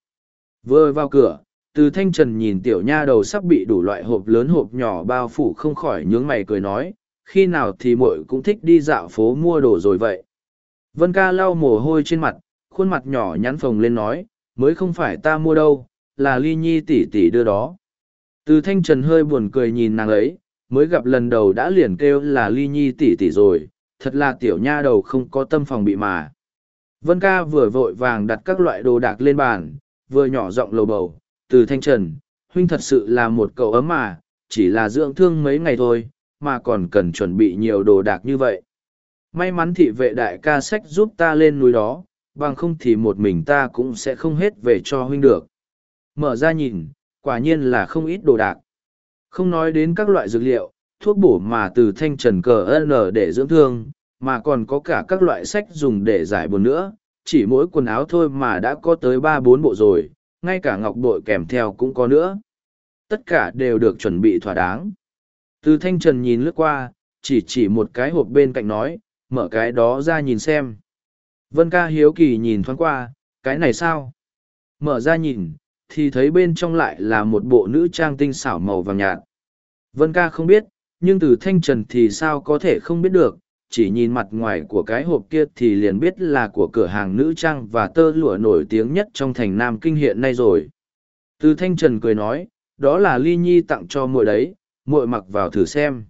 Vừa vào cửa, từ thanh trần nhìn tiểu nha đầu sắp bị đủ loại hộp lớn hộp nhỏ bao phủ không khỏi nhướng mày cười nói, khi nào thì muội cũng thích đi dạo phố mua đồ rồi vậy. Vân ca lau mồ hôi trên mặt, khuôn mặt nhỏ nhắn phồng lên nói, mới không phải ta mua đâu, là ly nhi tỷ tỷ đưa đó. Từ thanh trần hơi buồn cười nhìn nàng ấy, mới gặp lần đầu đã liền kêu là ly nhi tỷ tỷ rồi, thật là tiểu nha đầu không có tâm phòng bị mà. Vân ca vừa vội vàng đặt các loại đồ đạc lên bàn, vừa nhỏ giọng lầu bầu, từ thanh trần, huynh thật sự là một cậu ấm mà, chỉ là dưỡng thương mấy ngày thôi, mà còn cần chuẩn bị nhiều đồ đạc như vậy. May mắn thị vệ đại ca sách giúp ta lên núi đó, bằng không thì một mình ta cũng sẽ không hết về cho huynh được. Mở ra nhìn, quả nhiên là không ít đồ đạc. Không nói đến các loại dược liệu, thuốc bổ mà từ thanh trần cờ N để dưỡng thương, mà còn có cả các loại sách dùng để giải buồn nữa, chỉ mỗi quần áo thôi mà đã có tới ba bốn bộ rồi, ngay cả ngọc bội kèm theo cũng có nữa. Tất cả đều được chuẩn bị thỏa đáng. Từ thanh trần nhìn lướt qua, chỉ chỉ một cái hộp bên cạnh nói, mở cái đó ra nhìn xem. Vân ca hiếu kỳ nhìn thoáng qua, cái này sao? Mở ra nhìn, thì thấy bên trong lại là một bộ nữ trang tinh xảo màu vàng nhạt. Vân ca không biết, nhưng từ thanh trần thì sao có thể không biết được, chỉ nhìn mặt ngoài của cái hộp kia thì liền biết là của cửa hàng nữ trang và tơ lụa nổi tiếng nhất trong thành Nam Kinh hiện nay rồi. Từ thanh trần cười nói, đó là ly nhi tặng cho muội đấy, muội mặc vào thử xem.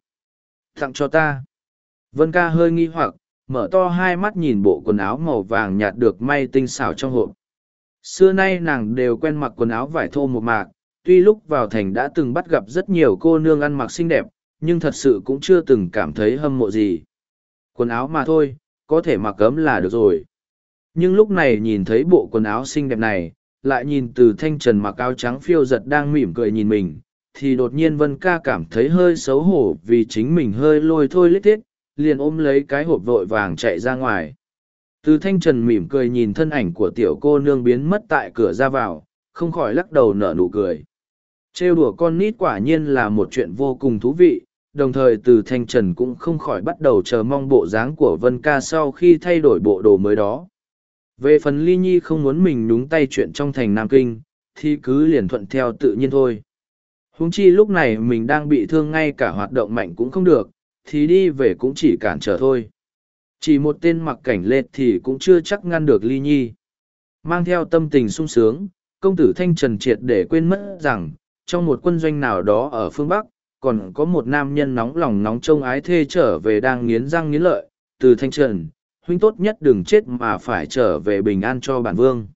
Tặng cho ta. Vân ca hơi nghi hoặc, mở to hai mắt nhìn bộ quần áo màu vàng nhạt được may tinh xảo trong hộp. Xưa nay nàng đều quen mặc quần áo vải thô một mạc, tuy lúc vào thành đã từng bắt gặp rất nhiều cô nương ăn mặc xinh đẹp, nhưng thật sự cũng chưa từng cảm thấy hâm mộ gì. Quần áo mà thôi, có thể mặc cấm là được rồi. Nhưng lúc này nhìn thấy bộ quần áo xinh đẹp này, lại nhìn từ thanh trần mặc áo trắng phiêu giật đang mỉm cười nhìn mình, thì đột nhiên Vân ca cảm thấy hơi xấu hổ vì chính mình hơi lôi thôi lít thiết, liền ôm lấy cái hộp vội vàng chạy ra ngoài. Từ thanh trần mỉm cười nhìn thân ảnh của tiểu cô nương biến mất tại cửa ra vào, không khỏi lắc đầu nở nụ cười. Trêu đùa con nít quả nhiên là một chuyện vô cùng thú vị, đồng thời từ thanh trần cũng không khỏi bắt đầu chờ mong bộ dáng của vân ca sau khi thay đổi bộ đồ mới đó về phần ly nhi không muốn mình nhúng tay chuyện trong thành nam kinh thì cứ liền thuận theo tự nhiên thôi huống chi lúc này mình đang bị thương ngay cả hoạt động mạnh cũng không được thì đi về cũng chỉ cản trở thôi chỉ một tên mặc cảnh lệch thì cũng chưa chắc ngăn được ly nhi mang theo tâm tình sung sướng công tử thanh trần triệt để quên mất rằng trong một quân doanh nào đó ở phương bắc còn có một nam nhân nóng lòng nóng trông ái thê trở về đang nghiến răng nghiến lợi, từ thanh trần, huynh tốt nhất đừng chết mà phải trở về bình an cho bản vương.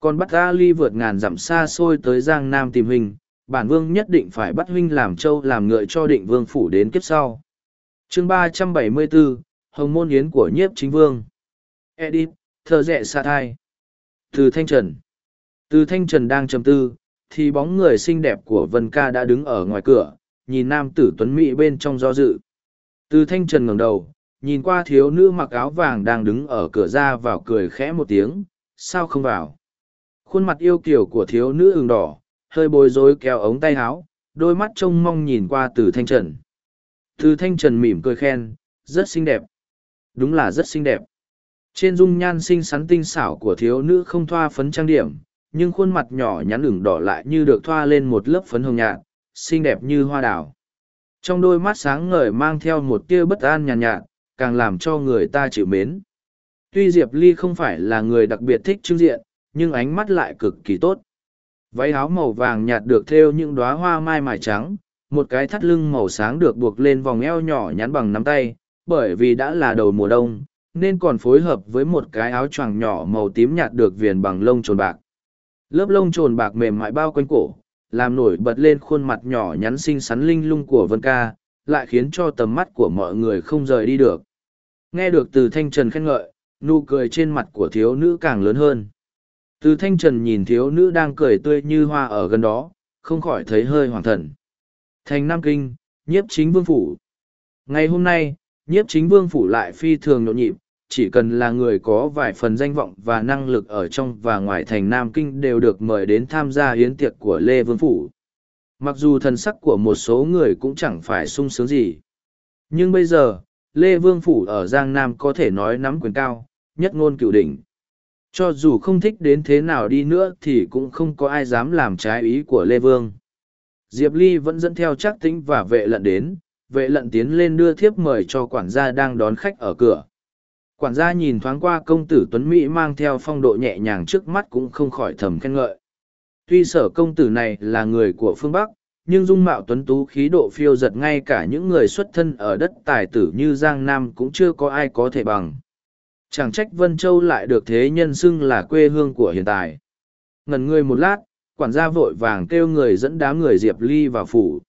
Còn bắt A Ly vượt ngàn dặm xa xôi tới Giang Nam tìm huynh, bản vương nhất định phải bắt huynh làm châu làm ngựa cho định vương phủ đến kiếp sau chương ba trăm bảy mươi bốn Hồng Môn Yến của nhiếp chính vương. Edit, thờ rẽ xa thai. Từ Thanh Trần. Từ Thanh Trần đang trầm tư, thì bóng người xinh đẹp của Vân Ca đã đứng ở ngoài cửa, nhìn nam tử tuấn mỹ bên trong do dự. Từ thanh trần ngẩng đầu, nhìn qua thiếu nữ mặc áo vàng đang đứng ở cửa ra vào cười khẽ một tiếng, sao không vào. Khuôn mặt yêu kiểu của thiếu nữ ửng đỏ, hơi bối rối kéo ống tay áo, đôi mắt trông mong nhìn qua từ thanh trần. Từ thanh trần mỉm cười khen, rất xinh đẹp. Đúng là rất xinh đẹp. Trên dung nhan xinh xắn tinh xảo của thiếu nữ không thoa phấn trang điểm, nhưng khuôn mặt nhỏ nhắn ửng đỏ lại như được thoa lên một lớp phấn hồng nhạt, xinh đẹp như hoa đào. Trong đôi mắt sáng ngời mang theo một tia bất an nhàn nhạt, nhạt, càng làm cho người ta chịu mến. Tuy Diệp Ly không phải là người đặc biệt thích trưng diện, nhưng ánh mắt lại cực kỳ tốt. Váy áo màu vàng nhạt được thêu những đóa hoa mai mài trắng, một cái thắt lưng màu sáng được buộc lên vòng eo nhỏ nhắn bằng nắm tay, bởi vì đã là đầu mùa đông, nên còn phối hợp với một cái áo choàng nhỏ màu tím nhạt được viền bằng lông trồn bạc. Lớp lông trồn bạc mềm mại bao quanh cổ, làm nổi bật lên khuôn mặt nhỏ nhắn xinh xắn linh lung của vân ca lại khiến cho tầm mắt của mọi người không rời đi được. Nghe được từ thanh trần khen ngợi nụ cười trên mặt của thiếu nữ càng lớn hơn. Từ thanh trần nhìn thiếu nữ đang cười tươi như hoa ở gần đó không khỏi thấy hơi hoàng thần thành nam kinh nhiếp chính vương phủ ngày hôm nay nhiếp chính vương phủ lại phi thường nhộn nhịp chỉ cần là người có vài phần danh vọng và năng lực ở trong và ngoài thành Nam Kinh đều được mời đến tham gia hiến tiệc của Lê Vương Phủ. Mặc dù thần sắc của một số người cũng chẳng phải sung sướng gì. Nhưng bây giờ, Lê Vương Phủ ở Giang Nam có thể nói nắm quyền cao, nhất ngôn cửu đỉnh. Cho dù không thích đến thế nào đi nữa thì cũng không có ai dám làm trái ý của Lê Vương. Diệp Ly vẫn dẫn theo chắc tính và vệ lận đến, vệ lận tiến lên đưa thiếp mời cho quản gia đang đón khách ở cửa. Quản gia nhìn thoáng qua công tử Tuấn Mỹ mang theo phong độ nhẹ nhàng trước mắt cũng không khỏi thầm khen ngợi. Tuy sở công tử này là người của phương Bắc, nhưng dung mạo tuấn tú khí độ phiêu giật ngay cả những người xuất thân ở đất tài tử như Giang Nam cũng chưa có ai có thể bằng. Chẳng trách Vân Châu lại được thế nhân xưng là quê hương của hiện tại. Ngần người một lát, quản gia vội vàng kêu người dẫn đám người Diệp Ly vào phủ.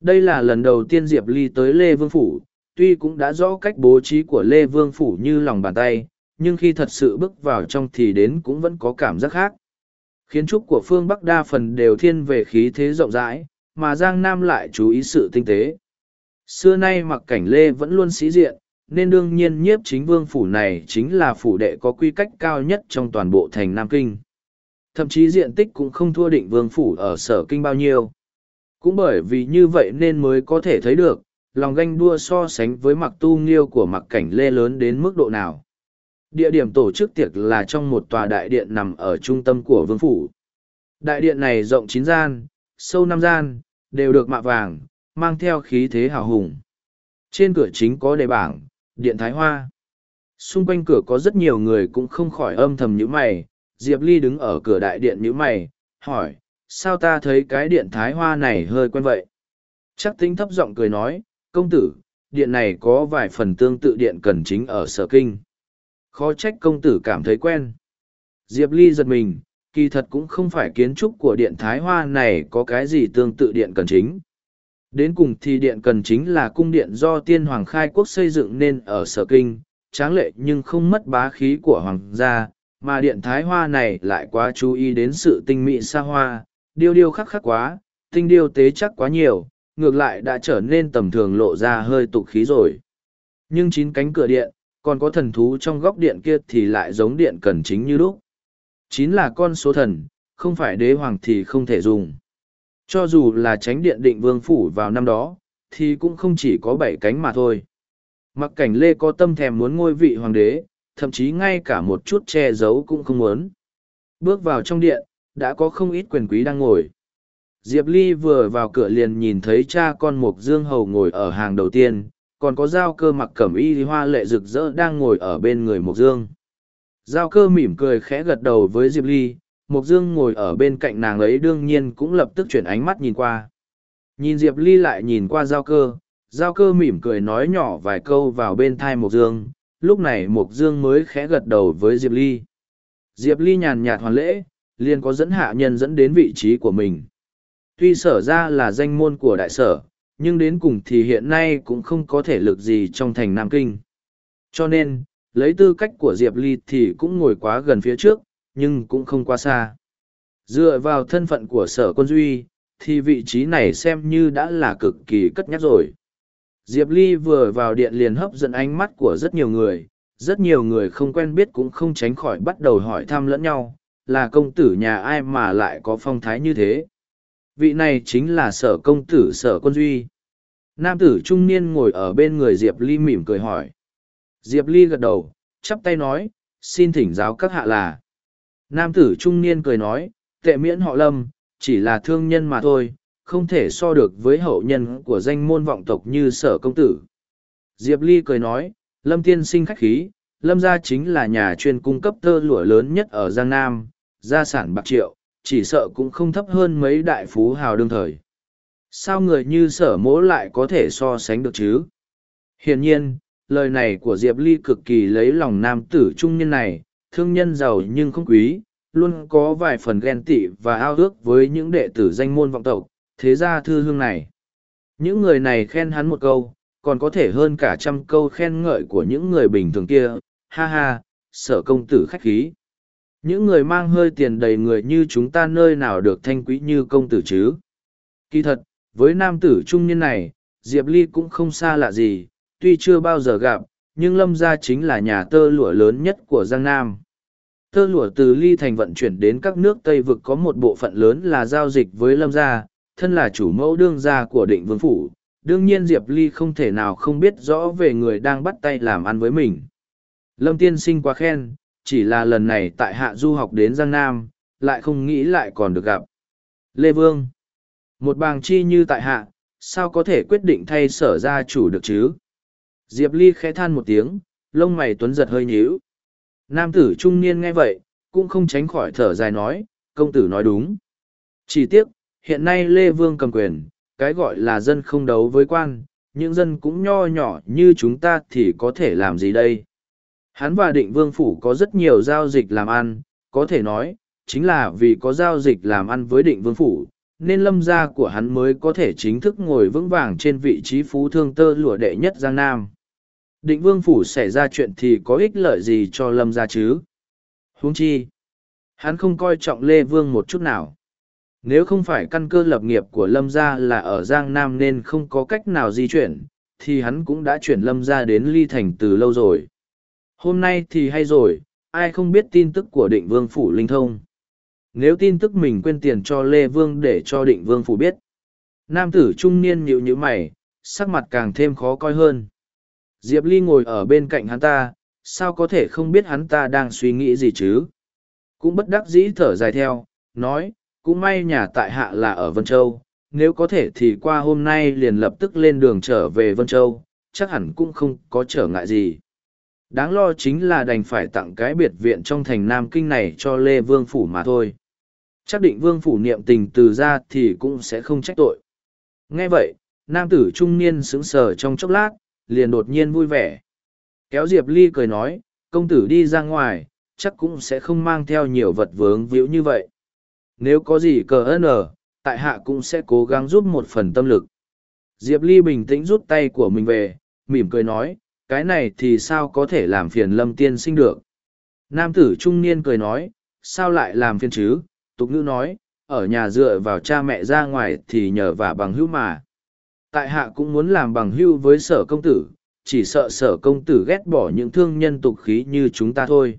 Đây là lần đầu tiên Diệp Ly tới Lê Vương Phủ, tuy cũng đã rõ cách bố trí của Lê Vương Phủ như lòng bàn tay, nhưng khi thật sự bước vào trong thì đến cũng vẫn có cảm giác khác. Khiến trúc của phương Bắc đa phần đều thiên về khí thế rộng rãi, mà Giang Nam lại chú ý sự tinh tế. Xưa nay mặc cảnh Lê vẫn luôn sĩ diện, nên đương nhiên nhiếp chính vương phủ này chính là phủ đệ có quy cách cao nhất trong toàn bộ thành Nam Kinh. Thậm chí diện tích cũng không thua định vương phủ ở sở kinh bao nhiêu. Cũng bởi vì như vậy nên mới có thể thấy được, lòng ganh đua so sánh với mặc tu nghiêu của mặc cảnh lê lớn đến mức độ nào. Địa điểm tổ chức tiệc là trong một tòa đại điện nằm ở trung tâm của vương phủ. Đại điện này rộng chín gian, sâu năm gian, đều được mạ vàng, mang theo khí thế hào hùng. Trên cửa chính có đề bảng, điện thái hoa. Xung quanh cửa có rất nhiều người cũng không khỏi âm thầm như mày. Diệp Ly đứng ở cửa đại điện như mày, hỏi, sao ta thấy cái điện thái hoa này hơi quen vậy? Chắc tính thấp giọng cười nói, công tử, điện này có vài phần tương tự điện cần chính ở sở kinh. Khó trách công tử cảm thấy quen. Diệp Ly giật mình, kỳ thật cũng không phải kiến trúc của điện Thái Hoa này có cái gì tương tự điện cần chính. Đến cùng thì điện cần chính là cung điện do tiên hoàng khai quốc xây dựng nên ở sở kinh, tráng lệ nhưng không mất bá khí của hoàng gia, mà điện Thái Hoa này lại quá chú ý đến sự tinh mỹ xa hoa, điêu điêu khắc khắc quá, tinh điêu tế chắc quá nhiều, ngược lại đã trở nên tầm thường lộ ra hơi tục khí rồi. Nhưng chín cánh cửa điện, Còn có thần thú trong góc điện kia thì lại giống điện cần chính như lúc. Chín là con số thần, không phải đế hoàng thì không thể dùng. Cho dù là tránh điện định vương phủ vào năm đó, thì cũng không chỉ có bảy cánh mà thôi. Mặc cảnh Lê có tâm thèm muốn ngôi vị hoàng đế, thậm chí ngay cả một chút che giấu cũng không muốn. Bước vào trong điện, đã có không ít quyền quý đang ngồi. Diệp Ly vừa vào cửa liền nhìn thấy cha con Mục Dương Hầu ngồi ở hàng đầu tiên, còn có giao cơ mặc cẩm y hoa lệ rực rỡ đang ngồi ở bên người Mục Dương. Giao cơ mỉm cười khẽ gật đầu với Diệp Ly, Mục Dương ngồi ở bên cạnh nàng ấy đương nhiên cũng lập tức chuyển ánh mắt nhìn qua. Nhìn Diệp Ly lại nhìn qua giao cơ, giao cơ mỉm cười nói nhỏ vài câu vào bên thai Mục Dương, lúc này Mục Dương mới khẽ gật đầu với Diệp Ly. Diệp Ly nhàn nhạt hoàn lễ, liền có dẫn hạ nhân dẫn đến vị trí của mình. Tuy sở ra là danh môn của đại sở, nhưng đến cùng thì hiện nay cũng không có thể lực gì trong thành Nam Kinh. Cho nên, lấy tư cách của Diệp Ly thì cũng ngồi quá gần phía trước, nhưng cũng không quá xa. Dựa vào thân phận của sở quân duy, thì vị trí này xem như đã là cực kỳ cất nhắc rồi. Diệp Ly vừa vào điện liền hấp dẫn ánh mắt của rất nhiều người, rất nhiều người không quen biết cũng không tránh khỏi bắt đầu hỏi thăm lẫn nhau, là công tử nhà ai mà lại có phong thái như thế. Vị này chính là sở công tử sở quân duy. Nam tử trung niên ngồi ở bên người Diệp Ly mỉm cười hỏi. Diệp Ly gật đầu, chắp tay nói, xin thỉnh giáo các hạ là. Nam tử trung niên cười nói, tệ miễn họ lâm, chỉ là thương nhân mà thôi, không thể so được với hậu nhân của danh môn vọng tộc như sở công tử. Diệp Ly cười nói, lâm tiên sinh khách khí, lâm gia chính là nhà chuyên cung cấp tơ lụa lớn nhất ở Giang Nam, gia sản bạc triệu, chỉ sợ cũng không thấp hơn mấy đại phú hào đương thời. Sao người như sở mỗ lại có thể so sánh được chứ? Hiển nhiên, lời này của Diệp Ly cực kỳ lấy lòng nam tử trung niên này, thương nhân giàu nhưng không quý, luôn có vài phần ghen tị và ao ước với những đệ tử danh môn vọng tộc, thế ra thư hương này. Những người này khen hắn một câu, còn có thể hơn cả trăm câu khen ngợi của những người bình thường kia, ha ha, sở công tử khách khí. Những người mang hơi tiền đầy người như chúng ta nơi nào được thanh quý như công tử chứ? Kỳ thật, với nam tử trung niên này, Diệp Ly cũng không xa lạ gì, tuy chưa bao giờ gặp, nhưng Lâm gia chính là nhà tơ lụa lớn nhất của Giang Nam. Tơ lụa từ Ly Thành vận chuyển đến các nước Tây Vực có một bộ phận lớn là giao dịch với Lâm gia, thân là chủ mẫu đương gia của định vương phủ. Đương nhiên Diệp Ly không thể nào không biết rõ về người đang bắt tay làm ăn với mình. Lâm tiên sinh quá khen, chỉ là lần này tại hạ du học đến Giang Nam, lại không nghĩ lại còn được gặp. Lê Vương Một bàng chi như tại hạ, sao có thể quyết định thay sở gia chủ được chứ? Diệp Ly khẽ than một tiếng, lông mày tuấn giật hơi nhíu. Nam tử trung niên nghe vậy, cũng không tránh khỏi thở dài nói, công tử nói đúng. Chỉ tiếc, hiện nay Lê Vương cầm quyền, cái gọi là dân không đấu với quan, những dân cũng nho nhỏ như chúng ta thì có thể làm gì đây? Hắn và định vương phủ có rất nhiều giao dịch làm ăn, có thể nói, chính là vì có giao dịch làm ăn với định vương phủ, nên lâm gia của hắn mới có thể chính thức ngồi vững vàng trên vị trí phú thương tơ lụa đệ nhất Giang Nam. Định vương phủ xảy ra chuyện thì có ích lợi gì cho lâm gia chứ? huống chi, hắn không coi trọng Lê Vương một chút nào. Nếu không phải căn cơ lập nghiệp của lâm gia là ở Giang Nam nên không có cách nào di chuyển, thì hắn cũng đã chuyển lâm gia đến Ly Thành từ lâu rồi. Hôm nay thì hay rồi, ai không biết tin tức của định vương phủ linh thông. Nếu tin tức mình quên tiền cho Lê Vương để cho định vương phủ biết. Nam tử trung niên nhịu nhữ mày, sắc mặt càng thêm khó coi hơn. Diệp Ly ngồi ở bên cạnh hắn ta, sao có thể không biết hắn ta đang suy nghĩ gì chứ? Cũng bất đắc dĩ thở dài theo, nói, cũng may nhà tại hạ là ở Vân Châu, nếu có thể thì qua hôm nay liền lập tức lên đường trở về Vân Châu, chắc hẳn cũng không có trở ngại gì. Đáng lo chính là đành phải tặng cái biệt viện trong thành Nam Kinh này cho Lê Vương Phủ mà thôi. Chắc định Vương Phủ niệm tình từ ra thì cũng sẽ không trách tội. Nghe vậy, nam tử trung niên sững sờ trong chốc lát, liền đột nhiên vui vẻ. Kéo Diệp Ly cười nói, công tử đi ra ngoài, chắc cũng sẽ không mang theo nhiều vật vướng víu như vậy. Nếu có gì cờ ơn ở, tại hạ cũng sẽ cố gắng giúp một phần tâm lực. Diệp Ly bình tĩnh rút tay của mình về, mỉm cười nói, cái này thì sao có thể làm phiền lâm tiên sinh được. Nam tử trung niên cười nói, sao lại làm phiền chứ, tục ngữ nói, ở nhà dựa vào cha mẹ ra ngoài thì nhờ vả bằng hữu mà. Tại hạ cũng muốn làm bằng hữu với sở công tử, chỉ sợ sở công tử ghét bỏ những thương nhân tục khí như chúng ta thôi.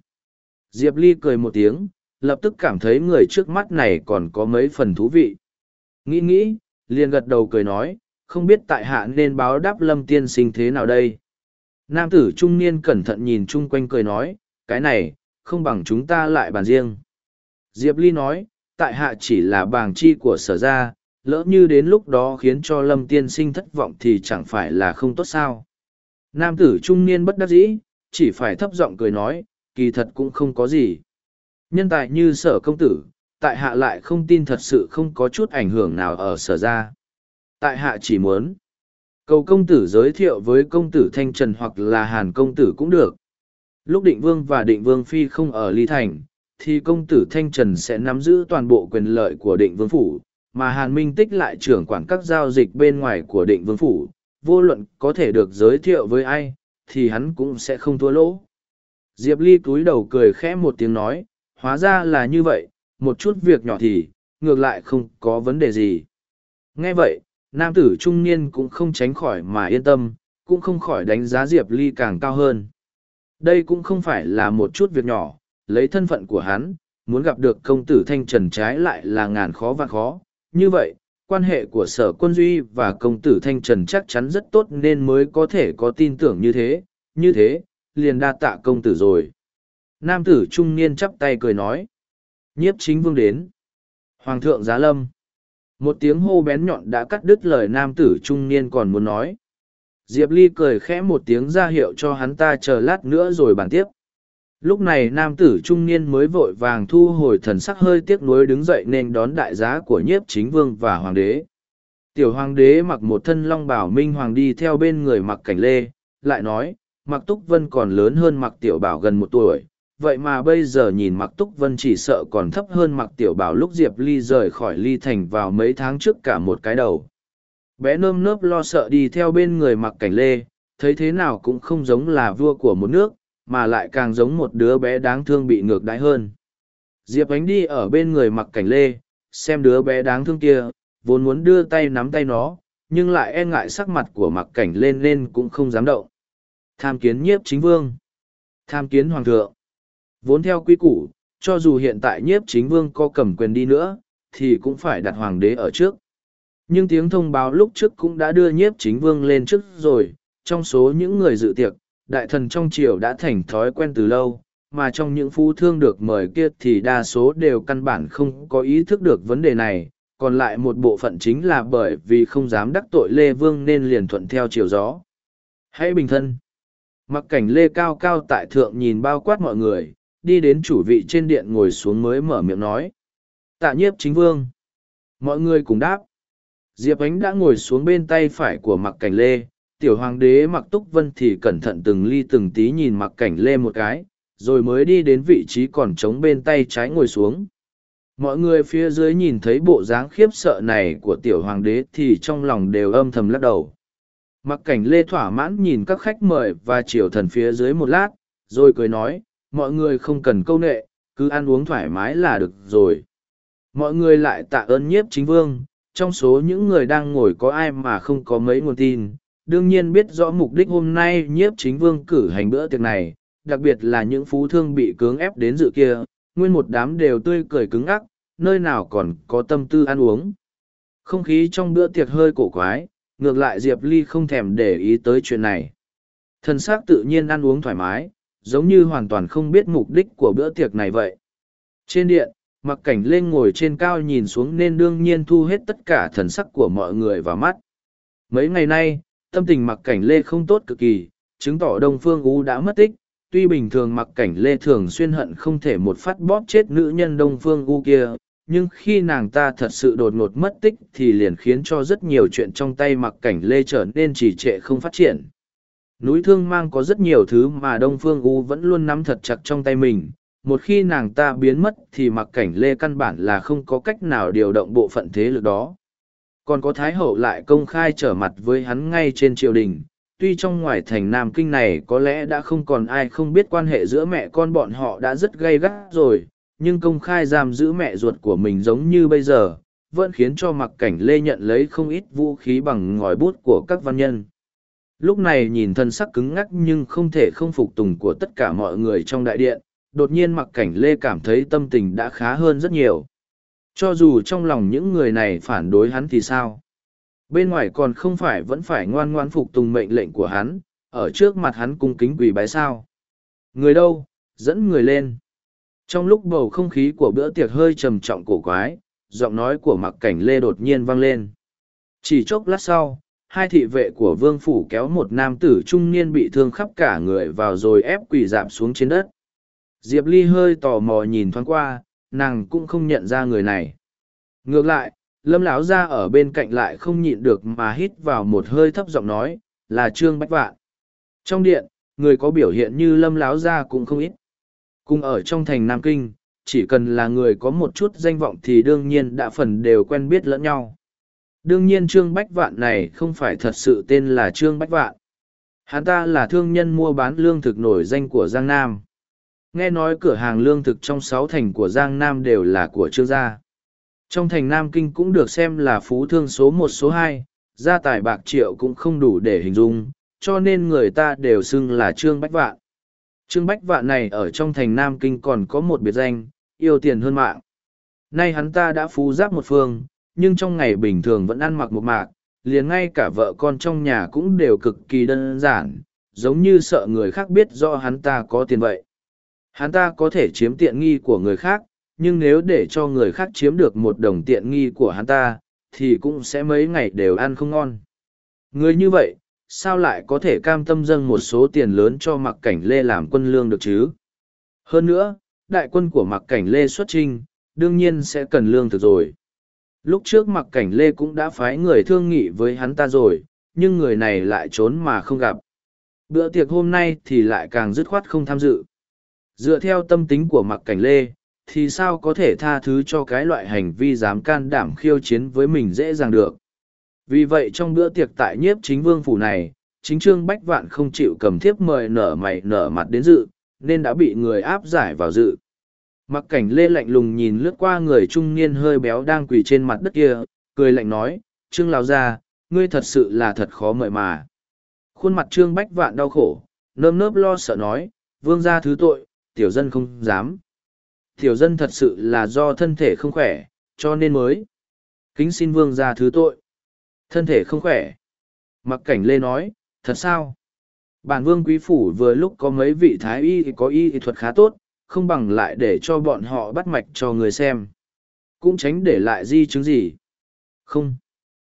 Diệp Ly cười một tiếng, lập tức cảm thấy người trước mắt này còn có mấy phần thú vị. Nghĩ nghĩ, liền gật đầu cười nói, không biết tại hạ nên báo đáp lâm tiên sinh thế nào đây. Nam tử trung niên cẩn thận nhìn chung quanh cười nói, cái này, không bằng chúng ta lại bàn riêng. Diệp Ly nói, tại hạ chỉ là bàng chi của sở gia, lỡ như đến lúc đó khiến cho lâm tiên sinh thất vọng thì chẳng phải là không tốt sao. Nam tử trung niên bất đắc dĩ, chỉ phải thấp giọng cười nói, kỳ thật cũng không có gì. Nhân tài như sở công tử, tại hạ lại không tin thật sự không có chút ảnh hưởng nào ở sở ra. Tại hạ chỉ muốn, cầu công tử giới thiệu với công tử Thanh Trần hoặc là Hàn công tử cũng được. Lúc định vương và định vương phi không ở ly thành, thì công tử Thanh Trần sẽ nắm giữ toàn bộ quyền lợi của định vương phủ, mà Hàn Minh Tích lại trưởng quản các giao dịch bên ngoài của định vương phủ, vô luận có thể được giới thiệu với ai, thì hắn cũng sẽ không thua lỗ. Diệp Ly cúi đầu cười khẽ một tiếng nói, hóa ra là như vậy, một chút việc nhỏ thì, ngược lại không có vấn đề gì. Nghe vậy, nam tử trung niên cũng không tránh khỏi mà yên tâm, cũng không khỏi đánh giá Diệp Ly càng cao hơn. Đây cũng không phải là một chút việc nhỏ, lấy thân phận của hắn, muốn gặp được công tử thanh trần trái lại là ngàn khó và khó. Như vậy, quan hệ của sở quân duy và công tử thanh trần chắc chắn rất tốt nên mới có thể có tin tưởng như thế. Như thế, liền đa tạ công tử rồi. Nam tử trung niên chắp tay cười nói. Nhiếp chính vương đến. Hoàng thượng giá lâm. Một tiếng hô bén nhọn đã cắt đứt lời nam tử trung niên còn muốn nói. Diệp Ly cười khẽ một tiếng ra hiệu cho hắn ta chờ lát nữa rồi bàn tiếp. Lúc này nam tử trung niên mới vội vàng thu hồi thần sắc hơi tiếc nuối đứng dậy nên đón đại giá của nhiếp chính vương và hoàng đế. Tiểu hoàng đế mặc một thân long bảo minh hoàng đi theo bên người mặc cảnh lê, lại nói, mặc túc vân còn lớn hơn mặc tiểu bảo gần một tuổi, vậy mà bây giờ nhìn mặc túc vân chỉ sợ còn thấp hơn mặc tiểu bảo lúc diệp ly rời khỏi ly thành vào mấy tháng trước cả một cái đầu. Bé nơm nớp lo sợ đi theo bên người mặc cảnh lê, thấy thế nào cũng không giống là vua của một nước, mà lại càng giống một đứa bé đáng thương bị ngược đãi hơn. Diệp ánh đi ở bên người mặc cảnh lê, xem đứa bé đáng thương kia, vốn muốn đưa tay nắm tay nó, nhưng lại e ngại sắc mặt của mặc cảnh lên nên cũng không dám động. Tham kiến nhiếp chính vương. Tham kiến hoàng thượng. Vốn theo quy củ, cho dù hiện tại nhiếp chính vương có cầm quyền đi nữa, thì cũng phải đặt hoàng đế ở trước. Nhưng tiếng thông báo lúc trước cũng đã đưa nhiếp chính vương lên trước rồi, trong số những người dự tiệc, đại thần trong triều đã thành thói quen từ lâu, mà trong những phu thương được mời kia thì đa số đều căn bản không có ý thức được vấn đề này, còn lại một bộ phận chính là bởi vì không dám đắc tội Lê Vương nên liền thuận theo chiều gió. Hãy bình thân. Mặc cảnh Lê cao cao tại thượng nhìn bao quát mọi người, đi đến chủ vị trên điện ngồi xuống mới mở miệng nói. Tạ nhiếp chính vương. Mọi người cùng đáp. Diệp Ánh đã ngồi xuống bên tay phải của mặc cảnh lê, tiểu hoàng đế mặc túc vân thì cẩn thận từng ly từng tí nhìn mặc cảnh lê một cái, rồi mới đi đến vị trí còn trống bên tay trái ngồi xuống. Mọi người phía dưới nhìn thấy bộ dáng khiếp sợ này của tiểu hoàng đế thì trong lòng đều âm thầm lắc đầu. Mặc cảnh lê thỏa mãn nhìn các khách mời và triều thần phía dưới một lát, rồi cười nói, mọi người không cần câu nệ, cứ ăn uống thoải mái là được rồi. Mọi người lại tạ ơn nhiếp chính vương, trong số những người đang ngồi có ai mà không có mấy nguồn tin, đương nhiên biết rõ mục đích hôm nay nhiếp chính vương cử hành bữa tiệc này, đặc biệt là những phú thương bị cưỡng ép đến dự kia, nguyên một đám đều tươi cười cứng ắc, nơi nào còn có tâm tư ăn uống. Không khí trong bữa tiệc hơi cổ quái, ngược lại Diệp Ly không thèm để ý tới chuyện này. Thân xác tự nhiên ăn uống thoải mái, giống như hoàn toàn không biết mục đích của bữa tiệc này vậy. Trên điện, mặc cảnh lên ngồi trên cao nhìn xuống nên đương nhiên thu hết tất cả thần sắc của mọi người vào mắt. Mấy ngày nay, tâm tình mặc cảnh lê không tốt cực kỳ, chứng tỏ Đông Phương U đã mất tích. Tuy bình thường mặc cảnh lê thường xuyên hận không thể một phát bóp chết nữ nhân Đông Phương U kia, nhưng khi nàng ta thật sự đột ngột mất tích thì liền khiến cho rất nhiều chuyện trong tay mặc cảnh lê trở nên trì trệ không phát triển. Núi thương mang có rất nhiều thứ mà Đông Phương U vẫn luôn nắm thật chặt trong tay mình. Một khi nàng ta biến mất thì mặc cảnh lê căn bản là không có cách nào điều động bộ phận thế lực đó. Còn có Thái Hậu lại công khai trở mặt với hắn ngay trên triều đình. Tuy trong ngoài thành Nam Kinh này có lẽ đã không còn ai không biết quan hệ giữa mẹ con bọn họ đã rất gay gắt rồi, nhưng công khai giam giữ mẹ ruột của mình giống như bây giờ, vẫn khiến cho mặc cảnh lê nhận lấy không ít vũ khí bằng ngòi bút của các văn nhân lúc này nhìn thân sắc cứng ngắc nhưng không thể không phục tùng của tất cả mọi người trong đại điện, đột nhiên mặc cảnh lê cảm thấy tâm tình đã khá hơn rất nhiều. Cho dù trong lòng những người này phản đối hắn thì sao? Bên ngoài còn không phải vẫn phải ngoan ngoan phục tùng mệnh lệnh của hắn, ở trước mặt hắn cung kính quỳ bái sao? Người đâu? Dẫn người lên. Trong lúc bầu không khí của bữa tiệc hơi trầm trọng cổ quái, giọng nói của mặc cảnh lê đột nhiên vang lên. Chỉ chốc lát sau hai thị vệ của vương phủ kéo một nam tử trung niên bị thương khắp cả người vào rồi ép quỳ dạp xuống trên đất. Diệp ly hơi tò mò nhìn thoáng qua, nàng cũng không nhận ra người này. Ngược lại, lâm lão ra ở bên cạnh lại không nhịn được mà hít vào một hơi thấp giọng nói, là trương bách vạn. Trong điện, người có biểu hiện như lâm láo gia cũng không ít. Cùng ở trong thành nam kinh, chỉ cần là người có một chút danh vọng thì đương nhiên đã phần đều quen biết lẫn nhau đương nhiên trương bách vạn này không phải thật sự tên là trương bách vạn. Hắn ta là thương nhân mua bán lương thực nổi danh của giang nam. Nghe nói cửa hàng lương thực trong sáu thành của giang nam đều là của trương gia. Trong thành nam kinh cũng được xem là phú thương số một, số hai. Gia tài bạc triệu cũng không đủ để hình dung, cho nên người ta đều xưng là trương bách vạn. Trương bách vạn này ở trong thành nam kinh còn có một biệt danh, yêu tiền hơn mạng. Nay hắn ta đã phú giáp một phương nhưng trong ngày bình thường vẫn ăn mặc một mạc, liền ngay cả vợ con trong nhà cũng đều cực kỳ đơn giản, giống như sợ người khác biết do hắn ta có tiền vậy. Hắn ta có thể chiếm tiện nghi của người khác, nhưng nếu để cho người khác chiếm được một đồng tiện nghi của hắn ta, thì cũng sẽ mấy ngày đều ăn không ngon. Người như vậy, sao lại có thể cam tâm dâng một số tiền lớn cho mặc cảnh lê làm quân lương được chứ? Hơn nữa, đại quân của mặc cảnh lê xuất trinh, đương nhiên sẽ cần lương thực rồi lúc trước mặc cảnh lê cũng đã phái người thương nghị với hắn ta rồi, nhưng người này lại trốn mà không gặp. Bữa tiệc hôm nay thì lại càng dứt khoát không tham dự. Dựa theo tâm tính của mặc cảnh lê, thì sao có thể tha thứ cho cái loại hành vi dám can đảm khiêu chiến với mình dễ dàng được? Vì vậy trong bữa tiệc tại nhiếp chính vương phủ này, chính trương bách vạn không chịu cầm thiếp mời nở mày nở mặt đến dự, nên đã bị người áp giải vào dự mặc cảnh lê lạnh lùng nhìn lướt qua người trung niên hơi béo đang quỳ trên mặt đất kia cười lạnh nói trương lão gia, ngươi thật sự là thật khó mời mà. Khuôn mặt trương bách vạn đau khổ nơm nớp lo sợ nói vương gia thứ tội tiểu dân không dám. Tiểu dân thật sự là do thân thể không khỏe cho nên mới kính xin vương gia thứ tội. Thân thể không khỏe? Mặc cảnh lê nói thật sao? Bản vương quý phủ vừa lúc có mấy vị thái y có y thuật khá tốt không bằng lại để cho bọn họ bắt mạch cho người xem. Cũng tránh để lại di chứng gì. Không.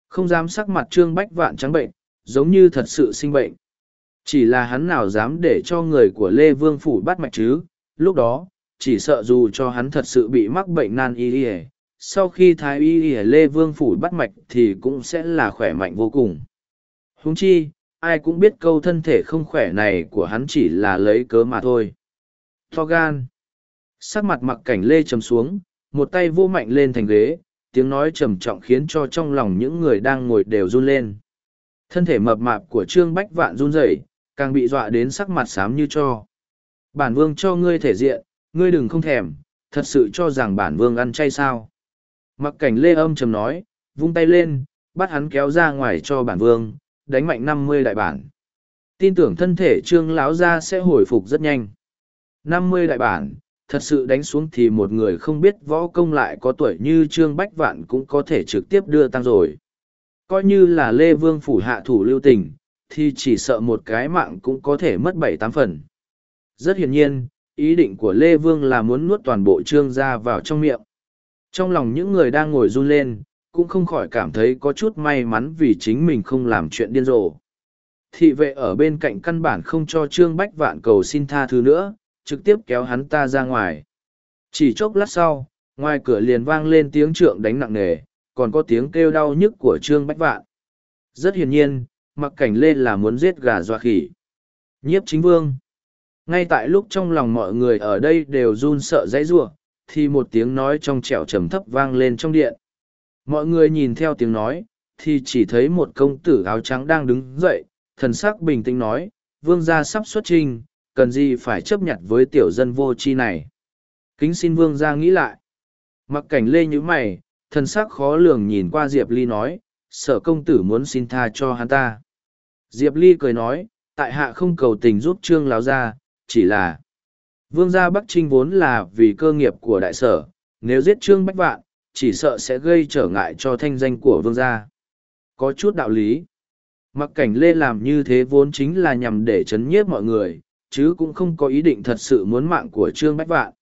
Không dám sắc mặt trương bách vạn trắng bệnh giống như thật sự sinh bệnh. Chỉ là hắn nào dám để cho người của lê vương phủ bắt mạch chứ? Lúc đó chỉ sợ dù cho hắn thật sự bị mắc bệnh nan y y, sau khi thái y y lê vương phủ bắt mạch thì cũng sẽ là khỏe mạnh vô cùng. Huống chi ai cũng biết câu thân thể không khỏe này của hắn chỉ là lấy cớ mà thôi to gan. Sắc mặt mặc cảnh lê trầm xuống, một tay vô mạnh lên thành ghế, tiếng nói trầm trọng khiến cho trong lòng những người đang ngồi đều run lên. Thân thể mập mạp của trương bách vạn run rẩy, càng bị dọa đến sắc mặt xám như cho. Bản vương cho ngươi thể diện, ngươi đừng không thèm, thật sự cho rằng bản vương ăn chay sao. Mặc cảnh lê âm trầm nói, vung tay lên, bắt hắn kéo ra ngoài cho bản vương, đánh mạnh năm mươi đại bản. Tin tưởng thân thể trương lão gia sẽ hồi phục rất nhanh năm mươi đại bản, thật sự đánh xuống thì một người không biết võ công lại có tuổi như trương bách vạn cũng có thể trực tiếp đưa tăng rồi. Coi như là lê vương phủ hạ thủ lưu tình, thì chỉ sợ một cái mạng cũng có thể mất bảy tám phần. Rất hiển nhiên, ý định của lê vương là muốn nuốt toàn bộ trương ra vào trong miệng. Trong lòng những người đang ngồi run lên, cũng không khỏi cảm thấy có chút may mắn vì chính mình không làm chuyện điên rồ. Thị vệ ở bên cạnh căn bản không cho trương bách vạn cầu xin tha thứ nữa trực tiếp kéo hắn ta ra ngoài. Chỉ chốc lát sau ngoài cửa liền vang lên tiếng trượng đánh nặng nề còn có tiếng kêu đau nhức của trương bách vạn. Rất hiển nhiên mặc cảnh lên là muốn giết gà dọa khỉ. Nhiếp chính vương. Ngay tại lúc trong lòng mọi người ở đây đều run sợ dãy rủa, thì một tiếng nói trong trẻo trầm thấp vang lên trong điện. Mọi người nhìn theo tiếng nói thì chỉ thấy một công tử áo trắng đang đứng dậy thần sắc bình tĩnh nói vương gia sắp xuất trình cần gì phải chấp nhận với tiểu dân vô tri này kính xin vương ra nghĩ lại mặc cảnh lê như mày thần sắc khó lường nhìn qua diệp ly nói sở công tử muốn xin tha cho hắn ta Diệp Ly cười nói, tại hạ không cầu tình giúp trương láo ra, chỉ là vương gia Bắc Trinh vốn là vì cơ nghiệp của đại sở, nếu giết trương bách vạn, chỉ sợ sẽ gây trở ngại cho thanh danh của vương gia. Có chút đạo lý. Mặc cảnh lê làm như thế vốn chính là nhằm để chấn nhiếp mọi người, chứ cũng không có ý định thật sự muốn mạng của trương bách vạn.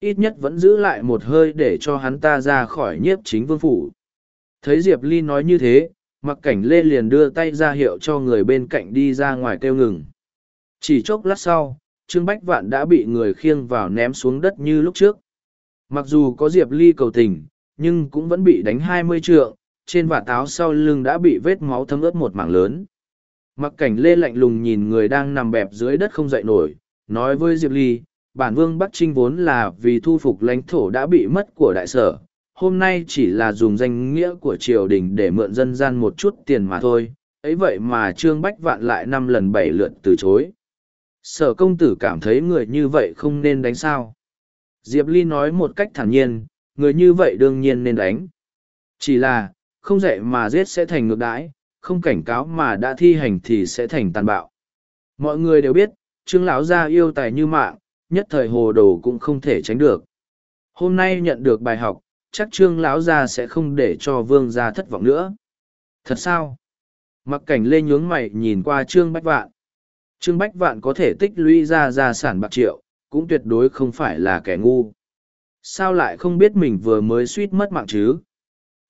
Ít nhất vẫn giữ lại một hơi để cho hắn ta ra khỏi nhiếp chính vương phủ. Thấy Diệp Ly nói như thế, mặc cảnh lê liền đưa tay ra hiệu cho người bên cạnh đi ra ngoài kêu ngừng. Chỉ chốc lát sau, Trương Bách Vạn đã bị người khiêng vào ném xuống đất như lúc trước. Mặc dù có Diệp Ly cầu tình, nhưng cũng vẫn bị đánh hai mươi trượng, trên vạt áo sau lưng đã bị vết máu thấm ướt một mảng lớn. Mặc cảnh lê lạnh lùng nhìn người đang nằm bẹp dưới đất không dậy nổi, nói với Diệp Ly, bản vương Bắc Trinh vốn là vì thu phục lãnh thổ đã bị mất của đại sở, hôm nay chỉ là dùng danh nghĩa của triều đình để mượn dân gian một chút tiền mà thôi, ấy vậy mà Trương Bách Vạn lại năm lần bảy lượt từ chối. Sở công tử cảm thấy người như vậy không nên đánh sao. Diệp Ly nói một cách thản nhiên, người như vậy đương nhiên nên đánh. Chỉ là, không dạy mà giết sẽ thành ngược đãi, không cảnh cáo mà đã thi hành thì sẽ thành tàn bạo. Mọi người đều biết, Trương lão gia yêu tài như mạng, nhất thời hồ đồ cũng không thể tránh được. Hôm nay nhận được bài học, chắc Trương lão gia sẽ không để cho vương gia thất vọng nữa. Thật sao? Mặc cảnh lê nhướng mày nhìn qua Trương Bách Vạn. Trương Bách Vạn có thể tích lũy ra gia sản bạc triệu, cũng tuyệt đối không phải là kẻ ngu. Sao lại không biết mình vừa mới suýt mất mạng chứ?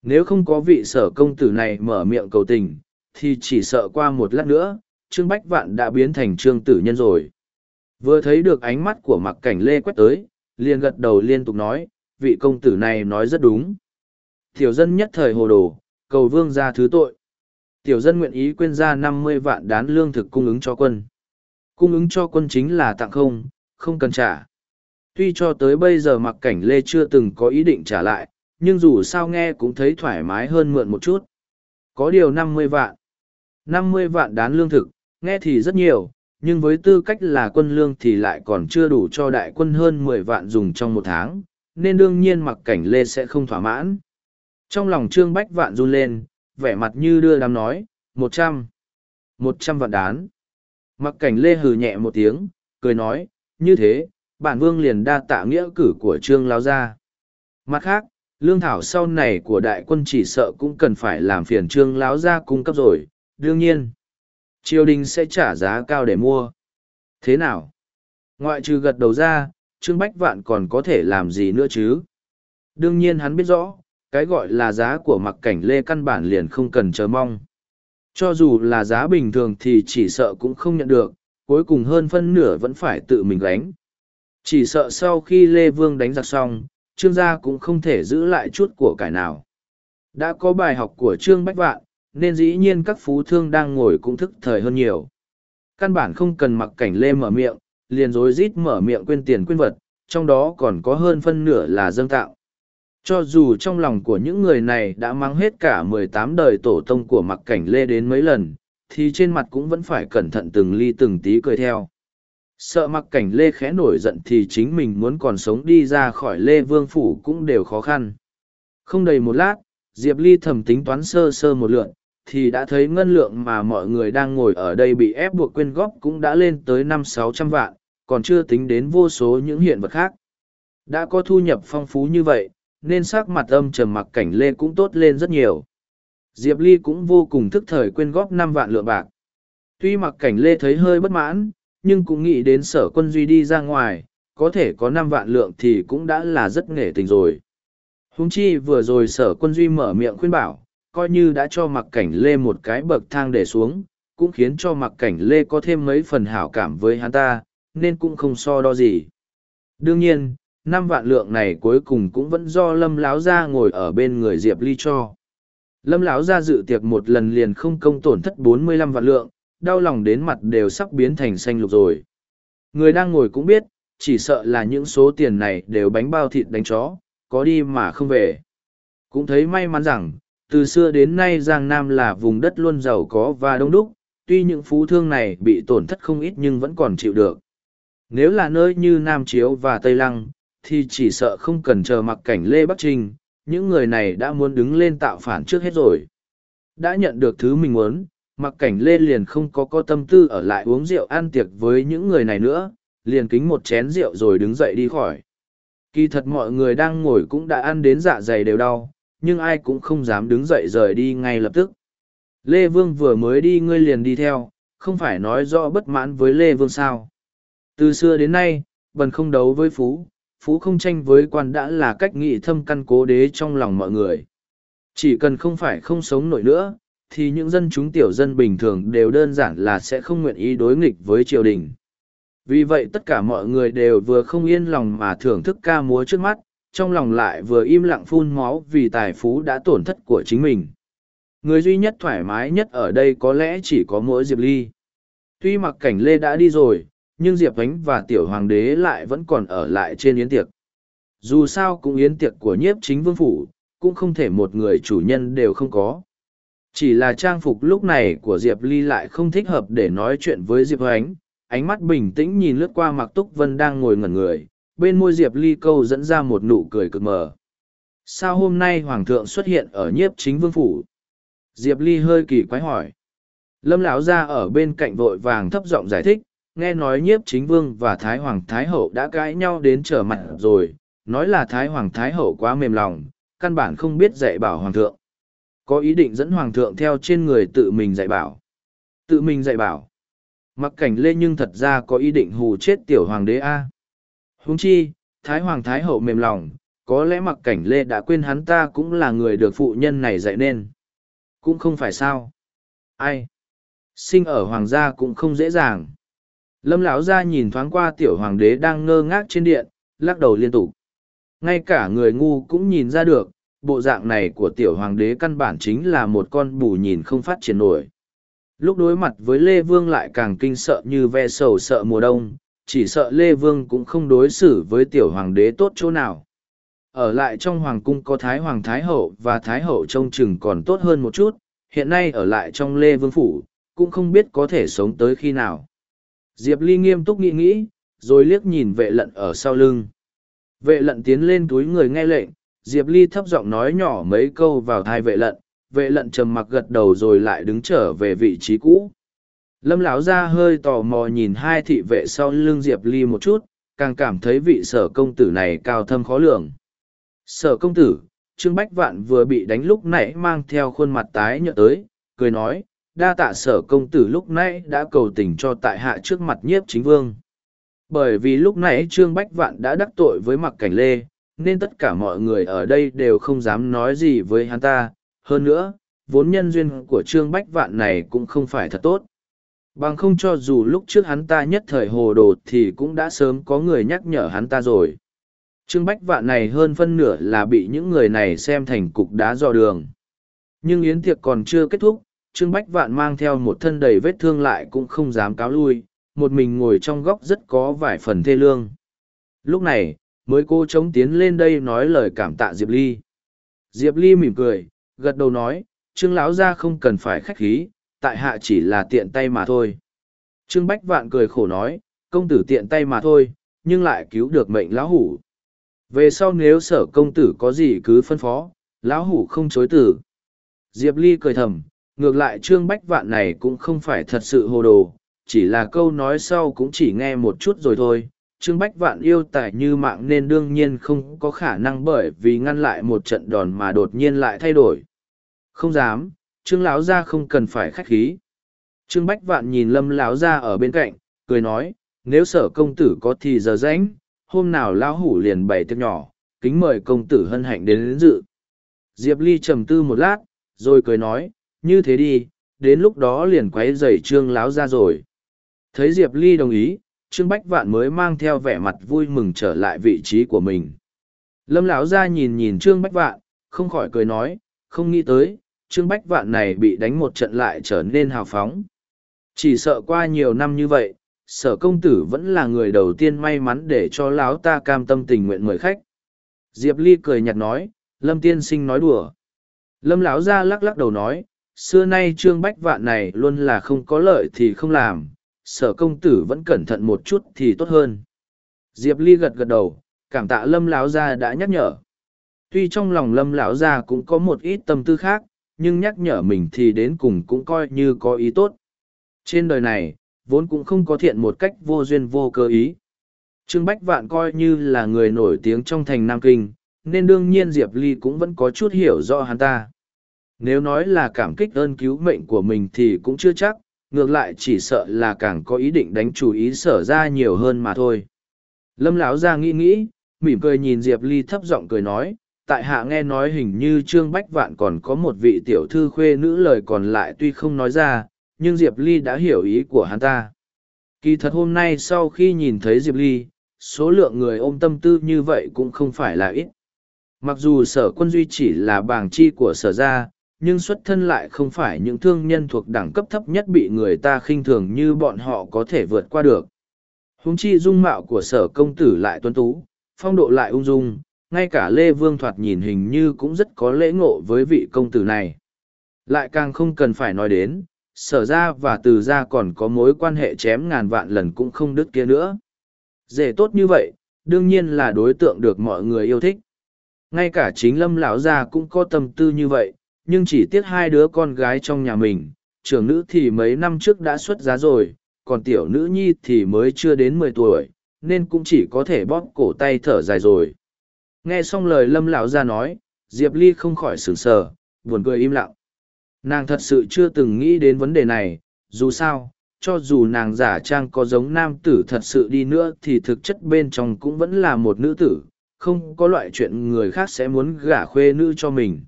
Nếu không có vị sở công tử này mở miệng cầu tình, thì chỉ sợ qua một lát nữa, Trương Bách Vạn đã biến thành Trương Tử Nhân rồi. Vừa thấy được ánh mắt của mặc cảnh lê quét tới, liền gật đầu liên tục nói, vị công tử này nói rất đúng. Tiểu dân nhất thời hồ đồ, cầu vương ra thứ tội. Tiểu dân nguyện ý quên ra năm mươi vạn đán lương thực cung ứng cho quân. Cung ứng cho quân chính là tặng không, không cần trả. Tuy cho tới bây giờ mặc cảnh lê chưa từng có ý định trả lại, nhưng dù sao nghe cũng thấy thoải mái hơn mượn một chút. Có điều năm mươi vạn năm mươi vạn đán lương thực, nghe thì rất nhiều, nhưng với tư cách là quân lương thì lại còn chưa đủ cho đại quân hơn mười vạn dùng trong một tháng, nên đương nhiên mặc cảnh lê sẽ không thỏa mãn. Trong lòng trương bách vạn run lên, vẻ mặt như đưa đám nói, một trăm, một trăm vạn đán. Mặc cảnh lê hừ nhẹ một tiếng, cười nói, như thế, bản vương liền đa tạ nghĩa cử của trương lao gia. Mặt khác, lương thảo sau này của đại quân chỉ sợ cũng cần phải làm phiền trương lão gia cung cấp rồi, đương nhiên. Triều đình sẽ trả giá cao để mua. Thế nào? Ngoại trừ gật đầu ra, Trương Bách Vạn còn có thể làm gì nữa chứ? Đương nhiên hắn biết rõ, cái gọi là giá của mặc cảnh lê căn bản liền không cần chờ mong. Cho dù là giá bình thường thì chỉ sợ cũng không nhận được, cuối cùng hơn phân nửa vẫn phải tự mình gánh. Chỉ sợ sau khi Lê Vương đánh giặc xong, Trương gia cũng không thể giữ lại chút của cải nào. Đã có bài học của Trương Bách Vạn, nên dĩ nhiên các phú thương đang ngồi cũng thức thời hơn nhiều. Căn bản không cần mặc cảnh Lê mở miệng, liền rối rít mở miệng quên tiền quên vật, trong đó còn có hơn phân nửa là dâng tạo. Cho dù trong lòng của những người này đã mang hết cả mười tám đời tổ tông của mặc cảnh lê đến mấy lần, thì trên mặt cũng vẫn phải cẩn thận từng ly từng tí cười theo. Sợ mặc cảnh lê khẽ nổi giận thì chính mình muốn còn sống đi ra khỏi lê vương phủ cũng đều khó khăn. Không đầy một lát, Diệp Ly thầm tính toán sơ sơ một lượn, thì đã thấy ngân lượng mà mọi người đang ngồi ở đây bị ép buộc quyên góp cũng đã lên tới năm sáu trăm vạn, còn chưa tính đến vô số những hiện vật khác. Đã có thu nhập phong phú như vậy, nên sắc mặt âm trầm mặc cảnh lê cũng tốt lên rất nhiều. Diệp Ly cũng vô cùng thức thời quyên góp năm vạn lượng bạc. Tuy mặc cảnh lê thấy hơi bất mãn, nhưng cũng nghĩ đến sở quân duy đi ra ngoài, có thể có năm vạn lượng thì cũng đã là rất nghề tình rồi. húng chi vừa rồi sở quân duy mở miệng khuyên bảo, coi như đã cho mặc cảnh lê một cái bậc thang để xuống, cũng khiến cho mặc cảnh lê có thêm mấy phần hảo cảm với hắn ta, nên cũng không so đo gì. Đương nhiên, năm vạn lượng này cuối cùng cũng vẫn do lâm láo gia ngồi ở bên người diệp ly cho. Lâm láo gia dự tiệc một lần liền không công tổn thất bốn mươi lăm vạn lượng đau lòng đến mặt đều sắp biến thành xanh lục rồi. Người đang ngồi cũng biết chỉ sợ là những số tiền này đều bánh bao thịt đánh chó có đi mà không về. Cũng thấy may mắn rằng từ xưa đến nay giang nam là vùng đất luôn giàu có và đông đúc tuy những phú thương này bị tổn thất không ít nhưng vẫn còn chịu được nếu là nơi như nam chiếu và tây lăng thì chỉ sợ không cần chờ mặc cảnh Lê Bắc Trinh, những người này đã muốn đứng lên tạo phản trước hết rồi. Đã nhận được thứ mình muốn, mặc cảnh lê liền không có có tâm tư ở lại uống rượu ăn tiệc với những người này nữa liền kính một chén rượu rồi đứng dậy đi khỏi kỳ thật mọi người đang ngồi cũng đã ăn đến dạ dày đều đau nhưng ai cũng không dám đứng dậy rời đi ngay lập tức. Lê vương vừa mới đi ngươi liền đi theo, không phải nói rõ bất mãn với lê vương sao? Từ xưa đến nay, bần không đấu với phú phú không tranh với quan đã là cách nghị thâm căn cố đế trong lòng mọi người. Chỉ cần không phải không sống nổi nữa, thì những dân chúng tiểu dân bình thường đều đơn giản là sẽ không nguyện ý đối nghịch với triều đình. Vì vậy tất cả mọi người đều vừa không yên lòng mà thưởng thức ca múa trước mắt trong lòng lại vừa im lặng phun máu vì tài phú đã tổn thất của chính mình. Người duy nhất thoải mái nhất ở đây có lẽ chỉ có mỗi diệp ly. Tuy mặc cảnh lê đã đi rồi, nhưng diệp ánh và tiểu hoàng đế lại vẫn còn ở lại trên yến tiệc. Dù sao cũng yến tiệc của nhiếp chính vương phủ, cũng không thể một người chủ nhân đều không có. Chỉ là trang phục lúc này của diệp ly lại không thích hợp để nói chuyện với diệp ánh ánh mắt bình tĩnh nhìn lướt qua mặc túc vân đang ngồi ngẩn người bên môi diệp ly câu dẫn ra một nụ cười cực mờ. Sao hôm nay hoàng thượng xuất hiện ở nhiếp chính vương phủ? Diệp ly hơi kỳ quái hỏi. Lâm lão ra ở bên cạnh vội vàng thấp giọng giải thích, nghe nói nhiếp chính vương và thái hoàng thái hậu đã cãi nhau đến trở mặt rồi, nói là thái hoàng thái hậu quá mềm lòng, căn bản không biết dạy bảo hoàng thượng. Có ý định dẫn hoàng thượng theo trên người tự mình dạy bảo. Tự mình dạy bảo. Mặc cảnh lê nhưng thật ra có ý định hù chết tiểu hoàng đế a huống chi, thái hoàng thái hậu mềm lòng, có lẽ mặc cảnh lê đã quên hắn ta cũng là người được phụ nhân này dạy nên. Cũng không phải sao. Ai? Sinh ở hoàng gia cũng không dễ dàng. Lâm lão gia nhìn thoáng qua tiểu hoàng đế đang ngơ ngác trên điện, lắc đầu liên tục. Ngay cả người ngu cũng nhìn ra được, bộ dạng này của tiểu hoàng đế căn bản chính là một con bù nhìn không phát triển nổi. Lúc đối mặt với lê vương lại càng kinh sợ như ve sầu sợ mùa đông chỉ sợ lê vương cũng không đối xử với tiểu hoàng đế tốt chỗ nào. Ở lại trong hoàng cung có thái hoàng thái hậu và thái hậu trông chừng còn tốt hơn một chút, hiện nay ở lại trong lê vương phủ, cũng không biết có thể sống tới khi nào. Diệp ly nghiêm túc nghĩ nghĩ, rồi liếc nhìn vệ lận ở sau lưng. Vệ lận tiến lên túi người nghe lệnh, diệp ly thấp giọng nói nhỏ mấy câu vào thai vệ lận vệ lận trầm mặc gật đầu rồi lại đứng trở về vị trí cũ lâm lão ra hơi tò mò nhìn hai thị vệ sau lưng diệp ly một chút, càng cảm thấy vị sở công tử này cao thâm khó lường. Sở công tử, trương bách vạn vừa bị đánh lúc nãy mang theo khuôn mặt tái nhợt tới, cười nói, đa tạ sở công tử lúc nãy đã cầu tình cho tại hạ trước mặt nhiếp chính vương. Bởi vì lúc nãy trương bách vạn đã đắc tội với mặc cảnh lê, nên tất cả mọi người ở đây đều không dám nói gì với hắn ta. Hơn nữa, vốn nhân duyên của trương bách vạn này cũng không phải thật tốt bằng không cho dù lúc trước hắn ta nhất thời hồ đồ thì cũng đã sớm có người nhắc nhở hắn ta rồi. Trương bách vạn này hơn phân nửa là bị những người này xem thành cục đá dò đường. Nhưng yến tiệc còn chưa kết thúc, trương bách vạn mang theo một thân đầy vết thương lại cũng không dám cáo lui, một mình ngồi trong góc rất có vài phần thê lương. Lúc này, mới cô chống tiến lên đây nói lời cảm tạ diệp ly. Diệp ly mỉm cười, gật đầu nói, trương lão gia không cần phải khách khí tại hạ chỉ là tiện tay mà thôi. Trương bách vạn cười khổ nói, công tử tiện tay mà thôi, nhưng lại cứu được mệnh lão hủ. Về sau nếu sở công tử có gì cứ phân phó, lão hủ không chối tử diệp ly cười thầm, ngược lại trương bách vạn này cũng không phải thật sự hồ đồ, chỉ là câu nói sau cũng chỉ nghe một chút rồi thôi. Trương bách vạn yêu tài như mạng nên đương nhiên không có khả năng bởi vì ngăn lại một trận đòn mà đột nhiên lại thay đổi. Không dám trương lão gia không cần phải khách khí. Trương bách vạn nhìn lâm lão gia ở bên cạnh cười nói nếu sở công tử có thì giờ rãnh hôm nào lão hủ liền bày tiệc nhỏ kính mời công tử hân hạnh đến, đến dự. Diệp ly trầm tư một lát rồi cười nói như thế đi đến lúc đó liền quấy dày trương láo ra rồi. Thấy diệp ly đồng ý trương bách vạn mới mang theo vẻ mặt vui mừng trở lại vị trí của mình. Lâm lão ra nhìn nhìn trương bách vạn không khỏi cười nói không nghĩ tới trương bách vạn này bị đánh một trận lại trở nên hào phóng. Chỉ sợ qua nhiều năm như vậy, sở công tử vẫn là người đầu tiên may mắn để cho lão ta cam tâm tình nguyện mời khách. Diệp ly cười nhạt nói, lâm tiên sinh nói đùa. Lâm lão gia lắc lắc đầu nói, xưa nay trương bách vạn này luôn là không có lợi thì không làm, sở công tử vẫn cẩn thận một chút thì tốt hơn. Diệp ly gật gật đầu, cảm tạ lâm lão gia đã nhắc nhở. Tuy trong lòng lâm lão gia cũng có một ít tâm tư khác nhưng nhắc nhở mình thì đến cùng cũng coi như có ý tốt. Trên đời này, vốn cũng không có thiện một cách vô duyên vô cơ ý. Trương Bách Vạn coi như là người nổi tiếng trong thành Nam Kinh, nên đương nhiên Diệp Ly cũng vẫn có chút hiểu rõ hắn ta. Nếu nói là cảm kích ơn cứu mệnh của mình thì cũng chưa chắc, ngược lại chỉ sợ là càng có ý định đánh chủ ý sở ra nhiều hơn mà thôi. Lâm lão ra nghĩ nghĩ, mỉm cười nhìn Diệp Ly thấp giọng cười nói, tại hạ nghe nói hình như Trương Bách Vạn còn có một vị tiểu thư khuê nữ lời còn lại tuy không nói ra, nhưng Diệp Ly đã hiểu ý của hắn ta. Kỳ thật hôm nay sau khi nhìn thấy Diệp Ly, số lượng người ôm tâm tư như vậy cũng không phải là ít. Mặc dù sở quân duy chỉ là bảng chi của sở gia, nhưng xuất thân lại không phải những thương nhân thuộc đẳng cấp thấp nhất bị người ta khinh thường như bọn họ có thể vượt qua được. Húng chi dung mạo của sở công tử lại tuấn tú, phong độ lại ung dung, ngay cả Lê Vương thoạt nhìn hình như cũng rất có lễ ngộ với vị công tử này. Lại càng không cần phải nói đến, sở ra và từ ra còn có mối quan hệ chém ngàn vạn lần cũng không đứt kia nữa. Dễ tốt như vậy, đương nhiên là đối tượng được mọi người yêu thích. Ngay cả chính lâm lão gia cũng có tâm tư như vậy, nhưng chỉ tiếc hai đứa con gái trong nhà mình, trưởng nữ thì mấy năm trước đã xuất giá rồi, còn tiểu nữ nhi thì mới chưa đến mười tuổi, nên cũng chỉ có thể bóp cổ tay thở dài rồi. Nghe xong lời lâm lão gia nói, Diệp Ly không khỏi sửng sờ, buồn cười im lặng. Nàng thật sự chưa từng nghĩ đến vấn đề này, dù sao, cho dù nàng giả trang có giống nam tử thật sự đi nữa thì thực chất bên trong cũng vẫn là một nữ tử, không có loại chuyện người khác sẽ muốn gả khuê nữ cho mình.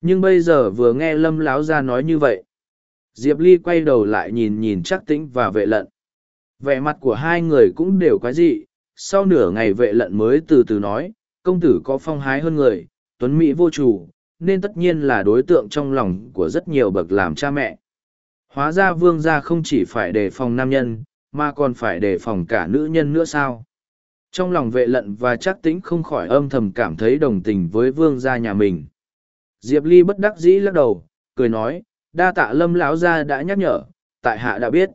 Nhưng bây giờ vừa nghe lâm láo ra nói như vậy, Diệp Ly quay đầu lại nhìn nhìn chắc tĩnh và vệ lận. Vẻ mặt của hai người cũng đều quái dị, sau nửa ngày vệ lận mới từ từ nói, công tử có phong hái hơn người, tuấn mỹ vô chủ, nên tất nhiên là đối tượng trong lòng của rất nhiều bậc làm cha mẹ. Hóa ra vương gia không chỉ phải đề phòng nam nhân, mà còn phải đề phòng cả nữ nhân nữa sao? Trong lòng vệ lận và chắc tĩnh không khỏi âm thầm cảm thấy đồng tình với vương gia nhà mình. Diệp Ly bất đắc dĩ lắc đầu, cười nói, đa tạ lâm lão gia đã nhắc nhở, tại hạ đã biết.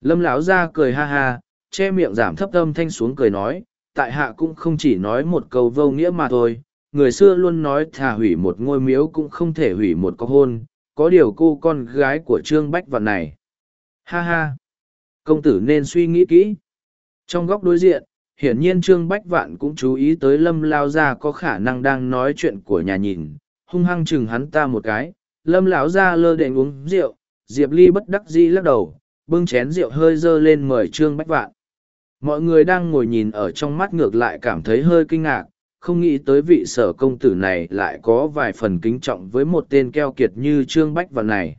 Lâm lão gia cười ha ha, che miệng giảm thấp âm thanh xuống cười nói, tại hạ cũng không chỉ nói một câu vô nghĩa mà thôi, người xưa luôn nói thà hủy một ngôi miếu cũng không thể hủy một có hôn, có điều cô con gái của Trương Bách Vạn này. Ha ha! Công tử nên suy nghĩ kỹ. Trong góc đối diện, hiển nhiên Trương Bách Vạn cũng chú ý tới Lâm Lao Gia có khả năng đang nói chuyện của nhà nhìn, hung hăng chừng hắn ta một cái. Lâm Lão Gia lơ đệnh uống rượu, Diệp Ly bất đắc dĩ lắc đầu, bưng chén rượu hơi dơ lên mời Trương Bách Vạn. Mọi người đang ngồi nhìn ở trong mắt ngược lại cảm thấy hơi kinh ngạc, không nghĩ tới vị sở công tử này lại có vài phần kính trọng với một tên keo kiệt như Trương Bách Vạn này.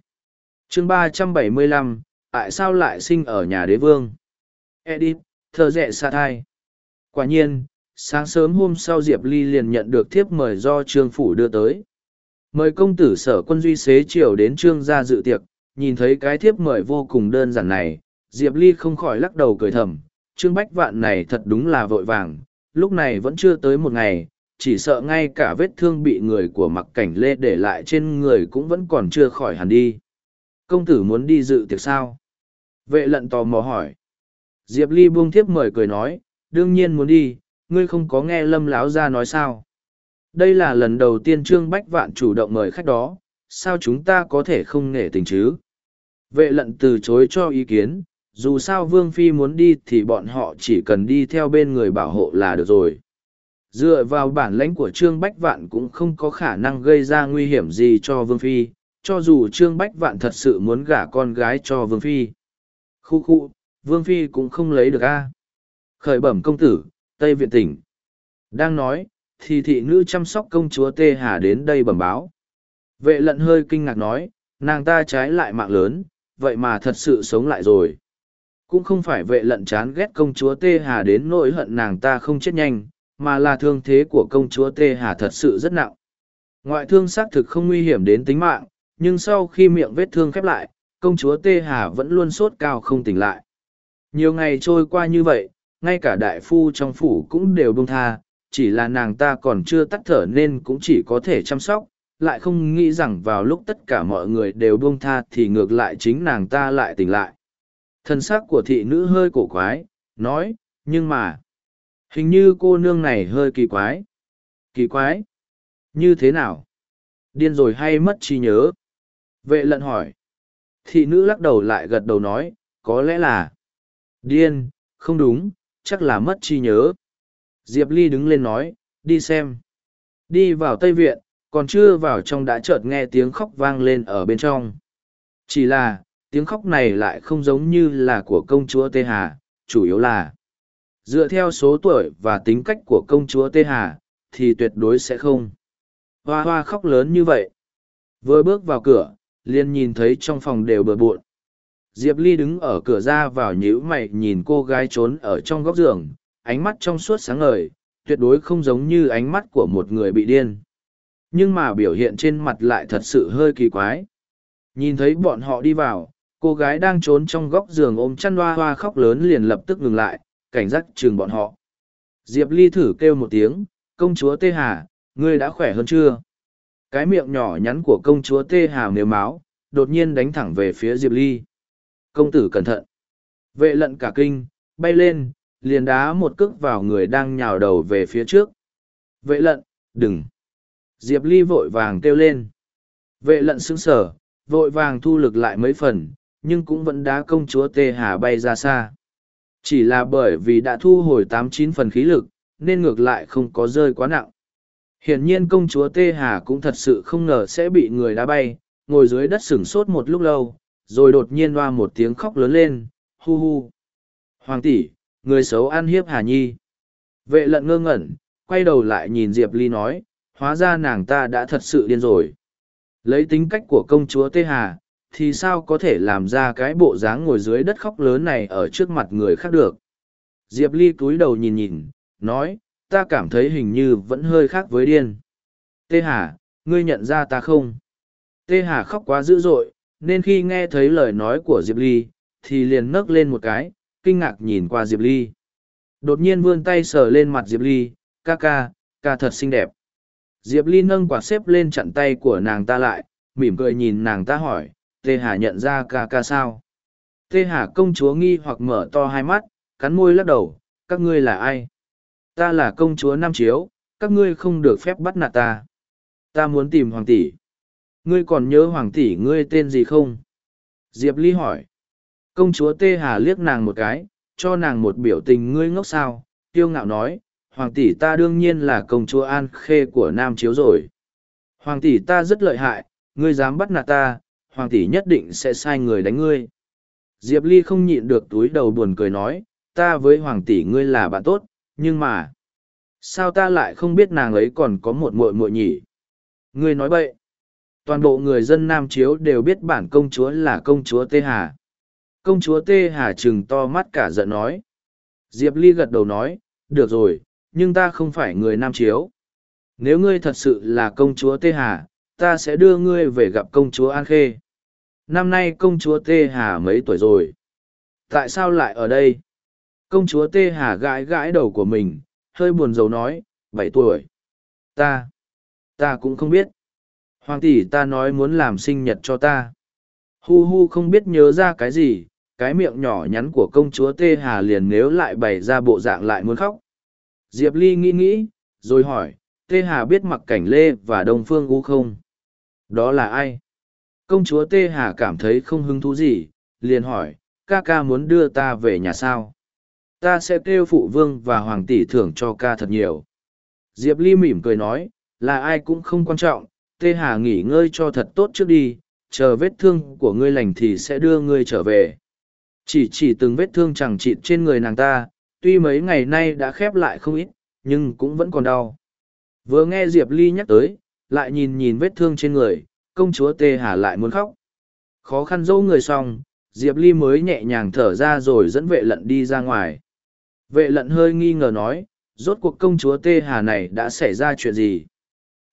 chương ba trăm bảy mươi lăm, tại sao lại sinh ở nhà đế vương? Edit, thơ rẻ xa thai. Quả nhiên, sáng sớm hôm sau Diệp Ly liền nhận được thiếp mời do Trương Phủ đưa tới. Mời công tử sở quân duy xế chiều đến Trương gia dự tiệc, nhìn thấy cái thiếp mời vô cùng đơn giản này, Diệp Ly không khỏi lắc đầu cười thầm, Trương Bách Vạn này thật đúng là vội vàng, lúc này vẫn chưa tới một ngày, chỉ sợ ngay cả vết thương bị người của mặc cảnh lê để lại trên người cũng vẫn còn chưa khỏi hẳn đi. Công tử muốn đi dự tiệc sao? Vệ lận tò mò hỏi. Diệp Ly buông thiếp mời cười nói, đương nhiên muốn đi, ngươi không có nghe lâm láo ra nói sao. Đây là lần đầu tiên Trương Bách Vạn chủ động mời khách đó, sao chúng ta có thể không nể tình chứ? Vệ lận từ chối cho ý kiến, dù sao Vương Phi muốn đi thì bọn họ chỉ cần đi theo bên người bảo hộ là được rồi. Dựa vào bản lãnh của Trương Bách Vạn cũng không có khả năng gây ra nguy hiểm gì cho Vương Phi, cho dù Trương Bách Vạn thật sự muốn gả con gái cho Vương Phi. Khu khu, Vương Phi cũng không lấy được a Khởi bẩm công tử, Tây Viện tỉnh. Đang nói, thì thị nữ chăm sóc công chúa Tê Hà đến đây bẩm báo. Vệ lận hơi kinh ngạc nói, nàng ta trái lại mạng lớn, vậy mà thật sự sống lại rồi. Cũng không phải vệ lận chán ghét công chúa Tê Hà đến nỗi hận nàng ta không chết nhanh, mà là thương thế của công chúa Tê Hà thật sự rất nặng. Ngoại thương xác thực không nguy hiểm đến tính mạng, nhưng sau khi miệng vết thương khép lại, công chúa Tê Hà vẫn luôn sốt cao không tỉnh lại. Nhiều ngày trôi qua như vậy, ngay cả đại phu trong phủ cũng đều buông tha, chỉ là nàng ta còn chưa tắt thở nên cũng chỉ có thể chăm sóc, lại không nghĩ rằng vào lúc tất cả mọi người đều buông tha thì ngược lại chính nàng ta lại tỉnh lại. Thân xác của thị nữ hơi cổ quái, nói, nhưng mà, hình như cô nương này hơi kỳ quái. Kỳ quái? Như thế nào? Điên rồi hay mất trí nhớ? Vệ lận hỏi. Thị nữ lắc đầu lại gật đầu nói, có lẽ là điên, không đúng, chắc là mất trí nhớ. Diệp Ly đứng lên nói, đi xem. Đi vào Tây Viện, còn chưa vào trong đã chợt nghe tiếng khóc vang lên ở bên trong. Chỉ là, tiếng khóc này lại không giống như là của công chúa Tê Hà, chủ yếu là dựa theo số tuổi và tính cách của công chúa Tê Hà, thì tuyệt đối sẽ không. Hoa hoa khóc lớn như vậy. Vừa bước vào cửa, liền nhìn thấy trong phòng đều bừa bộn. Diệp Ly đứng ở cửa ra vào nhíu mày nhìn cô gái trốn ở trong góc giường, ánh mắt trong suốt sáng ngời, tuyệt đối không giống như ánh mắt của một người bị điên. Nhưng mà biểu hiện trên mặt lại thật sự hơi kỳ quái. Nhìn thấy bọn họ đi vào, cô gái đang trốn trong góc giường ôm chăn hoa hoa khóc lớn liền lập tức ngừng lại, cảnh giác chừng bọn họ. Diệp Ly thử kêu một tiếng, công chúa Tê Hà, ngươi đã khỏe hơn chưa? Cái miệng nhỏ nhắn của công chúa Tê Hà nếu máu, đột nhiên đánh thẳng về phía Diệp Ly. Công tử cẩn thận. Vệ lận cả kinh, bay lên, liền đá một cước vào người đang nhào đầu về phía trước. Vệ lận, đừng. Diệp Ly vội vàng kêu lên. Vệ lận sững sở, vội vàng thu lực lại mấy phần, nhưng cũng vẫn đá công chúa Tê Hà bay ra xa. Chỉ là bởi vì đã thu hồi tám chín phần khí lực, nên ngược lại không có rơi quá nặng. Hiển nhiên công chúa Tê Hà cũng thật sự không ngờ sẽ bị người đá bay, ngồi dưới đất sửng sốt một lúc lâu, rồi đột nhiên loa một tiếng khóc lớn lên, hu hu. Hoàng tỷ, người xấu ăn hiếp Hà Nhi. Vệ lận ngơ ngẩn, quay đầu lại nhìn Diệp Ly nói, hóa ra nàng ta đã thật sự điên rồi. Lấy tính cách của công chúa Tê Hà, thì sao có thể làm ra cái bộ dáng ngồi dưới đất khóc lớn này ở trước mặt người khác được. Diệp Ly cúi đầu nhìn nhìn, nói, ta cảm thấy hình như vẫn hơi khác với điên. Tê Hà, ngươi nhận ra ta không? Tê Hà khóc quá dữ dội, nên khi nghe thấy lời nói của Diệp Ly, thì liền nấc lên một cái, kinh ngạc nhìn qua Diệp Ly. Đột nhiên vươn tay sờ lên mặt Diệp Ly, ca ca, ca thật xinh đẹp. Diệp Ly nâng quạt xếp lên chặn tay của nàng ta lại, mỉm cười nhìn nàng ta hỏi, Tê Hà nhận ra ca ca sao? Tê Hà công chúa nghi hoặc mở to hai mắt, cắn môi lắc đầu, các ngươi là ai? Ta là công chúa Nam Chiếu, các ngươi không được phép bắt nạt ta. Ta muốn tìm hoàng tỷ. Ngươi còn nhớ hoàng tỷ ngươi tên gì không? Diệp Ly hỏi. Công chúa Tê Hà liếc nàng một cái, cho nàng một biểu tình ngươi ngốc sao, tiêu ngạo nói, hoàng tỷ ta đương nhiên là công chúa An Khê của Nam Chiếu rồi. Hoàng tỷ ta rất lợi hại, ngươi dám bắt nạt ta, hoàng tỷ nhất định sẽ sai người đánh ngươi. Diệp Ly không nhịn được túi đầu buồn cười nói, ta với hoàng tỷ ngươi là bạn tốt, nhưng mà, sao ta lại không biết nàng ấy còn có một muội muội nhỉ? Ngươi nói bậy. Toàn bộ người dân Nam Chiếu đều biết bản công chúa là công chúa Tê Hà. Công chúa Tê Hà trừng to mắt cả giận nói. Diệp Ly gật đầu nói, được rồi, nhưng ta không phải người Nam Chiếu. Nếu ngươi thật sự là công chúa Tê Hà, ta sẽ đưa ngươi về gặp công chúa An Khê. Năm nay công chúa Tê Hà mấy tuổi rồi? Tại sao lại ở đây? Công chúa Tê Hà gãi gãi đầu của mình, hơi buồn rầu nói, bảy tuổi. Ta, ta cũng không biết. Hoàng tỷ ta nói muốn làm sinh nhật cho ta. Hu hu không biết nhớ ra cái gì, cái miệng nhỏ nhắn của công chúa Tê Hà liền nếu lại bày ra bộ dạng lại muốn khóc. Diệp Ly nghĩ nghĩ, rồi hỏi, Tê Hà biết mặc cảnh Lê và Đông Phương U không? Đó là ai? Công chúa Tê Hà cảm thấy không hứng thú gì, liền hỏi, ca ca muốn đưa ta về nhà sao? Ta sẽ kêu phụ vương và hoàng tỷ thưởng cho ca thật nhiều. Diệp Ly mỉm cười nói, là ai cũng không quan trọng, Tê Hà nghỉ ngơi cho thật tốt trước đi, chờ vết thương của ngươi lành thì sẽ đưa ngươi trở về. Chỉ chỉ từng vết thương chẳng chịt trên người nàng ta, tuy mấy ngày nay đã khép lại không ít, nhưng cũng vẫn còn đau. Vừa nghe Diệp Ly nhắc tới, lại nhìn nhìn vết thương trên người, công chúa Tê Hà lại muốn khóc. Khó khăn dâu người xong, Diệp Ly mới nhẹ nhàng thở ra rồi dẫn vệ lận đi ra ngoài. Vệ lận hơi nghi ngờ nói, rốt cuộc công chúa Tê Hà này đã xảy ra chuyện gì?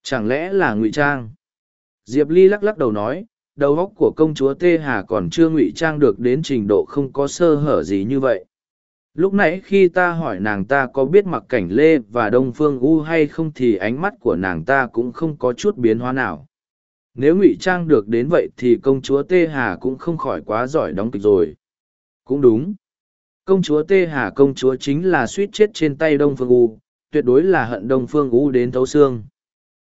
Chẳng lẽ là ngụy trang? Diệp Ly lắc lắc đầu nói, đầu óc của công chúa Tê Hà còn chưa ngụy trang được đến trình độ không có sơ hở gì như vậy. Lúc nãy khi ta hỏi nàng ta có biết mặc cảnh Lê và Đông Phương U hay không thì ánh mắt của nàng ta cũng không có chút biến hóa nào. Nếu ngụy trang được đến vậy thì công chúa Tê Hà cũng không khỏi quá giỏi đóng kịch rồi. Cũng đúng. Công chúa Tê Hà công chúa chính là suýt chết trên tay Đông Phương U, tuyệt đối là hận Đông Phương U đến thấu xương.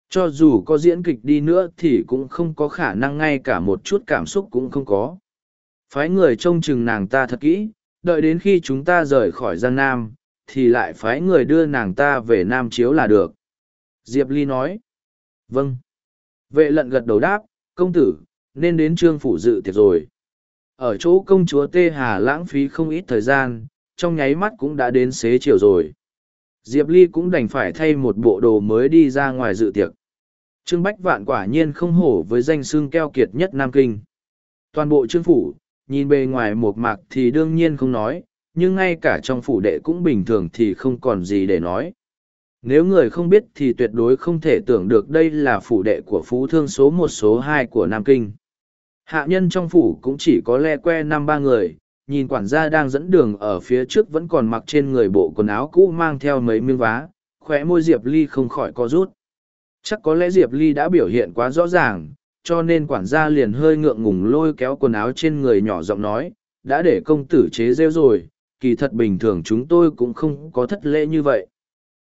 cho dù có diễn kịch đi nữa thì cũng không có khả năng ngay cả một chút cảm xúc cũng không có phái người trông chừng nàng ta thật kỹ đợi đến khi chúng ta rời khỏi giang nam, thì lại phái người đưa nàng ta về nam chiếu là được. Diệp ly nói vâng. Vệ lận gật đầu đáp, công tử, nên đến trương phủ dự tiệc rồi. Ở chỗ công chúa tê hà lãng phí không ít thời gian, trong nháy mắt cũng đã đến xế chiều rồi. Diệp ly cũng đành phải thay một bộ đồ mới đi ra ngoài dự tiệc. Trương bách vạn quả nhiên không hổ với danh xương keo kiệt nhất nam kinh. Toàn bộ trương phủ nhìn bề ngoài một mạc thì đương nhiên không nói, nhưng ngay cả trong phủ đệ cũng bình thường thì không còn gì để nói. Nếu người không biết thì tuyệt đối không thể tưởng được đây là phủ đệ của phú thương số một, số hai của nam kinh. Hạ nhân trong phủ cũng chỉ có le que năm ba người, nhìn quản gia đang dẫn đường ở phía trước vẫn còn mặc trên người bộ quần áo cũ mang theo mấy miếng vá, khóe môi diệp ly không khỏi co rút. Chắc có lẽ diệp ly đã biểu hiện quá rõ ràng cho nên quản gia liền hơi ngượng ngùng lôi kéo quần áo trên người nhỏ giọng nói, đã để công tử chế rêu rồi, kỳ thật bình thường chúng tôi cũng không có thất lễ như vậy.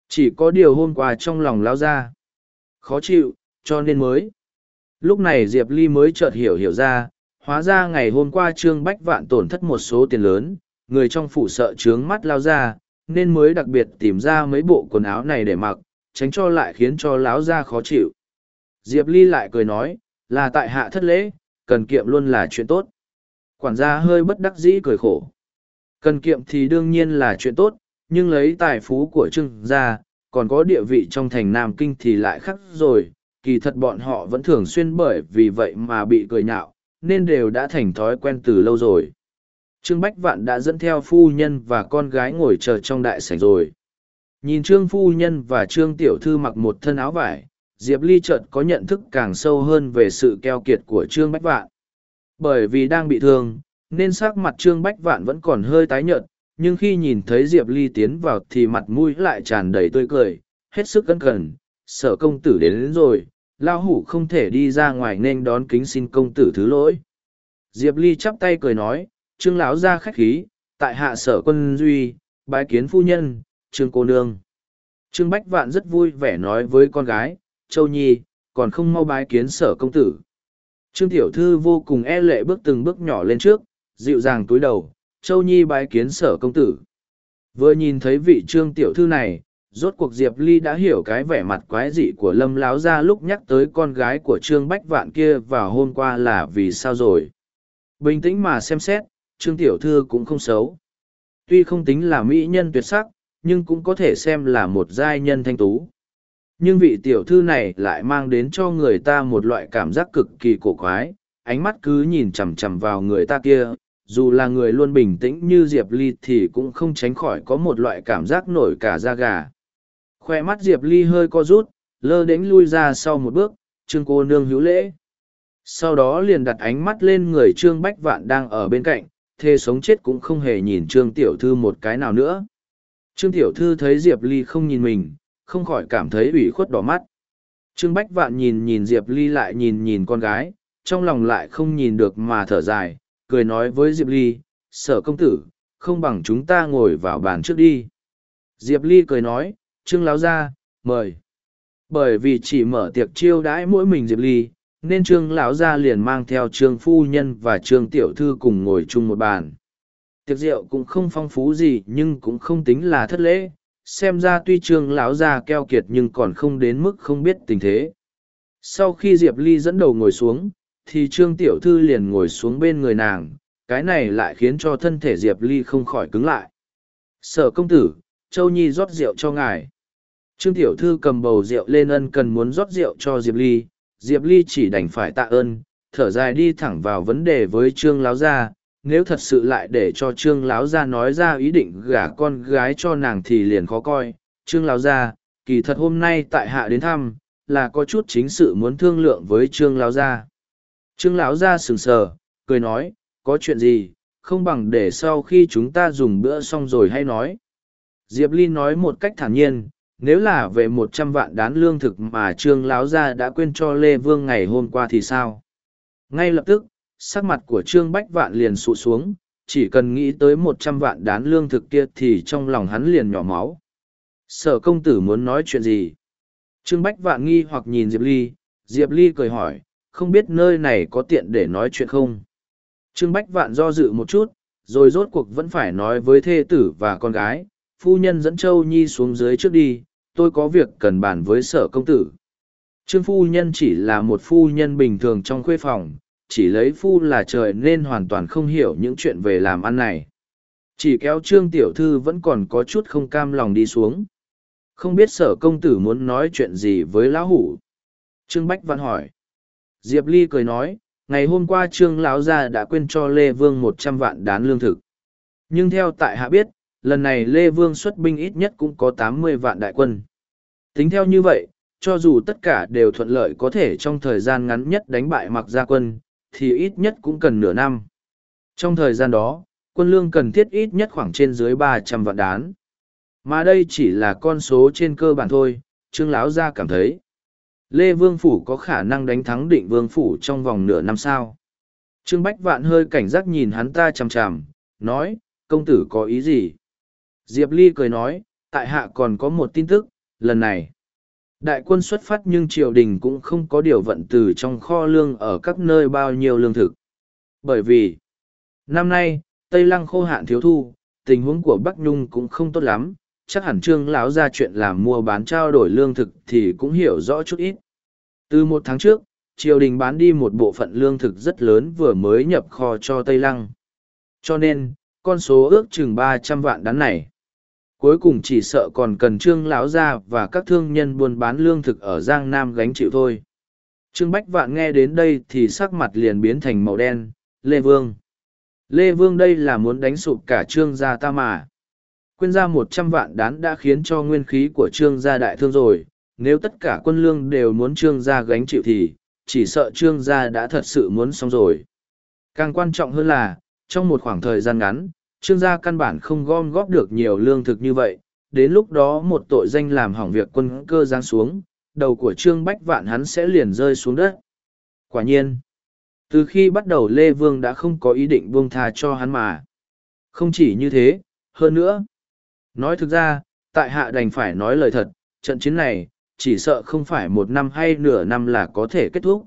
Chỉ có điều hôm qua trong lòng lao ra. Khó chịu, cho nên mới. Lúc này diệp ly mới chợt hiểu hiểu ra, hóa ra ngày hôm qua trương bách vạn tổn thất một số tiền lớn, người trong phủ sợ trướng mắt lao ra, nên mới đặc biệt tìm ra mấy bộ quần áo này để mặc, tránh cho lại khiến cho láo ra khó chịu. Diệp ly lại cười nói là tại hạ thất lễ, cần kiệm luôn là chuyện tốt. Quản gia hơi bất đắc dĩ cười khổ. Cần kiệm thì đương nhiên là chuyện tốt, nhưng lấy tài phú của trương gia, còn có địa vị trong thành nam kinh thì lại khác rồi. Kỳ thật bọn họ vẫn thường xuyên bởi vì vậy mà bị cười nhạo, nên đều đã thành thói quen từ lâu rồi. Trương bách vạn đã dẫn theo phu nhân và con gái ngồi chờ trong đại sảnh rồi. Nhìn trương phu nhân và trương tiểu thư mặc một thân áo vải diệp ly chợt có nhận thức càng sâu hơn về sự keo kiệt của trương bách vạn. Bởi vì đang bị thương nên sắc mặt trương bách vạn vẫn còn hơi tái nhợt nhưng khi nhìn thấy diệp ly tiến vào thì mặt mũi lại tràn đầy tươi cười hết sức cẩn cần sở công tử đến, đến rồi lao hủ không thể đi ra ngoài nên đón kính xin công tử thứ lỗi. Diệp ly chắp tay cười nói trương lão ra khách khí tại hạ sở quân duy bái kiến phu nhân trương cô nương. Trương bách vạn rất vui vẻ nói với con gái châu nhi, còn không mau bái kiến sở công tử. Trương tiểu thư vô cùng e lệ bước từng bước nhỏ lên trước, dịu dàng túi đầu, châu nhi bái kiến sở công tử. Vừa nhìn thấy vị trương tiểu thư này, rốt cuộc diệp ly đã hiểu cái vẻ mặt quái dị của lâm láo ra lúc nhắc tới con gái của trương bách vạn kia vào hôm qua là vì sao rồi. Bình tĩnh mà xem xét, trương tiểu thư cũng không xấu. Tuy không tính là mỹ nhân tuyệt sắc, nhưng cũng có thể xem là một giai nhân thanh tú nhưng vị tiểu thư này lại mang đến cho người ta một loại cảm giác cực kỳ cổ quái, ánh mắt cứ nhìn chằm chằm vào người ta kia, dù là người luôn bình tĩnh như diệp ly thì cũng không tránh khỏi có một loại cảm giác nổi cả da gà. Khoe mắt diệp ly hơi co rút, lơ đễnh lui ra sau một bước, trương cô nương hữu lễ. Sau đó liền đặt ánh mắt lên người trương bách vạn đang ở bên cạnh, thê sống chết cũng không hề nhìn trương tiểu thư một cái nào nữa. Trương tiểu thư thấy diệp ly không nhìn mình không khỏi cảm thấy ủy khuất đỏ mắt. Trương bách vạn nhìn nhìn diệp ly lại nhìn nhìn con gái, trong lòng lại không nhìn được mà thở dài, cười nói với diệp ly, sở công tử, không bằng chúng ta ngồi vào bàn trước đi. Diệp ly cười nói, trương láo ra mời. Bởi vì chỉ mở tiệc chiêu đãi mỗi mình diệp ly, nên trương lão gia liền mang theo trương phu nhân và trương tiểu thư cùng ngồi chung một bàn. Tiệc rượu cũng không phong phú gì nhưng cũng không tính là thất lễ xem ra tuy trương lão gia keo kiệt nhưng còn không đến mức không biết tình thế. Sau khi diệp ly dẫn đầu ngồi xuống, thì trương tiểu thư liền ngồi xuống bên người nàng, cái này lại khiến cho thân thể diệp ly không khỏi cứng lại. Sở công tử, châu nhi rót rượu cho ngài. Trương tiểu thư cầm bầu rượu lên ân cần muốn rót rượu cho diệp ly. Diệp ly chỉ đành phải tạ ơn, thở dài đi thẳng vào vấn đề với trương láo gia nếu thật sự lại để cho trương láo gia nói ra ý định gả con gái cho nàng thì liền khó coi. Trương láo gia, kỳ thật hôm nay tại hạ đến thăm, là có chút chính sự muốn thương lượng với trương láo gia. Trương láo gia sừng sờ, cười nói, có chuyện gì, không bằng để sau khi chúng ta dùng bữa xong rồi hay nói. Diệp ly nói một cách thản nhiên, nếu là về một trăm vạn đán lương thực mà trương láo gia đã quên cho lê vương ngày hôm qua thì sao? Ngay lập tức sắc mặt của trương bách vạn liền sụ xuống chỉ cần nghĩ tới một trăm vạn đán lương thực kia thì trong lòng hắn liền nhỏ máu sở công tử muốn nói chuyện gì Trương Bách Vạn nghi hoặc nhìn Diệp Ly, Diệp Ly cười hỏi, không biết nơi này có tiện để nói chuyện không? Trương Bách Vạn do dự một chút, rồi rốt cuộc vẫn phải nói với thê tử và con gái, phu nhân dẫn Châu Nhi xuống dưới trước đi, tôi có việc cần bàn với sở công tử. Trương phu nhân chỉ là một phu nhân bình thường trong khuê phòng, chỉ lấy phu là trời nên hoàn toàn không hiểu những chuyện về làm ăn này. Chỉ kéo Trương Tiểu Thư vẫn còn có chút không cam lòng đi xuống. Không biết sở công tử muốn nói chuyện gì với lão hủ. Trương Bách Văn hỏi. Diệp Ly cười nói, ngày hôm qua Trương lão gia đã quên cho Lê Vương một trăm vạn đán lương thực. Nhưng theo tại hạ biết, lần này Lê Vương xuất binh ít nhất cũng có tám mươi vạn đại quân. Tính theo như vậy, cho dù tất cả đều thuận lợi có thể trong thời gian ngắn nhất đánh bại mặc gia quân, thì ít nhất cũng cần nửa năm. Trong thời gian đó, quân lương cần thiết ít nhất khoảng trên dưới ba trăm vạn đán. Mà đây chỉ là con số trên cơ bản thôi, Trương Lão Gia cảm thấy. Lê Vương Phủ có khả năng đánh thắng định Vương Phủ trong vòng nửa năm sao. Trương Bách Vạn hơi cảnh giác nhìn hắn ta chằm chằm, nói, công tử có ý gì? Diệp Ly cười nói, tại hạ còn có một tin tức, lần này. Đại quân xuất phát nhưng triều đình cũng không có điều vận từ trong kho lương ở các nơi bao nhiêu lương thực. Bởi vì, năm nay, Tây Lăng khô hạn thiếu thu, tình huống của Bắc Nhung cũng không tốt lắm, chắc hẳn trương lão ra chuyện làm mua bán trao đổi lương thực thì cũng hiểu rõ chút ít. Từ một tháng trước, triều đình bán đi một bộ phận lương thực rất lớn vừa mới nhập kho cho Tây Lăng. Cho nên, con số ước chừng ba trăm vạn đán này cuối cùng chỉ sợ còn cần trương lão gia và các thương nhân buôn bán lương thực ở giang nam gánh chịu thôi. Trương bách vạn nghe đến đây thì sắc mặt liền biến thành màu đen, lê vương lê vương đây là muốn đánh sụp cả trương gia ta mà. Quyên ra một trăm vạn đán đã khiến cho nguyên khí của trương gia đại thương rồi, nếu tất cả quân lương đều muốn trương gia gánh chịu thì chỉ sợ trương gia đã thật sự muốn xong rồi. Càng quan trọng hơn là, trong một khoảng thời gian ngắn trương gia căn bản không gom góp được nhiều lương thực như vậy, đến lúc đó một tội danh làm hỏng việc quân cơ giáng xuống, đầu của trương bách vạn hắn sẽ liền rơi xuống đất. Quả nhiên, từ khi bắt đầu Lê Vương đã không có ý định buông tha cho hắn mà. Không chỉ như thế, hơn nữa. Nói thực ra, tại hạ đành phải nói lời thật, trận chiến này, chỉ sợ không phải một năm hay nửa năm là có thể kết thúc.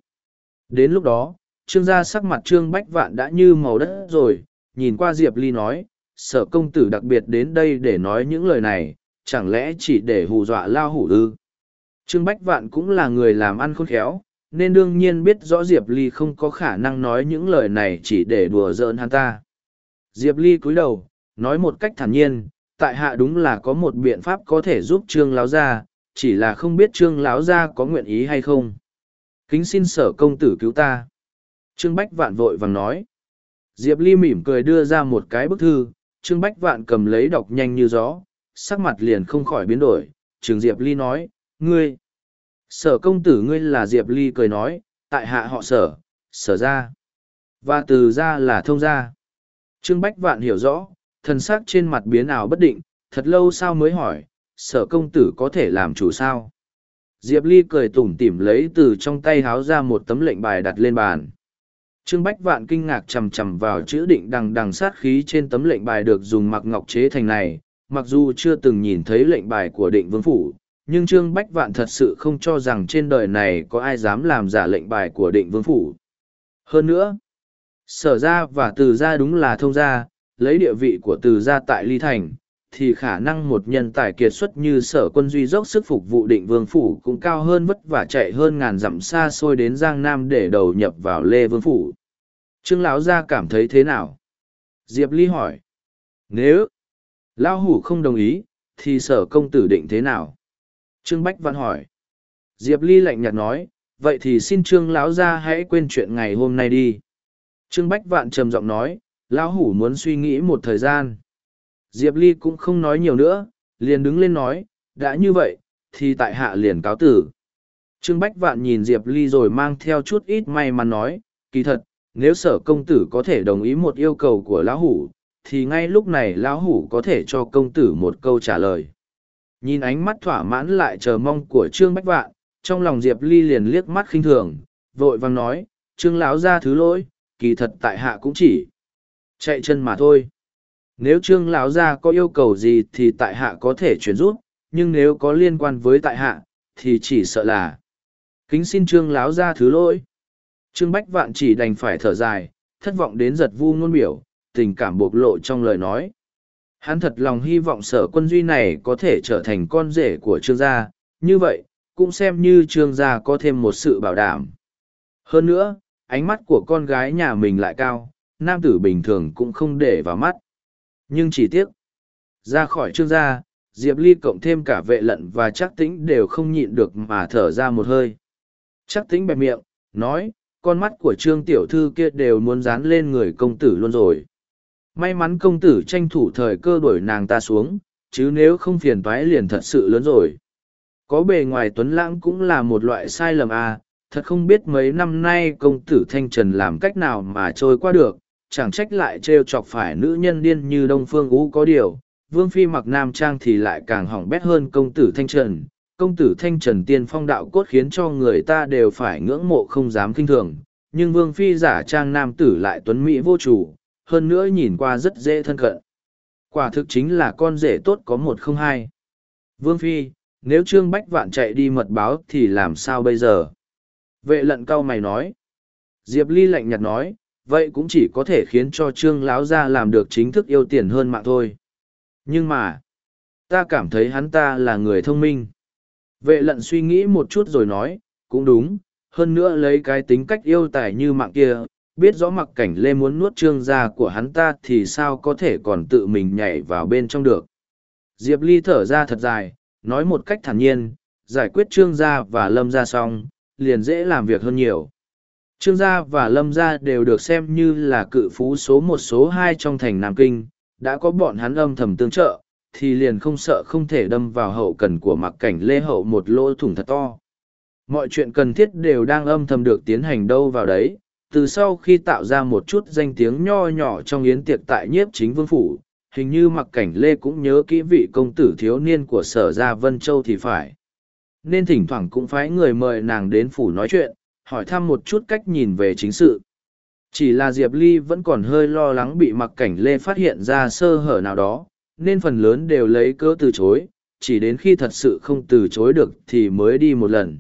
Đến lúc đó, trương gia sắc mặt trương bách vạn đã như màu đất rồi, nhìn qua Diệp Ly nói, sở công tử đặc biệt đến đây để nói những lời này, chẳng lẽ chỉ để hù dọa lao hủ ư? Trương Bách Vạn cũng là người làm ăn khôn khéo, nên đương nhiên biết rõ Diệp Ly không có khả năng nói những lời này chỉ để đùa giỡn hắn ta. Diệp Ly cúi đầu, nói một cách thản nhiên, tại hạ đúng là có một biện pháp có thể giúp Trương Láo Gia, chỉ là không biết Trương Láo Gia có nguyện ý hay không. Kính xin sở công tử cứu ta. Trương Bách Vạn vội vàng nói. Diệp Ly mỉm cười đưa ra một cái bức thư, Trương Bách Vạn cầm lấy đọc nhanh như gió, sắc mặt liền không khỏi biến đổi, Trương Diệp Ly nói, ngươi, sở công tử ngươi là Diệp Ly cười nói, tại hạ họ sở, sở ra, và từ ra là thông ra. Trương Bách Vạn hiểu rõ, thần sắc trên mặt biến ảo bất định, thật lâu sau mới hỏi, sở công tử có thể làm chủ sao? Diệp Ly cười tủm tỉm lấy từ trong tay háo ra một tấm lệnh bài đặt lên bàn. Trương Bách Vạn kinh ngạc chầm chầm vào chữ định đằng đằng sát khí trên tấm lệnh bài được dùng mặc ngọc chế thành này, mặc dù chưa từng nhìn thấy lệnh bài của định vương phủ, nhưng Trương Bách Vạn thật sự không cho rằng trên đời này có ai dám làm giả lệnh bài của định vương phủ. Hơn nữa, sở ra và từ ra đúng là thông gia, lấy địa vị của từ ra tại Ly Thành, thì khả năng một nhân tài kiệt xuất như sở quân duy dốc sức phục vụ định vương phủ cũng cao hơn vất vả chạy hơn ngàn dặm xa xôi đến giang nam để đầu nhập vào lê vương phủ. Trương lão gia cảm thấy thế nào? Diệp ly hỏi. Nếu lão hủ không đồng ý, thì sở công tử định thế nào? Trương bách văn hỏi. Diệp ly lạnh nhạt nói, vậy thì xin trương lão gia hãy quên chuyện ngày hôm nay đi. Trương bách vạn trầm giọng nói, lão hủ muốn suy nghĩ một thời gian. Diệp Ly cũng không nói nhiều nữa, liền đứng lên nói, đã như vậy, thì tại hạ liền cáo tử. Trương Bách Vạn nhìn Diệp Ly rồi mang theo chút ít may mắn nói, kỳ thật, nếu sở công tử có thể đồng ý một yêu cầu của lão hủ, thì ngay lúc này lão hủ có thể cho công tử một câu trả lời. Nhìn ánh mắt thỏa mãn lại chờ mong của Trương Bách Vạn, trong lòng Diệp Ly liền liếc mắt khinh thường, vội vàng nói, Trương lão ra thứ lỗi, kỳ thật tại hạ cũng chỉ chạy chân mà thôi nếu trương lão gia có yêu cầu gì thì tại hạ có thể chuyển rút nhưng nếu có liên quan với tại hạ, thì chỉ sợ là kính xin trương lão gia thứ lỗi. Trương bách vạn chỉ đành phải thở dài, thất vọng đến giật vu ngôn biểu, tình cảm bộc lộ trong lời nói. Hắn thật lòng hy vọng sở quân duy này có thể trở thành con rể của trương gia, như vậy, cũng xem như trương gia có thêm một sự bảo đảm. Hơn nữa, ánh mắt của con gái nhà mình lại cao, nam tử bình thường cũng không để vào mắt nhưng chỉ tiếc, ra khỏi trương gia, diệp ly cộng thêm cả vệ lận và chắc tĩnh đều không nhịn được mà thở ra một hơi. Chắc tĩnh bẹp miệng, nói, con mắt của trương tiểu thư kia đều muốn dán lên người công tử luôn rồi. May mắn công tử tranh thủ thời cơ đuổi nàng ta xuống, chứ nếu không phiền toái liền thật sự lớn rồi. Có bề ngoài tuấn lãng cũng là một loại sai lầm à thật không biết mấy năm nay công tử thanh trần làm cách nào mà trôi qua được chẳng trách lại t chọc phải nữ nhân điên như đông phương ú có điều. Vương phi mặc nam trang thì lại càng hỏng bét hơn công tử thanh trần. Công tử thanh trần tiên phong đạo cốt khiến cho người ta đều phải ngưỡng mộ không dám kinh thường. Nhưng vương phi giả trang nam tử lại tuấn mỹ vô chủ, hơn nữa nhìn qua rất dễ thân cận. Quả thực chính là con rể tốt có một không hai. Vương phi, nếu trương bách vạn chạy đi mật báo thì làm sao bây giờ? Vệ lận cau mày nói. Diệp ly lạnh nhạt nói vậy cũng chỉ có thể khiến cho trương láo gia làm được chính thức yêu tiền hơn mạng thôi. Nhưng mà, ta cảm thấy hắn ta là người thông minh. Vệ lận suy nghĩ một chút rồi nói, cũng đúng, hơn nữa lấy cái tính cách yêu tài như mạng kia, biết rõ mặc cảnh lê muốn nuốt trương gia của hắn ta thì sao có thể còn tự mình nhảy vào bên trong được. Diệp ly thở ra thật dài, nói một cách thản nhiên, giải quyết trương gia và lâm gia xong, liền dễ làm việc hơn nhiều trương gia và lâm gia đều được xem như là cự phú số một số hai trong thành nam kinh, đã có bọn hắn âm thầm tương trợ, thì liền không sợ không thể đâm vào hậu cần của mặc cảnh lê hậu một lỗ thủng thật to. Mọi chuyện cần thiết đều đang âm thầm được tiến hành đâu vào đấy, từ sau khi tạo ra một chút danh tiếng nho nhỏ trong yến tiệc tại nhiếp chính vương phủ, hình như mặc cảnh lê cũng nhớ kỹ vị công tử thiếu niên của sở gia vân châu thì phải. Nên thỉnh thoảng cũng phái người mời nàng đến phủ nói chuyện hỏi thăm một chút cách nhìn về chính sự. Chỉ là diệp ly vẫn còn hơi lo lắng bị mặc cảnh lê phát hiện ra sơ hở nào đó, nên phần lớn đều lấy cớ từ chối, chỉ đến khi thật sự không từ chối được thì mới đi một lần.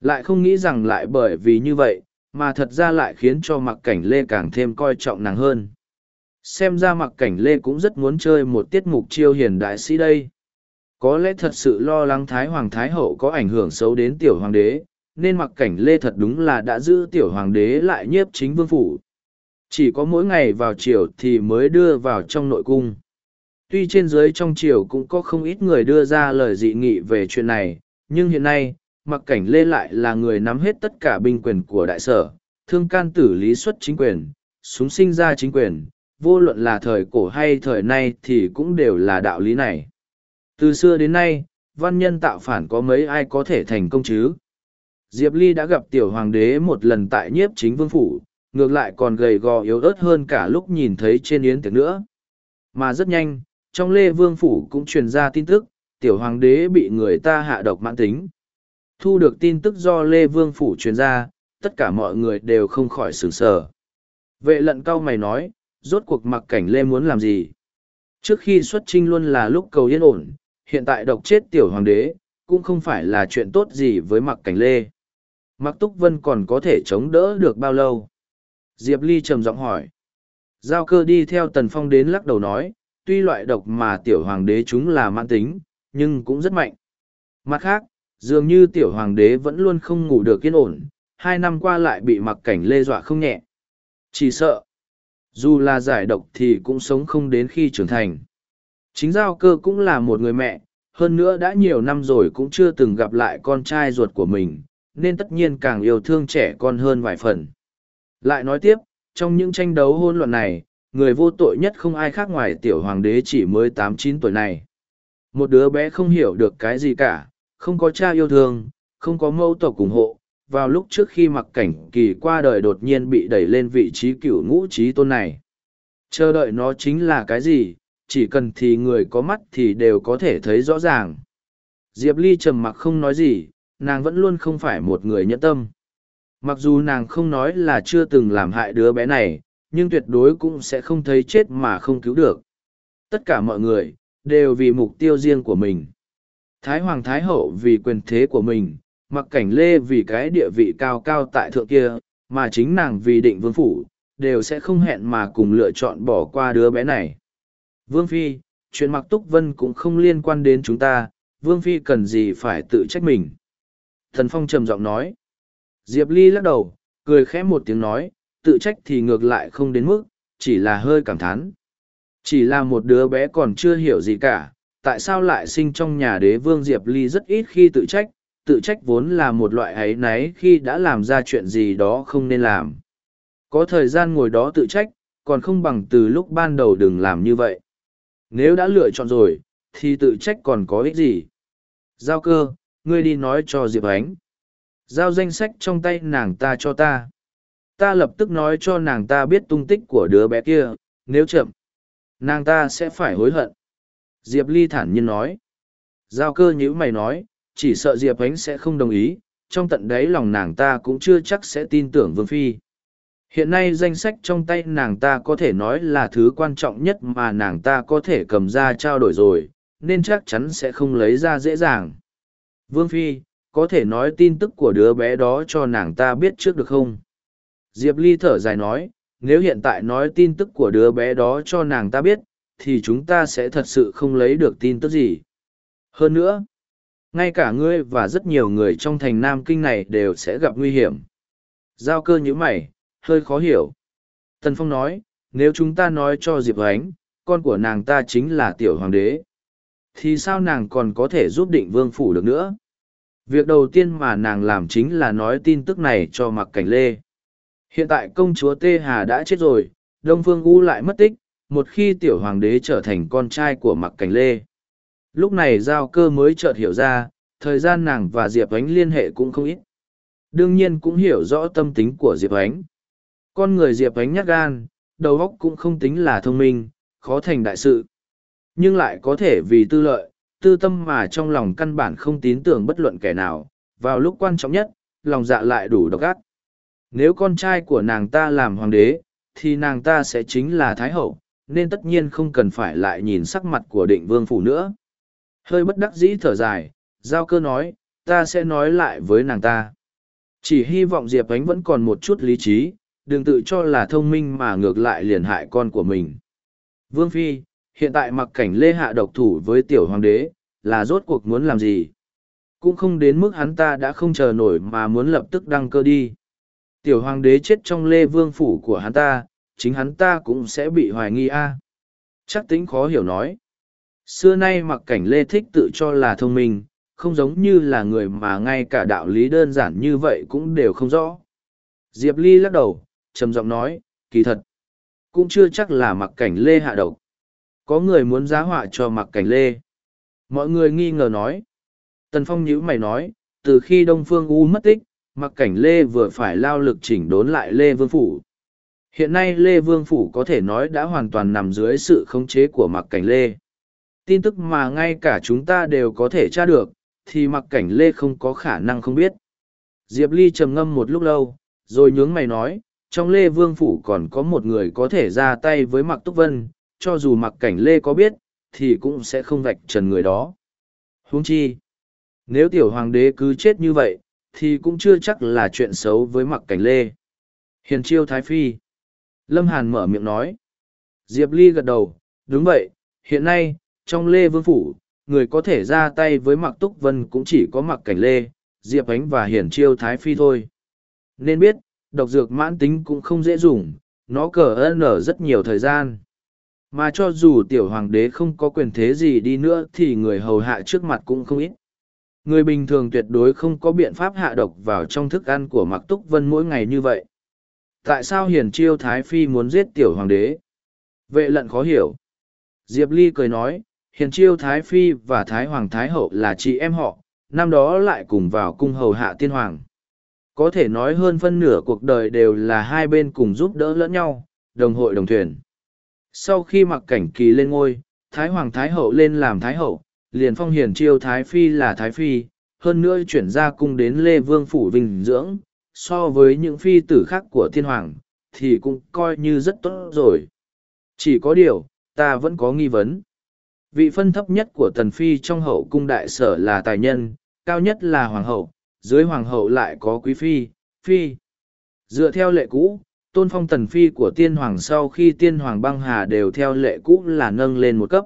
Lại không nghĩ rằng lại bởi vì như vậy, mà thật ra lại khiến cho mặc cảnh lê càng thêm coi trọng nàng hơn. Xem ra mặc cảnh lê cũng rất muốn chơi một tiết mục chiêu hiền đại sĩ đây. Có lẽ thật sự lo lắng thái hoàng thái hậu có ảnh hưởng xấu đến tiểu hoàng đế nên mặc cảnh lê thật đúng là đã giữ tiểu hoàng đế lại nhiếp chính vương phủ. Chỉ có mỗi ngày vào chiều thì mới đưa vào trong nội cung. Tuy trên dưới trong triều cũng có không ít người đưa ra lời dị nghị về chuyện này, nhưng hiện nay, mặc cảnh lê lại là người nắm hết tất cả binh quyền của đại sở, thương can tử lý xuất chính quyền, súng sinh ra chính quyền, vô luận là thời cổ hay thời nay thì cũng đều là đạo lý này. Từ xưa đến nay, văn nhân tạo phản có mấy ai có thể thành công chứ? Diệp ly đã gặp tiểu hoàng đế một lần tại nhiếp chính vương phủ, ngược lại còn gầy gò yếu ớt hơn cả lúc nhìn thấy trên yến tiệc nữa. Mà rất nhanh, trong lê vương phủ cũng truyền ra tin tức, tiểu hoàng đế bị người ta hạ độc mãn tính. Thu được tin tức do lê vương phủ truyền ra, tất cả mọi người đều không khỏi sửng sờ. Vệ lận cao mày nói, rốt cuộc mặc cảnh lê muốn làm gì? Trước khi xuất trinh luôn là lúc cầu yên ổn, hiện tại độc chết tiểu hoàng đế, cũng không phải là chuyện tốt gì với mặc cảnh lê mặc túc vân còn có thể chống đỡ được bao lâu? Diệp ly trầm giọng hỏi. Giao cơ đi theo tần phong đến lắc đầu nói, tuy loại độc mà tiểu hoàng đế chúng là mãn tính, nhưng cũng rất mạnh. Mặt khác, dường như tiểu hoàng đế vẫn luôn không ngủ được yên ổn, hai năm qua lại bị mặc cảnh lê dọa không nhẹ. Chỉ sợ, dù là giải độc thì cũng sống không đến khi trưởng thành. Chính giao cơ cũng là một người mẹ, hơn nữa đã nhiều năm rồi cũng chưa từng gặp lại con trai ruột của mình nên tất nhiên càng yêu thương trẻ con hơn vài phần. Lại nói tiếp, trong những tranh đấu hôn luận này, người vô tội nhất không ai khác ngoài tiểu hoàng đế chỉ mới tám chín tuổi này. Một đứa bé không hiểu được cái gì cả, không có cha yêu thương, không có mẫu tộc ủng hộ, vào lúc trước khi mặc cảnh kỳ qua đời đột nhiên bị đẩy lên vị trí cựu ngũ trí tôn này. Chờ đợi nó chính là cái gì, chỉ cần thì người có mắt thì đều có thể thấy rõ ràng. Diệp ly trầm mặc không nói gì nàng vẫn luôn không phải một người nhẫn tâm mặc dù nàng không nói là chưa từng làm hại đứa bé này nhưng tuyệt đối cũng sẽ không thấy chết mà không cứu được tất cả mọi người đều vì mục tiêu riêng của mình Thái Hoàng Thái Hậu vì quyền thế của mình, mặc cảnh lê vì cái địa vị cao cao tại thượng kia, mà chính nàng vì định vương phủ, đều sẽ không hẹn mà cùng lựa chọn bỏ qua đứa bé này. Vương Phi, chuyện mặc túc vân cũng không liên quan đến chúng ta, Vương Phi cần gì phải tự trách mình. Thần Phong trầm giọng nói. Diệp Ly lắc đầu, cười khẽ một tiếng nói, tự trách thì ngược lại không đến mức, chỉ là hơi cảm thán. Chỉ là một đứa bé còn chưa hiểu gì cả, tại sao lại sinh trong nhà đế vương Diệp Ly rất ít khi tự trách, tự trách vốn là một loại ấy náy khi đã làm ra chuyện gì đó không nên làm. Có thời gian ngồi đó tự trách, còn không bằng từ lúc ban đầu đừng làm như vậy. Nếu đã lựa chọn rồi, thì tự trách còn có ích gì. Giao cơ, ngươi đi nói cho Diệp Ánh. Giao danh sách trong tay nàng ta cho ta. Ta lập tức nói cho nàng ta biết tung tích của đứa bé kia, nếu chậm, nàng ta sẽ phải hối hận. Diệp Ly thản nhiên nói. Giao cơ nhữ mày nói, chỉ sợ Diệp Ánh sẽ không đồng ý, trong tận đáy lòng nàng ta cũng chưa chắc sẽ tin tưởng Vương Phi. Hiện nay danh sách trong tay nàng ta có thể nói là thứ quan trọng nhất mà nàng ta có thể cầm ra trao đổi rồi, nên chắc chắn sẽ không lấy ra dễ dàng. Vương Phi, có thể nói tin tức của đứa bé đó cho nàng ta biết trước được không? Diệp Ly thở dài nói, nếu hiện tại nói tin tức của đứa bé đó cho nàng ta biết, thì chúng ta sẽ thật sự không lấy được tin tức gì. Hơn nữa, ngay cả ngươi và rất nhiều người trong thành Nam Kinh này đều sẽ gặp nguy hiểm. Giao cơ như mày, hơi khó hiểu. Tần Phong nói, nếu chúng ta nói cho Diệp Ánh, con của nàng ta chính là tiểu hoàng đế, thì sao nàng còn có thể giúp định vương phủ được nữa? Việc đầu tiên mà nàng làm chính là nói tin tức này cho Mặc Cảnh Lê. Hiện tại công chúa Tê Hà đã chết rồi, Đông Phương U lại mất tích, một khi tiểu hoàng đế trở thành con trai của Mặc Cảnh Lê. Lúc này giao cơ mới chợt hiểu ra, thời gian nàng và Diệp Ánh liên hệ cũng không ít. Đương nhiên cũng hiểu rõ tâm tính của Diệp Ánh. Con người Diệp Ánh nhát gan, đầu óc cũng không tính là thông minh, khó thành đại sự. Nhưng lại có thể vì tư lợi, tư tâm mà trong lòng căn bản không tín tưởng bất luận kẻ nào, vào lúc quan trọng nhất, lòng dạ lại đủ độc ác. Nếu con trai của nàng ta làm hoàng đế, thì nàng ta sẽ chính là Thái Hậu, nên tất nhiên không cần phải lại nhìn sắc mặt của định vương phủ nữa. Hơi bất đắc dĩ thở dài, giao cơ nói, ta sẽ nói lại với nàng ta. Chỉ hy vọng Diệp Ánh vẫn còn một chút lý trí, đừng tự cho là thông minh mà ngược lại liền hại con của mình. Vương Phi, hiện tại mặc cảnh lê hạ độc thủ với tiểu hoàng đế, là rốt cuộc muốn làm gì? Cũng không đến mức hắn ta đã không chờ nổi mà muốn lập tức đăng cơ đi. Tiểu hoàng đế chết trong lê vương phủ của hắn ta, chính hắn ta cũng sẽ bị hoài nghi a. Chắc tính khó hiểu nói. Xưa nay mặc cảnh lê thích tự cho là thông minh, không giống như là người mà ngay cả đạo lý đơn giản như vậy cũng đều không rõ. Diệp Ly lắc đầu, trầm giọng nói, kỳ thật. Cũng chưa chắc là mặc cảnh lê hạ độc. Có người muốn giá họa cho mặc cảnh lê. Mọi người nghi ngờ nói. Tần Phong nhíu mày nói, từ khi Đông Phương U mất tích, mặc cảnh lê vừa phải lao lực chỉnh đốn lại lê vương phủ. Hiện nay lê vương phủ có thể nói đã hoàn toàn nằm dưới sự khống chế của mặc cảnh lê. Tin tức mà ngay cả chúng ta đều có thể tra được, thì mặc cảnh lê không có khả năng không biết. Diệp Ly trầm ngâm một lúc lâu, rồi nhướng mày nói, trong lê vương phủ còn có một người có thể ra tay với mặc túc vân, cho dù mặc cảnh lê có biết, thì cũng sẽ không vạch trần người đó. Huống chi, nếu tiểu hoàng đế cứ chết như vậy, thì cũng chưa chắc là chuyện xấu với mặc cảnh lê. Hiền chiêu thái phi. Lâm Hàn mở miệng nói. Diệp Ly gật đầu, đúng vậy, hiện nay, trong lê vương phủ, người có thể ra tay với mặc túc vân cũng chỉ có mặc cảnh lê, Diệp Ánh và hiển chiêu thái phi thôi. Nên biết, độc dược mãn tính cũng không dễ dùng, nó cờ ơn ở rất nhiều thời gian. Mà cho dù tiểu hoàng đế không có quyền thế gì đi nữa thì người hầu hạ trước mặt cũng không ít. Người bình thường tuyệt đối không có biện pháp hạ độc vào trong thức ăn của Mạc Túc Vân mỗi ngày như vậy. Tại sao hiền chiêu Thái Phi muốn giết tiểu hoàng đế? Vệ lận khó hiểu. Diệp Ly cười nói, hiền chiêu Thái Phi và Thái Hoàng Thái Hậu là chị em họ, năm đó lại cùng vào cung hầu hạ tiên hoàng. Có thể nói hơn phân nửa cuộc đời đều là hai bên cùng giúp đỡ lẫn nhau, đồng hội đồng thuyền. Sau khi mặc cảnh kỳ lên ngôi, Thái Hoàng Thái Hậu lên làm Thái Hậu, liền phong hiền chiêu Thái Phi là Thái Phi, hơn nữa chuyển ra cung đến Lê Vương Phủ Vinh Dưỡng, so với những phi tử khác của thiên hoàng, thì cũng coi như rất tốt rồi. Chỉ có điều, ta vẫn có nghi vấn. Vị phân thấp nhất của tần phi trong hậu cung đại sở là tài nhân, cao nhất là hoàng hậu, dưới hoàng hậu lại có quý phi, phi. Dựa theo lệ cũ, tôn phong tần phi của tiên hoàng sau khi tiên hoàng băng hà đều theo lệ cũ là nâng lên một cấp.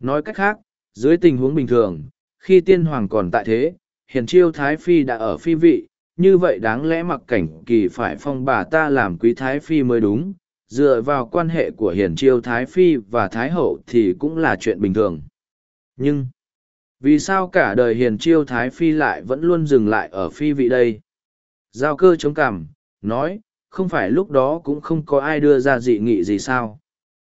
Nói cách khác, dưới tình huống bình thường, khi tiên hoàng còn tại thế, hiền chiêu thái phi đã ở phi vị, như vậy đáng lẽ mặc cảnh kỳ phải phong bà ta làm quý thái phi mới đúng, dựa vào quan hệ của hiền chiêu thái phi và thái hậu thì cũng là chuyện bình thường. Nhưng, vì sao cả đời hiền chiêu thái phi lại vẫn luôn dừng lại ở phi vị đây? Giao cơ chống cằm, nói, không phải lúc đó cũng không có ai đưa ra dị nghị gì sao?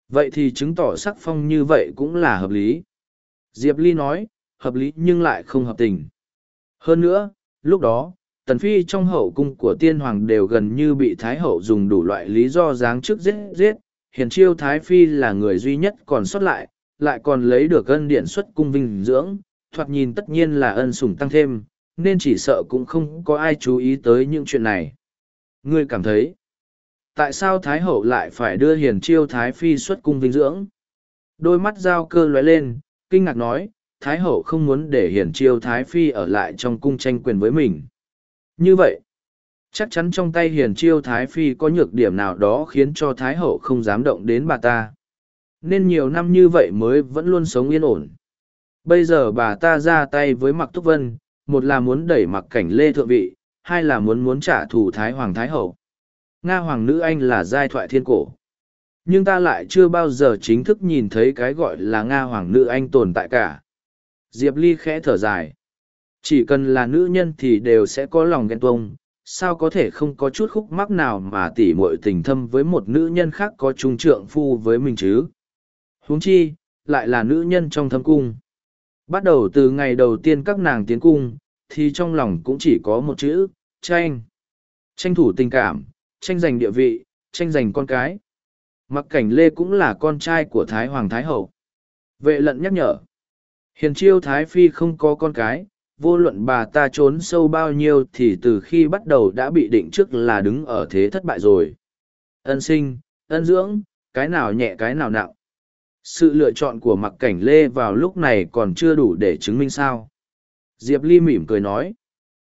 Vậy thì chứng tỏ sắc phong như vậy cũng là hợp lý. Diệp Ly nói, hợp lý nhưng lại không hợp tình. Hơn nữa, lúc đó, tần phi trong hậu cung của tiên hoàng đều gần như bị thái hậu dùng đủ loại lý do giáng chức giết giết hiền chiêu thái phi là người duy nhất còn sót lại lại còn lấy được ân điện xuất cung vinh dưỡng thoạt nhìn tất nhiên là ân sủng tăng thêm nên chỉ sợ cũng không có ai chú ý tới những chuyện này ngươi cảm thấy tại sao thái hậu lại phải đưa hiền chiêu thái phi xuất cung vinh dưỡng đôi mắt dao cơ lóe lên kinh ngạc nói thái hậu không muốn để hiền chiêu thái phi ở lại trong cung tranh quyền với mình như vậy, chắc chắn trong tay hiền chiêu Thái Phi có nhược điểm nào đó khiến cho Thái Hậu không dám động đến bà ta. Nên nhiều năm như vậy mới vẫn luôn sống yên ổn. Bây giờ bà ta ra tay với Mặc Túc Vân, một là muốn đẩy mặc cảnh lê thượng vị, hai là muốn muốn trả thù Thái Hoàng Thái Hậu. Nga Hoàng Nữ Anh là giai thoại thiên cổ. Nhưng ta lại chưa bao giờ chính thức nhìn thấy cái gọi là Nga Hoàng Nữ Anh tồn tại cả. Diệp Ly khẽ thở dài. Chỉ cần là nữ nhân thì đều sẽ có lòng ghen tuông, sao có thể không có chút khúc mắc nào mà tỉ muội tình thâm với một nữ nhân khác có trung trượng phu với mình chứ. huống chi, lại là nữ nhân trong thâm cung. Bắt đầu từ ngày đầu tiên các nàng tiến cung, thì trong lòng cũng chỉ có một chữ, tranh. Tranh thủ tình cảm, tranh giành địa vị, tranh giành con cái. Mặc cảnh Lê cũng là con trai của Thái Hoàng Thái Hậu. Vệ lận nhắc nhở. Hiền chiêu Thái Phi không có con cái, vô luận bà ta trốn sâu bao nhiêu thì từ khi bắt đầu đã bị định trước là đứng ở thế thất bại rồi. Ân sinh, ân dưỡng, cái nào nhẹ cái nào nặng. Sự lựa chọn của mặc cảnh lê vào lúc này còn chưa đủ để chứng minh sao. Diệp Ly mỉm cười nói.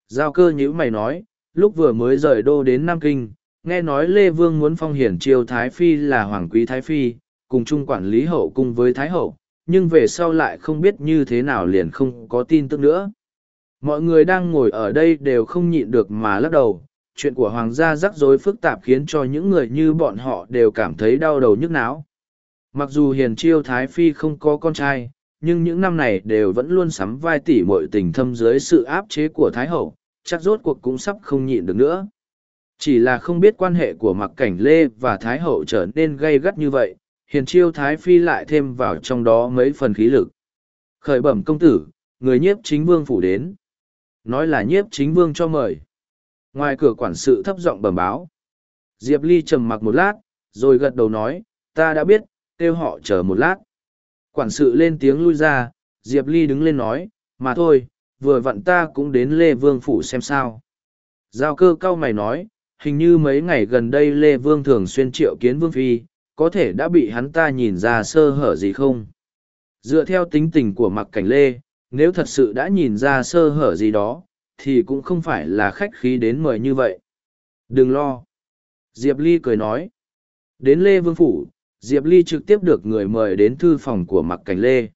Giao cơ nhữ mày nói, lúc vừa mới rời đô đến Nam Kinh, nghe nói Lê Vương muốn phong hiển triều Thái Phi là Hoàng Quý Thái Phi, cùng chung quản lý hậu cung với Thái Hậu, nhưng về sau lại không biết như thế nào liền không có tin tức nữa mọi người đang ngồi ở đây đều không nhịn được mà lắc đầu chuyện của hoàng gia rắc rối phức tạp khiến cho những người như bọn họ đều cảm thấy đau đầu nhức não mặc dù hiền chiêu thái phi không có con trai nhưng những năm này đều vẫn luôn sắm vai tỉ mọi tình thâm dưới sự áp chế của thái hậu, chắc rốt cuộc cũng sắp không nhịn được nữa. Chỉ là không biết quan hệ của mặc cảnh lê và thái hậu trở nên gay gắt như vậy, hiền chiêu thái phi lại thêm vào trong đó mấy phần khí lực. Khởi bẩm công tử, người nhiếp chính vương phủ đến. Nói là nhiếp chính vương cho mời. Ngoài cửa quản sự thấp giọng bẩm báo. Diệp ly trầm mặc một lát, rồi gật đầu nói, ta đã biết, kêu họ chờ một lát quản sự lên tiếng lui ra diệp ly đứng lên nói mà thôi vừa vặn ta cũng đến lê vương phủ xem sao giao cơ cao mày nói hình như mấy ngày gần đây lê vương thường xuyên triệu kiến vương phi có thể đã bị hắn ta nhìn ra sơ hở gì không dựa theo tính tình của mặc cảnh lê nếu thật sự đã nhìn ra sơ hở gì đó, thì cũng không phải là khách khí đến mời như vậy. Đừng lo. Diệp Ly cười nói. Đến Lê Vương Phủ, Diệp Ly trực tiếp được người mời đến thư phòng của Mặc Cảnh Lê.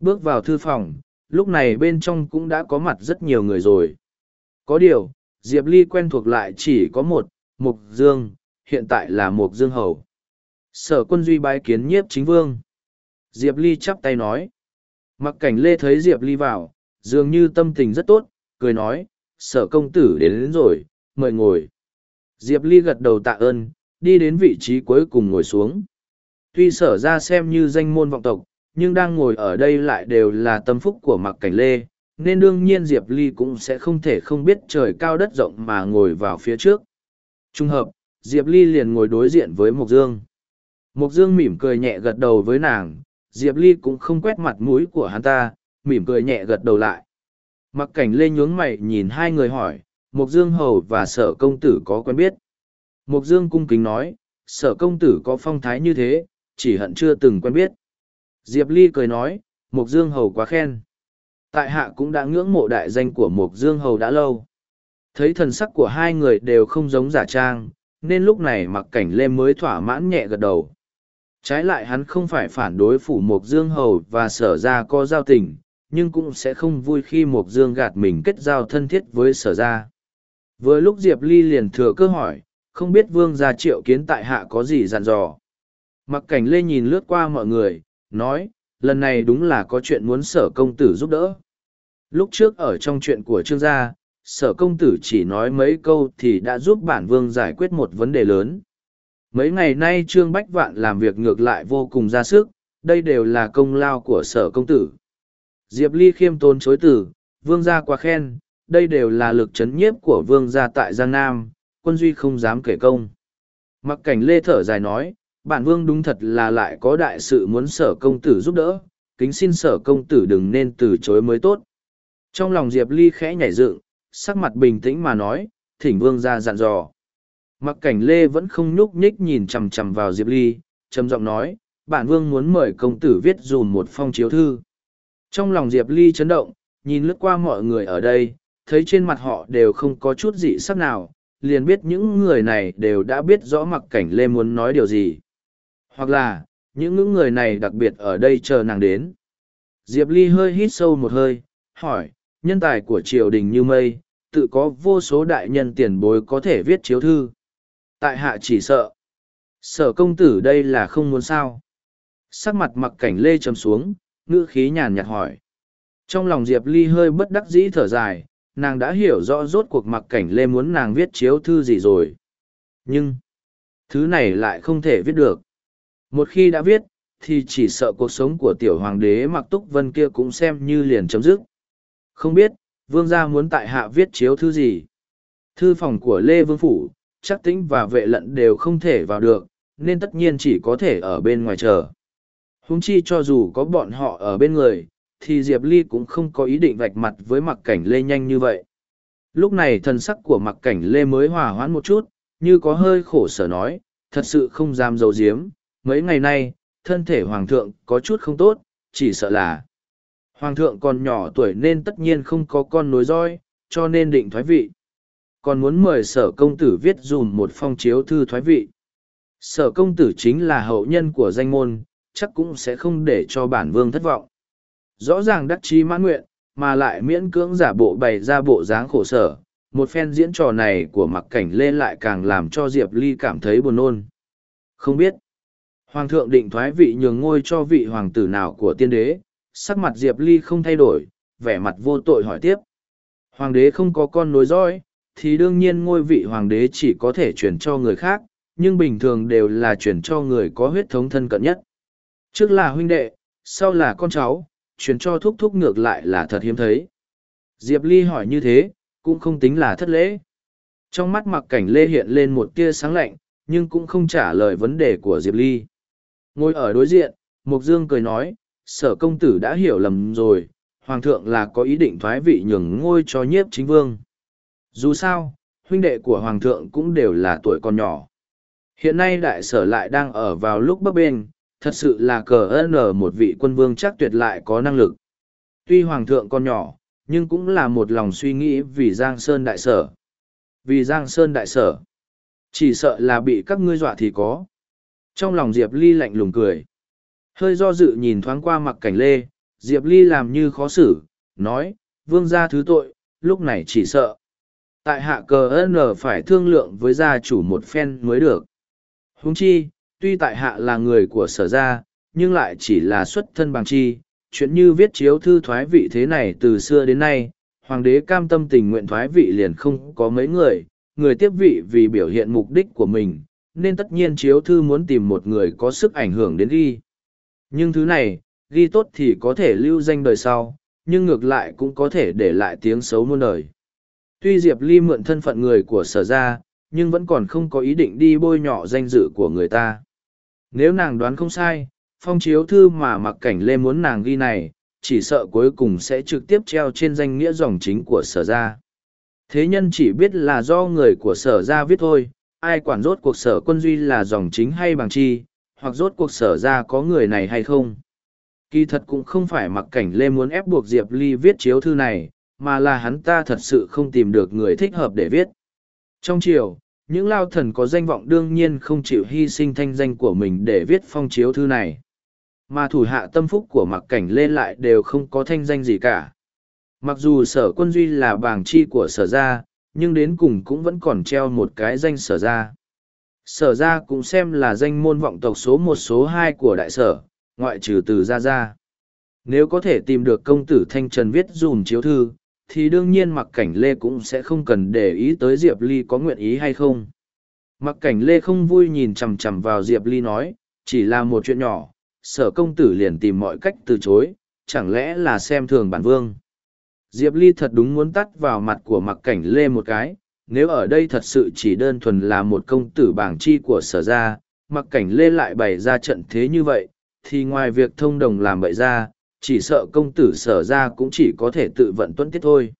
Bước vào thư phòng, lúc này bên trong cũng đã có mặt rất nhiều người rồi. Có điều, Diệp Ly quen thuộc lại chỉ có một, Mục Dương, hiện tại là Mục Dương Hầu. Sở quân duy bái kiến nhiếp chính vương. Diệp Ly chắp tay nói. Mặc cảnh lê thấy Diệp Ly vào, dường như tâm tình rất tốt, cười nói, sở công tử đến, đến rồi, mời ngồi. Diệp Ly gật đầu tạ ơn, đi đến vị trí cuối cùng ngồi xuống. Tuy sở ra xem như danh môn vọng tộc, nhưng đang ngồi ở đây lại đều là tâm phúc của mặc cảnh lê, nên đương nhiên Diệp Ly cũng sẽ không thể không biết trời cao đất rộng mà ngồi vào phía trước. Trung hợp, Diệp Ly liền ngồi đối diện với Mộc Dương. Mộc Dương mỉm cười nhẹ gật đầu với nàng, Diệp Ly cũng không quét mặt mũi của hắn ta, mỉm cười nhẹ gật đầu lại. Mặc cảnh lê nhướng mày nhìn hai người hỏi, Mộc Dương Hầu và sở công tử có quen biết. Mộc Dương cung kính nói, sở công tử có phong thái như thế, chỉ hận chưa từng quen biết. Diệp Ly cười nói, Mục Dương Hầu quá khen. Tại hạ cũng đã ngưỡng mộ đại danh của Mục Dương Hầu đã lâu. Thấy thần sắc của hai người đều không giống giả trang, nên lúc này mặc cảnh lê mới thỏa mãn nhẹ gật đầu. Trái lại hắn không phải phản đối phủ Mục Dương Hầu và sở ra có giao tình, nhưng cũng sẽ không vui khi Mục Dương gạt mình kết giao thân thiết với sở ra. Vừa lúc Diệp Ly liền thừa cơ hỏi, không biết vương gia triệu kiến tại hạ có gì dặn dò. Mặc cảnh lê nhìn lướt qua mọi người, nói, lần này đúng là có chuyện muốn sở công tử giúp đỡ. Lúc trước ở trong chuyện của trương gia, sở công tử chỉ nói mấy câu thì đã giúp bản vương giải quyết một vấn đề lớn. Mấy ngày nay trương bách vạn làm việc ngược lại vô cùng ra sức, đây đều là công lao của sở công tử. Diệp Ly khiêm tôn chối tử, vương gia quá khen, đây đều là lực chấn nhiếp của vương gia tại Giang Nam, quân duy không dám kể công. Mặc cảnh lê thở dài nói, bản vương đúng thật là lại có đại sự muốn sở công tử giúp đỡ, kính xin sở công tử đừng nên từ chối mới tốt. Trong lòng Diệp Ly khẽ nhảy dựng, sắc mặt bình tĩnh mà nói, thỉnh vương ra dặn dò. Mặc cảnh lê vẫn không nhúc nhích nhìn chằm chằm vào Diệp Ly, trầm giọng nói, bản vương muốn mời công tử viết dùm một phong chiếu thư. Trong lòng Diệp Ly chấn động, nhìn lướt qua mọi người ở đây, thấy trên mặt họ đều không có chút dị sắc nào, liền biết những người này đều đã biết rõ mặc cảnh lê muốn nói điều gì. Hoặc là, những ngưỡng người này đặc biệt ở đây chờ nàng đến. Diệp Ly hơi hít sâu một hơi, hỏi, nhân tài của triều đình như mây, tự có vô số đại nhân tiền bối có thể viết chiếu thư. Tại hạ chỉ sợ. Sở công tử đây là không muốn sao. Sắc mặt mặc cảnh lê trầm xuống, ngữ khí nhàn nhạt hỏi. Trong lòng Diệp Ly hơi bất đắc dĩ thở dài, nàng đã hiểu rõ rốt cuộc mặc cảnh lê muốn nàng viết chiếu thư gì rồi. Nhưng, thứ này lại không thể viết được. Một khi đã viết, thì chỉ sợ cuộc sống của tiểu hoàng đế mặc túc vân kia cũng xem như liền chấm dứt. Không biết, vương gia muốn tại hạ viết chiếu thư gì. Thư phòng của Lê Vương Phủ, chắc tĩnh và vệ lận đều không thể vào được, nên tất nhiên chỉ có thể ở bên ngoài chờ. Húng chi cho dù có bọn họ ở bên người, thì Diệp Ly cũng không có ý định vạch mặt với mặc cảnh Lê nhanh như vậy. Lúc này thần sắc của mặc cảnh Lê mới hòa hoãn một chút, như có hơi khổ sở nói, thật sự không dám dầu diếm, mấy ngày nay, thân thể hoàng thượng có chút không tốt, chỉ sợ là hoàng thượng còn nhỏ tuổi nên tất nhiên không có con nối roi, cho nên định thoái vị. Còn muốn mời sở công tử viết dùm một phong chiếu thư thoái vị. Sở công tử chính là hậu nhân của danh môn, chắc cũng sẽ không để cho bản vương thất vọng. Rõ ràng đắc chí mãn nguyện, mà lại miễn cưỡng giả bộ bày ra bộ dáng khổ sở. Một phen diễn trò này của mặc cảnh lên lại càng làm cho Diệp Ly cảm thấy buồn nôn. Không biết, Hoàng thượng định thoái vị nhường ngôi cho vị hoàng tử nào của tiên đế, sắc mặt Diệp Ly không thay đổi, vẻ mặt vô tội hỏi tiếp. Hoàng đế không có con nối dõi, thì đương nhiên ngôi vị hoàng đế chỉ có thể chuyển cho người khác, nhưng bình thường đều là chuyển cho người có huyết thống thân cận nhất. Trước là huynh đệ, sau là con cháu, chuyển cho thúc thúc ngược lại là thật hiếm thấy. Diệp Ly hỏi như thế, cũng không tính là thất lễ. Trong mắt mặc cảnh lê hiện lên một tia sáng lạnh, nhưng cũng không trả lời vấn đề của Diệp Ly. Ngồi ở đối diện, Mục Dương cười nói, sở công tử đã hiểu lầm rồi, Hoàng thượng là có ý định thoái vị nhường ngôi cho nhiếp chính vương. Dù sao, huynh đệ của Hoàng thượng cũng đều là tuổi còn nhỏ. Hiện nay đại sở lại đang ở vào lúc bấp bên, thật sự là cờ ơn ở một vị quân vương chắc tuyệt lại có năng lực. Tuy Hoàng thượng còn nhỏ, nhưng cũng là một lòng suy nghĩ vì Giang Sơn đại sở. Vì Giang Sơn đại sở, chỉ sợ là bị các ngươi dọa thì có. Trong lòng Diệp Ly lạnh lùng cười. Hơi do dự nhìn thoáng qua mặc cảnh lê, Diệp Ly làm như khó xử, nói, vương gia thứ tội, lúc này chỉ sợ. Tại hạ cờ N phải thương lượng với gia chủ một phen mới được. Huống chi, tuy tại hạ là người của sở gia, nhưng lại chỉ là xuất thân bằng chi, chuyện như viết chiếu thư thoái vị thế này từ xưa đến nay, hoàng đế cam tâm tình nguyện thoái vị liền không có mấy người, người tiếp vị vì biểu hiện mục đích của mình, nên tất nhiên chiếu thư muốn tìm một người có sức ảnh hưởng đến ghi. Nhưng thứ này, ghi tốt thì có thể lưu danh đời sau, nhưng ngược lại cũng có thể để lại tiếng xấu muôn đời. Tuy Diệp Ly mượn thân phận người của sở gia, nhưng vẫn còn không có ý định đi bôi nhọ danh dự của người ta. Nếu nàng đoán không sai, phong chiếu thư mà mặc cảnh lê muốn nàng ghi này, chỉ sợ cuối cùng sẽ trực tiếp treo trên danh nghĩa dòng chính của sở gia. Thế nhân chỉ biết là do người của sở gia viết thôi, ai quản rốt cuộc sở quân duy là dòng chính hay bằng chi, hoặc rốt cuộc sở ra có người này hay không. Kỳ thật cũng không phải mặc cảnh Lê muốn ép buộc Diệp Ly viết chiếu thư này, mà là hắn ta thật sự không tìm được người thích hợp để viết. Trong chiều, những lao thần có danh vọng đương nhiên không chịu hy sinh thanh danh của mình để viết phong chiếu thư này. Mà thủ hạ tâm phúc của mặc cảnh Lê lại đều không có thanh danh gì cả. Mặc dù sở quân duy là bảng chi của sở gia, nhưng đến cùng cũng vẫn còn treo một cái danh sở ra, Sở ra cũng xem là danh môn vọng tộc số một số hai của đại sở, ngoại trừ từ gia gia. Nếu có thể tìm được công tử Thanh Trần viết dùm chiếu thư, thì đương nhiên mặc cảnh Lê cũng sẽ không cần để ý tới Diệp Ly có nguyện ý hay không. Mặc cảnh Lê không vui nhìn chằm chằm vào Diệp Ly nói, chỉ là một chuyện nhỏ, sở công tử liền tìm mọi cách từ chối, chẳng lẽ là xem thường bản vương. Diệp Ly thật đúng muốn tắt vào mặt của mặc cảnh Lê một cái, nếu ở đây thật sự chỉ đơn thuần là một công tử bảng chi của sở gia, mặc cảnh Lê lại bày ra trận thế như vậy, thì ngoài việc thông đồng làm bậy ra, chỉ sợ công tử sở ra cũng chỉ có thể tự vận tuân tiết thôi.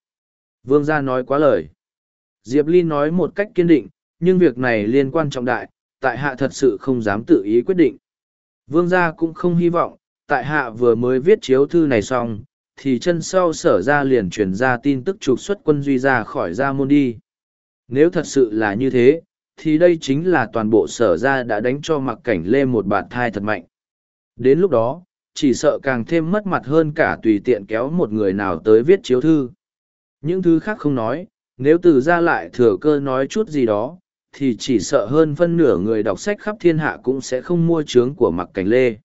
Vương gia nói quá lời. Diệp Ly nói một cách kiên định, nhưng việc này liên quan trọng đại, tại hạ thật sự không dám tự ý quyết định. Vương gia cũng không hy vọng, tại hạ vừa mới viết chiếu thư này xong, thì chân sau sở ra liền truyền ra tin tức trục xuất quân duy ra khỏi ra môn đi. Nếu thật sự là như thế, thì đây chính là toàn bộ sở ra đã đánh cho mặc cảnh lê một bạt thai thật mạnh. Đến lúc đó, chỉ sợ càng thêm mất mặt hơn cả tùy tiện kéo một người nào tới viết chiếu thư. Những thứ khác không nói, nếu từ ra lại thừa cơ nói chút gì đó, thì chỉ sợ hơn phân nửa người đọc sách khắp thiên hạ cũng sẽ không mua chướng của mặc cảnh lê.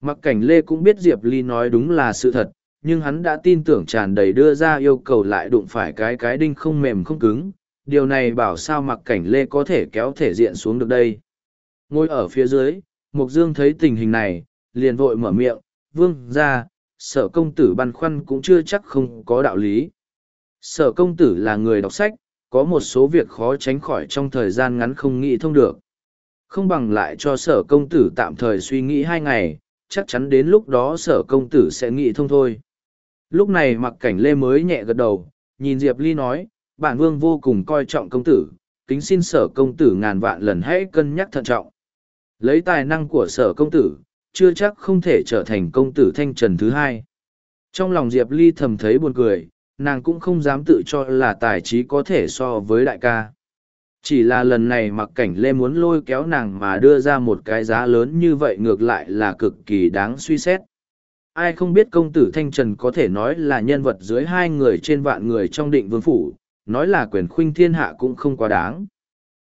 Mặc cảnh lê cũng biết Diệp Ly nói đúng là sự thật, nhưng hắn đã tin tưởng tràn đầy đưa ra yêu cầu lại đụng phải cái cái đinh không mềm không cứng. Điều này bảo sao mặc cảnh lê có thể kéo thể diện xuống được đây. Ngồi ở phía dưới, Mục Dương thấy tình hình này, liền vội mở miệng, vương ra, sở công tử băn khoăn cũng chưa chắc không có đạo lý. Sở công tử là người đọc sách, có một số việc khó tránh khỏi trong thời gian ngắn không nghĩ thông được. Không bằng lại cho sở công tử tạm thời suy nghĩ hai ngày, chắc chắn đến lúc đó sở công tử sẽ nghĩ thông thôi. Lúc này mặc cảnh lê mới nhẹ gật đầu, nhìn Diệp Ly nói, bản vương vô cùng coi trọng công tử, kính xin sở công tử ngàn vạn lần hãy cân nhắc thận trọng. Lấy tài năng của sở công tử, chưa chắc không thể trở thành công tử thanh trần thứ hai. Trong lòng Diệp Ly thầm thấy buồn cười, nàng cũng không dám tự cho là tài trí có thể so với đại ca. Chỉ là lần này mặc cảnh lê muốn lôi kéo nàng mà đưa ra một cái giá lớn như vậy ngược lại là cực kỳ đáng suy xét. Ai không biết công tử Thanh Trần có thể nói là nhân vật dưới hai người trên vạn người trong định vương phủ, nói là quyền khuynh thiên hạ cũng không quá đáng.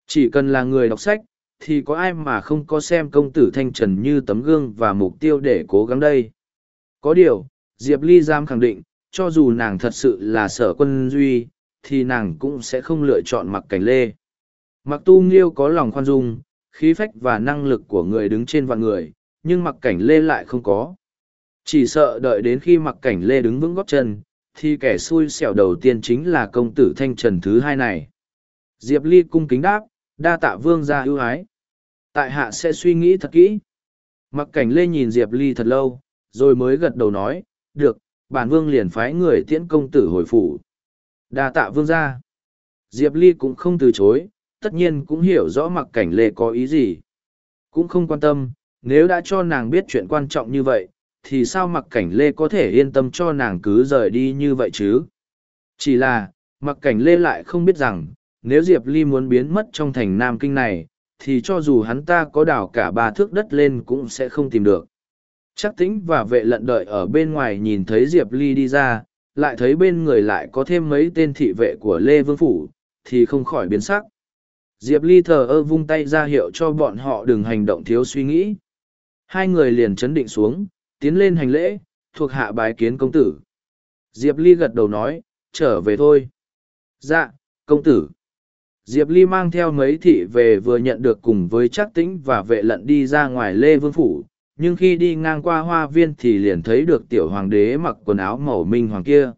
Chỉ cần là người đọc sách, thì có ai mà không có xem công tử thanh trần như tấm gương và mục tiêu để cố gắng đây? Có điều diệp ly giam khẳng định cho dù nàng thật sự là sở quân duy thì nàng cũng sẽ không lựa chọn mặc cảnh lê. Mặc tu nghiêu có lòng khoan dung khí phách và năng lực của người đứng trên vạn người nhưng mặc cảnh lê lại không có chỉ sợ đợi đến khi mặc cảnh lê đứng vững góp chân, thì kẻ xui xẻo đầu tiên chính là công tử thanh trần thứ hai này. Diệp ly cung kính đáp, đa tạ vương ra ưu ái. Tại hạ sẽ suy nghĩ thật kỹ. Mặc cảnh lê nhìn diệp ly thật lâu, rồi mới gật đầu nói, được, bản vương liền phái người tiễn công tử hồi phủ. Đa tạ vương ra diệp ly cũng không từ chối, tất nhiên cũng hiểu rõ mặc cảnh lê có ý gì. Cũng không quan tâm, nếu đã cho nàng biết chuyện quan trọng như vậy thì sao mặc cảnh lê có thể yên tâm cho nàng cứ rời đi như vậy chứ chỉ là mặc cảnh lê lại không biết rằng nếu diệp ly muốn biến mất trong thành nam kinh này thì cho dù hắn ta có đào cả ba thước đất lên cũng sẽ không tìm được. Chắc tĩnh và vệ lận đợi ở bên ngoài nhìn thấy Diệp Ly đi ra, lại thấy bên người lại có thêm mấy tên thị vệ của Lê Vương Phủ, thì không khỏi biến sắc. Diệp Ly thờ ơ vung tay ra hiệu cho bọn họ đừng hành động thiếu suy nghĩ. Hai người liền chấn định xuống, tiến lên hành lễ, thuộc hạ bái kiến công tử. Diệp Ly gật đầu nói, trở về thôi. Dạ, công tử. Diệp Ly mang theo mấy thị về vừa nhận được cùng với chắc tĩnh và vệ lận đi ra ngoài Lê Vương Phủ, nhưng khi đi ngang qua hoa viên thì liền thấy được tiểu hoàng đế mặc quần áo màu minh hoàng kia.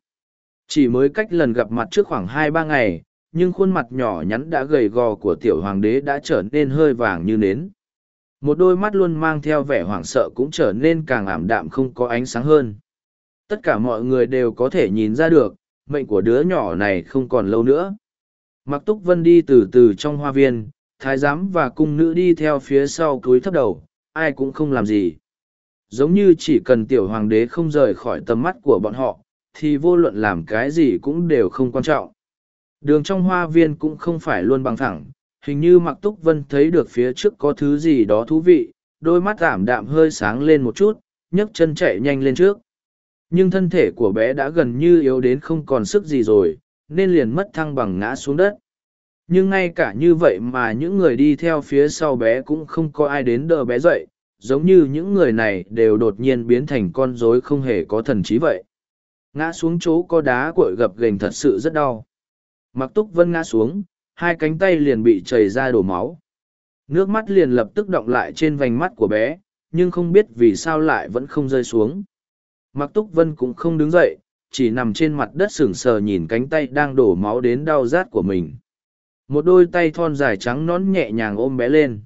Chỉ mới cách lần gặp mặt trước khoảng hai ba ngày, nhưng khuôn mặt nhỏ nhắn đã gầy gò của tiểu hoàng đế đã trở nên hơi vàng như nến. Một đôi mắt luôn mang theo vẻ hoảng sợ cũng trở nên càng ảm đạm không có ánh sáng hơn. Tất cả mọi người đều có thể nhìn ra được, mệnh của đứa nhỏ này không còn lâu nữa. Mặc túc vân đi từ từ trong hoa viên, thái giám và cung nữ đi theo phía sau cúi thấp đầu, ai cũng không làm gì. giống như chỉ cần tiểu hoàng đế không rời khỏi tầm mắt của bọn họ thì vô luận làm cái gì cũng đều không quan trọng đường trong hoa viên cũng không phải luôn bằng thẳng hình như mặc túc vân thấy được phía trước có thứ gì đó thú vị, đôi mắt ảm đạm hơi sáng lên một chút, nhấc chân chạy nhanh lên trước. Nhưng thân thể của bé đã gần như yếu đến không còn sức gì rồi, nên liền mất thăng bằng ngã xuống đất. Nhưng ngay cả như vậy mà những người đi theo phía sau bé cũng không có ai đến đỡ bé dậy, giống như những người này đều đột nhiên biến thành con rối không hề có thần trí vậy. Ngã xuống chỗ có đá cội gập ghềnh thật sự rất đau. Mặc túc vân ngã xuống hai cánh tay liền bị chảy ra đổ máu. Nước mắt liền lập tức động lại trên vành mắt của bé, nhưng không biết vì sao lại vẫn không rơi xuống. Mặc túc vân cũng không đứng dậy, chỉ nằm trên mặt đất sững sờ nhìn cánh tay đang đổ máu đến đau rát của mình. Một đôi tay thon dài trắng nón nhẹ nhàng ôm bé lên.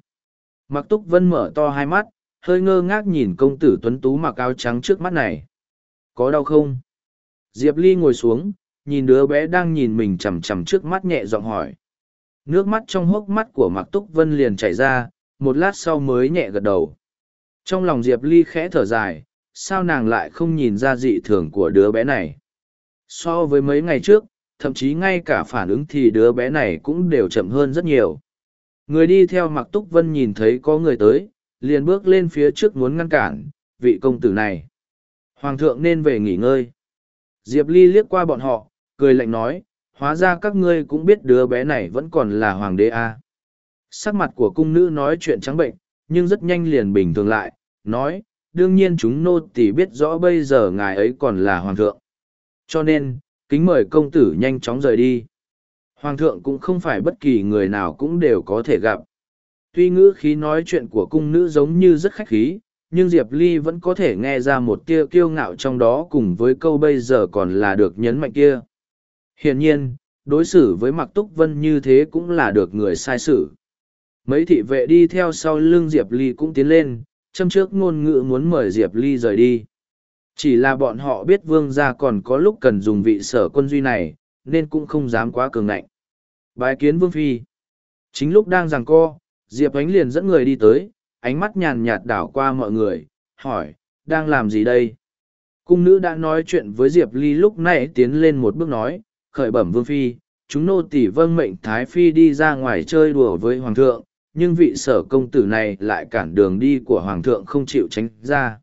Mặc túc vân mở to hai mắt, hơi ngơ ngác nhìn công tử tuấn tú mặc áo trắng trước mắt này. Có đau không? Diệp ly ngồi xuống, nhìn đứa bé đang nhìn mình chằm chằm trước mắt nhẹ giọng hỏi nước mắt trong hốc mắt của mặc túc vân liền chảy ra, một lát sau mới nhẹ gật đầu. Trong lòng diệp ly khẽ thở dài, sao nàng lại không nhìn ra dị thường của đứa bé này? So với mấy ngày trước, thậm chí ngay cả phản ứng thì đứa bé này cũng đều chậm hơn rất nhiều. Người đi theo mặc túc vân nhìn thấy có người tới, liền bước lên phía trước muốn ngăn cản, vị công tử này. Hoàng thượng nên về nghỉ ngơi. Diệp ly liếc qua bọn họ, cười lạnh nói hóa ra các ngươi cũng biết đứa bé này vẫn còn là hoàng đế a. À. sắc mặt của cung nữ nói chuyện trắng bệnh, nhưng rất nhanh liền bình thường lại, nói, đương nhiên chúng nô tỳ biết rõ bây giờ ngài ấy còn là hoàng thượng. Cho nên, kính mời công tử nhanh chóng rời đi. Hoàng thượng cũng không phải bất kỳ người nào cũng đều có thể gặp. Tuy ngữ khí nói chuyện của cung nữ giống như rất khách khí, nhưng diệp ly vẫn có thể nghe ra một tia kiêu ngạo trong đó cùng với câu bây giờ còn là được nhấn mạnh kia hiển nhiên, đối xử với mặc túc vân như thế cũng là được người sai sử mấy thị vệ đi theo sau lưng diệp ly cũng tiến lên, châm trước ngôn ngữ muốn mời diệp ly rời đi. Chỉ là bọn họ biết vương gia còn có lúc cần dùng vị sở quân duy này, nên cũng không dám quá cường ngạnh. Bái kiến vương phi. Chính lúc đang giằng co, diệp ánh liền dẫn người đi tới, ánh mắt nhàn nhạt đảo qua mọi người, hỏi, đang làm gì đây? Cung nữ đã nói chuyện với diệp ly lúc này tiến lên một bước nói khởi bẩm vương phi, chúng nô tỳ vâng mệnh thái phi đi ra ngoài chơi đùa với hoàng thượng, nhưng vị sở công tử này lại cản đường đi của hoàng thượng không chịu tránh ra.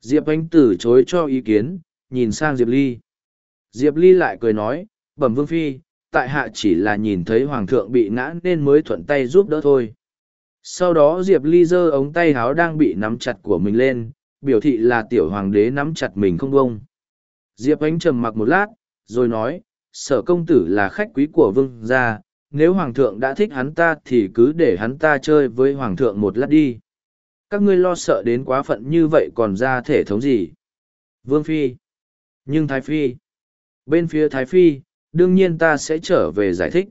Diệp anh từ chối cho ý kiến, nhìn sang diệp ly. Diệp ly lại cười nói, bẩm vương phi, tại hạ chỉ là nhìn thấy hoàng thượng bị ngã nên mới thuận tay giúp đỡ thôi. Sau đó diệp ly giơ ống tay háo đang bị nắm chặt của mình lên, biểu thị là tiểu hoàng đế nắm chặt mình không bông diệp ánh trầm mặc một lát, rồi nói sở công tử là khách quý của vương gia, nếu hoàng thượng đã thích hắn ta thì cứ để hắn ta chơi với hoàng thượng một lát đi. Các ngươi lo sợ đến quá phận như vậy còn ra thể thống gì? Vương phi. Nhưng thái phi. Bên phía thái phi, đương nhiên ta sẽ trở về giải thích.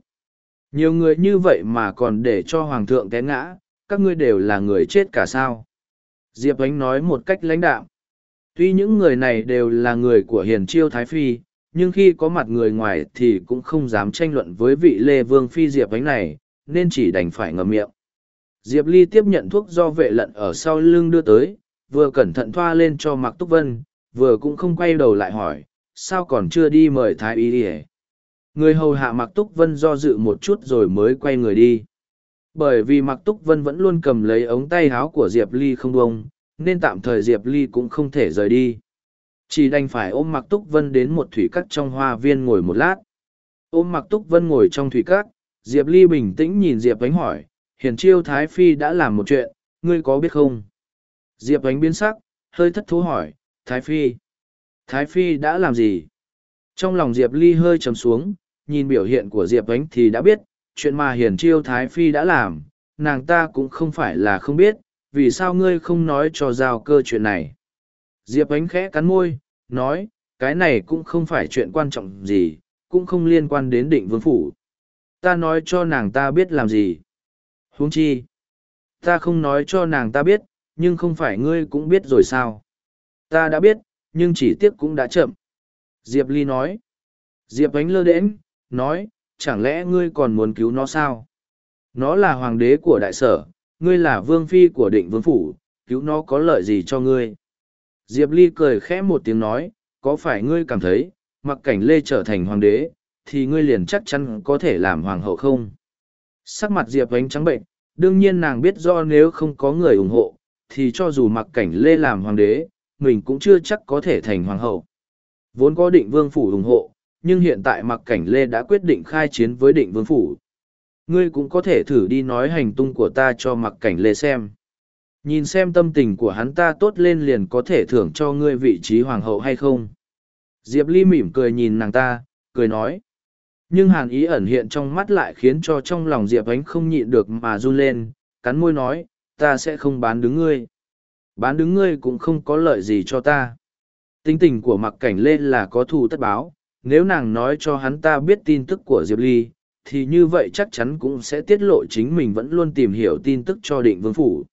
Nhiều người như vậy mà còn để cho hoàng thượng té ngã, các ngươi đều là người chết cả sao? Diệp ánh nói một cách lãnh đạm. Tuy những người này đều là người của hiền chiêu thái phi nhưng khi có mặt người ngoài thì cũng không dám tranh luận với vị lê vương phi diệp ánh này, nên chỉ đành phải ngậm miệng. Diệp ly tiếp nhận thuốc do vệ lận ở sau lưng đưa tới, vừa cẩn thận thoa lên cho mặc túc vân, vừa cũng không quay đầu lại hỏi, sao còn chưa đi mời thái y ỉa người hầu hạ mặc túc vân do dự một chút rồi mới quay người đi. Bởi vì mặc túc vân vẫn luôn cầm lấy ống tay háo của diệp ly không bông nên tạm thời diệp ly cũng không thể rời đi chỉ đành phải ôm mặc túc vân đến một thủy cắt trong hoa viên ngồi một lát. Ôm mặc túc vân ngồi trong thủy cắt diệp ly bình tĩnh nhìn diệp ánh hỏi Hiển chiêu thái phi đã làm một chuyện, ngươi có biết không? Diệp ánh biến sắc, hơi thất thú hỏi, thái phi thái phi đã làm gì? Trong lòng diệp ly hơi trầm xuống, nhìn biểu hiện của diệp ánh thì đã biết, chuyện mà Hiển chiêu thái phi đã làm, nàng ta cũng không phải là không biết, vì sao ngươi không nói cho giao cơ chuyện này? Diệp ánh khẽ cắn môi, nói, cái này cũng không phải chuyện quan trọng gì, cũng không liên quan đến định vương phủ. Ta nói cho nàng ta biết làm gì. Huống chi, ta không nói cho nàng ta biết, nhưng không phải ngươi cũng biết rồi sao? Ta đã biết, nhưng chỉ tiếc cũng đã chậm. Diệp ly nói. Diệp ánh lơ đễnh, nói, chẳng lẽ ngươi còn muốn cứu nó sao? Nó là hoàng đế của đại sở, ngươi là vương phi của định vương phủ, cứu nó có lợi gì cho ngươi? Diệp Ly cười khẽ một tiếng nói, có phải ngươi cảm thấy, mặc cảnh lê trở thành hoàng đế, thì ngươi liền chắc chắn có thể làm hoàng hậu không? Sắc mặt Diệp ánh trắng bệnh, đương nhiên nàng biết do nếu không có người ủng hộ, thì cho dù mặc cảnh lê làm hoàng đế, mình cũng chưa chắc có thể thành hoàng hậu. Vốn có định vương phủ ủng hộ, nhưng hiện tại mặc cảnh lê đã quyết định khai chiến với định vương phủ. Ngươi cũng có thể thử đi nói hành tung của ta cho mặc cảnh lê xem. Nhìn xem tâm tình của hắn ta tốt lên liền có thể thưởng cho ngươi vị trí hoàng hậu hay không. Diệp Ly mỉm cười nhìn nàng ta, cười nói. Nhưng hàn ý ẩn hiện trong mắt lại khiến cho trong lòng Diệp Ánh không nhịn được mà run lên, cắn môi nói, ta sẽ không bán đứng ngươi. Bán đứng ngươi cũng không có lợi gì cho ta. Tính tình của mặc cảnh lên là có thù tất báo, nếu nàng nói cho hắn ta biết tin tức của Diệp Ly, thì như vậy chắc chắn cũng sẽ tiết lộ chính mình vẫn luôn tìm hiểu tin tức cho định vương phủ.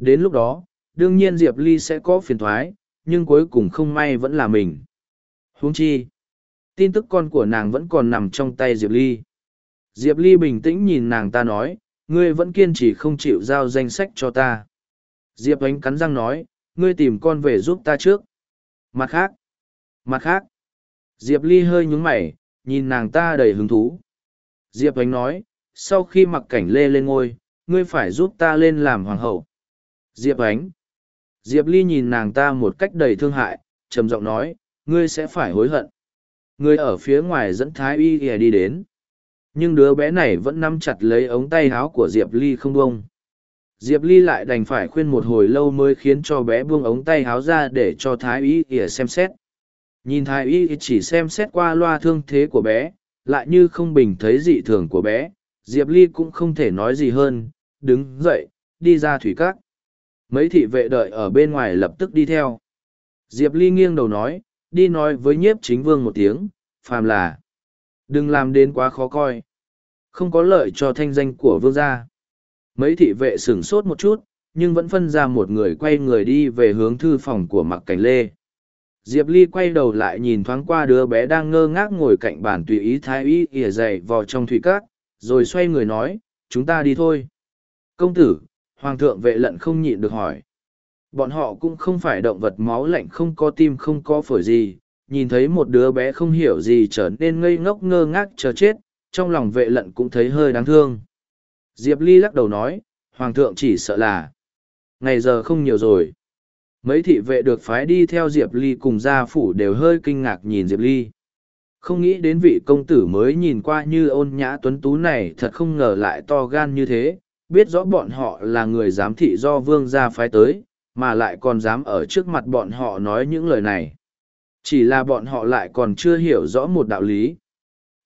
Đến lúc đó, đương nhiên Diệp Ly sẽ có phiền thoái, nhưng cuối cùng không may vẫn là mình. Huống chi, tin tức con của nàng vẫn còn nằm trong tay Diệp Ly. Diệp Ly bình tĩnh nhìn nàng ta nói, ngươi vẫn kiên trì không chịu giao danh sách cho ta. Diệp Ánh cắn răng nói, ngươi tìm con về giúp ta trước. Mặt khác, mặt khác, Diệp Ly hơi nhúng mày, nhìn nàng ta đầy hứng thú. Diệp Ánh nói, sau khi mặc cảnh lê lên ngôi, ngươi phải giúp ta lên làm hoàng hậu. Diệp Ánh. Diệp Ly nhìn nàng ta một cách đầy thương hại, trầm giọng nói, ngươi sẽ phải hối hận. Ngươi ở phía ngoài dẫn Thái Y ghề đi đến. Nhưng đứa bé này vẫn nắm chặt lấy ống tay áo của Diệp Ly không buông. Diệp Ly lại đành phải khuyên một hồi lâu mới khiến cho bé buông ống tay áo ra để cho Thái Y ghề xem xét. Nhìn Thái Y chỉ xem xét qua loa thương thế của bé, lại như không bình thấy dị thường của bé, Diệp Ly cũng không thể nói gì hơn, đứng dậy, đi ra thủy cát. Mấy thị vệ đợi ở bên ngoài lập tức đi theo. Diệp Ly nghiêng đầu nói, đi nói với nhiếp chính vương một tiếng, phàm là. Đừng làm đến quá khó coi. Không có lợi cho thanh danh của vương gia. Mấy thị vệ sửng sốt một chút, nhưng vẫn phân ra một người quay người đi về hướng thư phòng của mặc cảnh lê. Diệp Ly quay đầu lại nhìn thoáng qua đứa bé đang ngơ ngác ngồi cạnh bàn tùy ý thái y ỉa dày vào trong thủy cát, rồi xoay người nói, chúng ta đi thôi. Công tử, Hoàng thượng vệ lận không nhịn được hỏi. Bọn họ cũng không phải động vật máu lạnh không có tim không có phổi gì, nhìn thấy một đứa bé không hiểu gì trở nên ngây ngốc ngơ ngác chờ chết, trong lòng vệ lận cũng thấy hơi đáng thương. Diệp Ly lắc đầu nói, Hoàng thượng chỉ sợ là ngày giờ không nhiều rồi. Mấy thị vệ được phái đi theo Diệp Ly cùng gia phủ đều hơi kinh ngạc nhìn Diệp Ly. Không nghĩ đến vị công tử mới nhìn qua như ôn nhã tuấn tú này thật không ngờ lại to gan như thế, biết rõ bọn họ là người giám thị do vương gia phái tới, mà lại còn dám ở trước mặt bọn họ nói những lời này. Chỉ là bọn họ lại còn chưa hiểu rõ một đạo lý.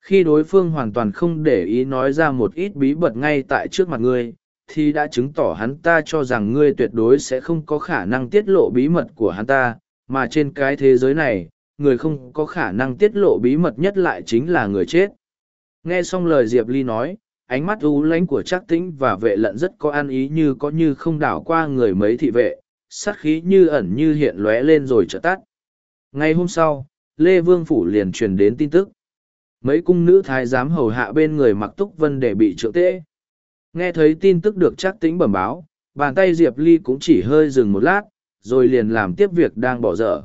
Khi đối phương hoàn toàn không để ý nói ra một ít bí mật ngay tại trước mặt ngươi, thì đã chứng tỏ hắn ta cho rằng ngươi tuyệt đối sẽ không có khả năng tiết lộ bí mật của hắn ta, mà trên cái thế giới này, người không có khả năng tiết lộ bí mật nhất lại chính là người chết. Nghe xong lời Diệp Ly nói, ánh mắt u lánh của trác tĩnh và vệ lận rất có ăn ý như có như không đảo qua người mấy thị vệ, sát khí như ẩn như hiện lóe lên rồi trợ tắt. Ngày hôm sau, lê vương phủ liền truyền đến tin tức. Mấy cung nữ thái giám hầu hạ bên người mặc túc vân để bị trượng tễ nghe thấy tin tức được trác tĩnh bẩm báo, bàn tay diệp ly cũng chỉ hơi dừng một lát, rồi liền làm tiếp việc đang bỏ dở.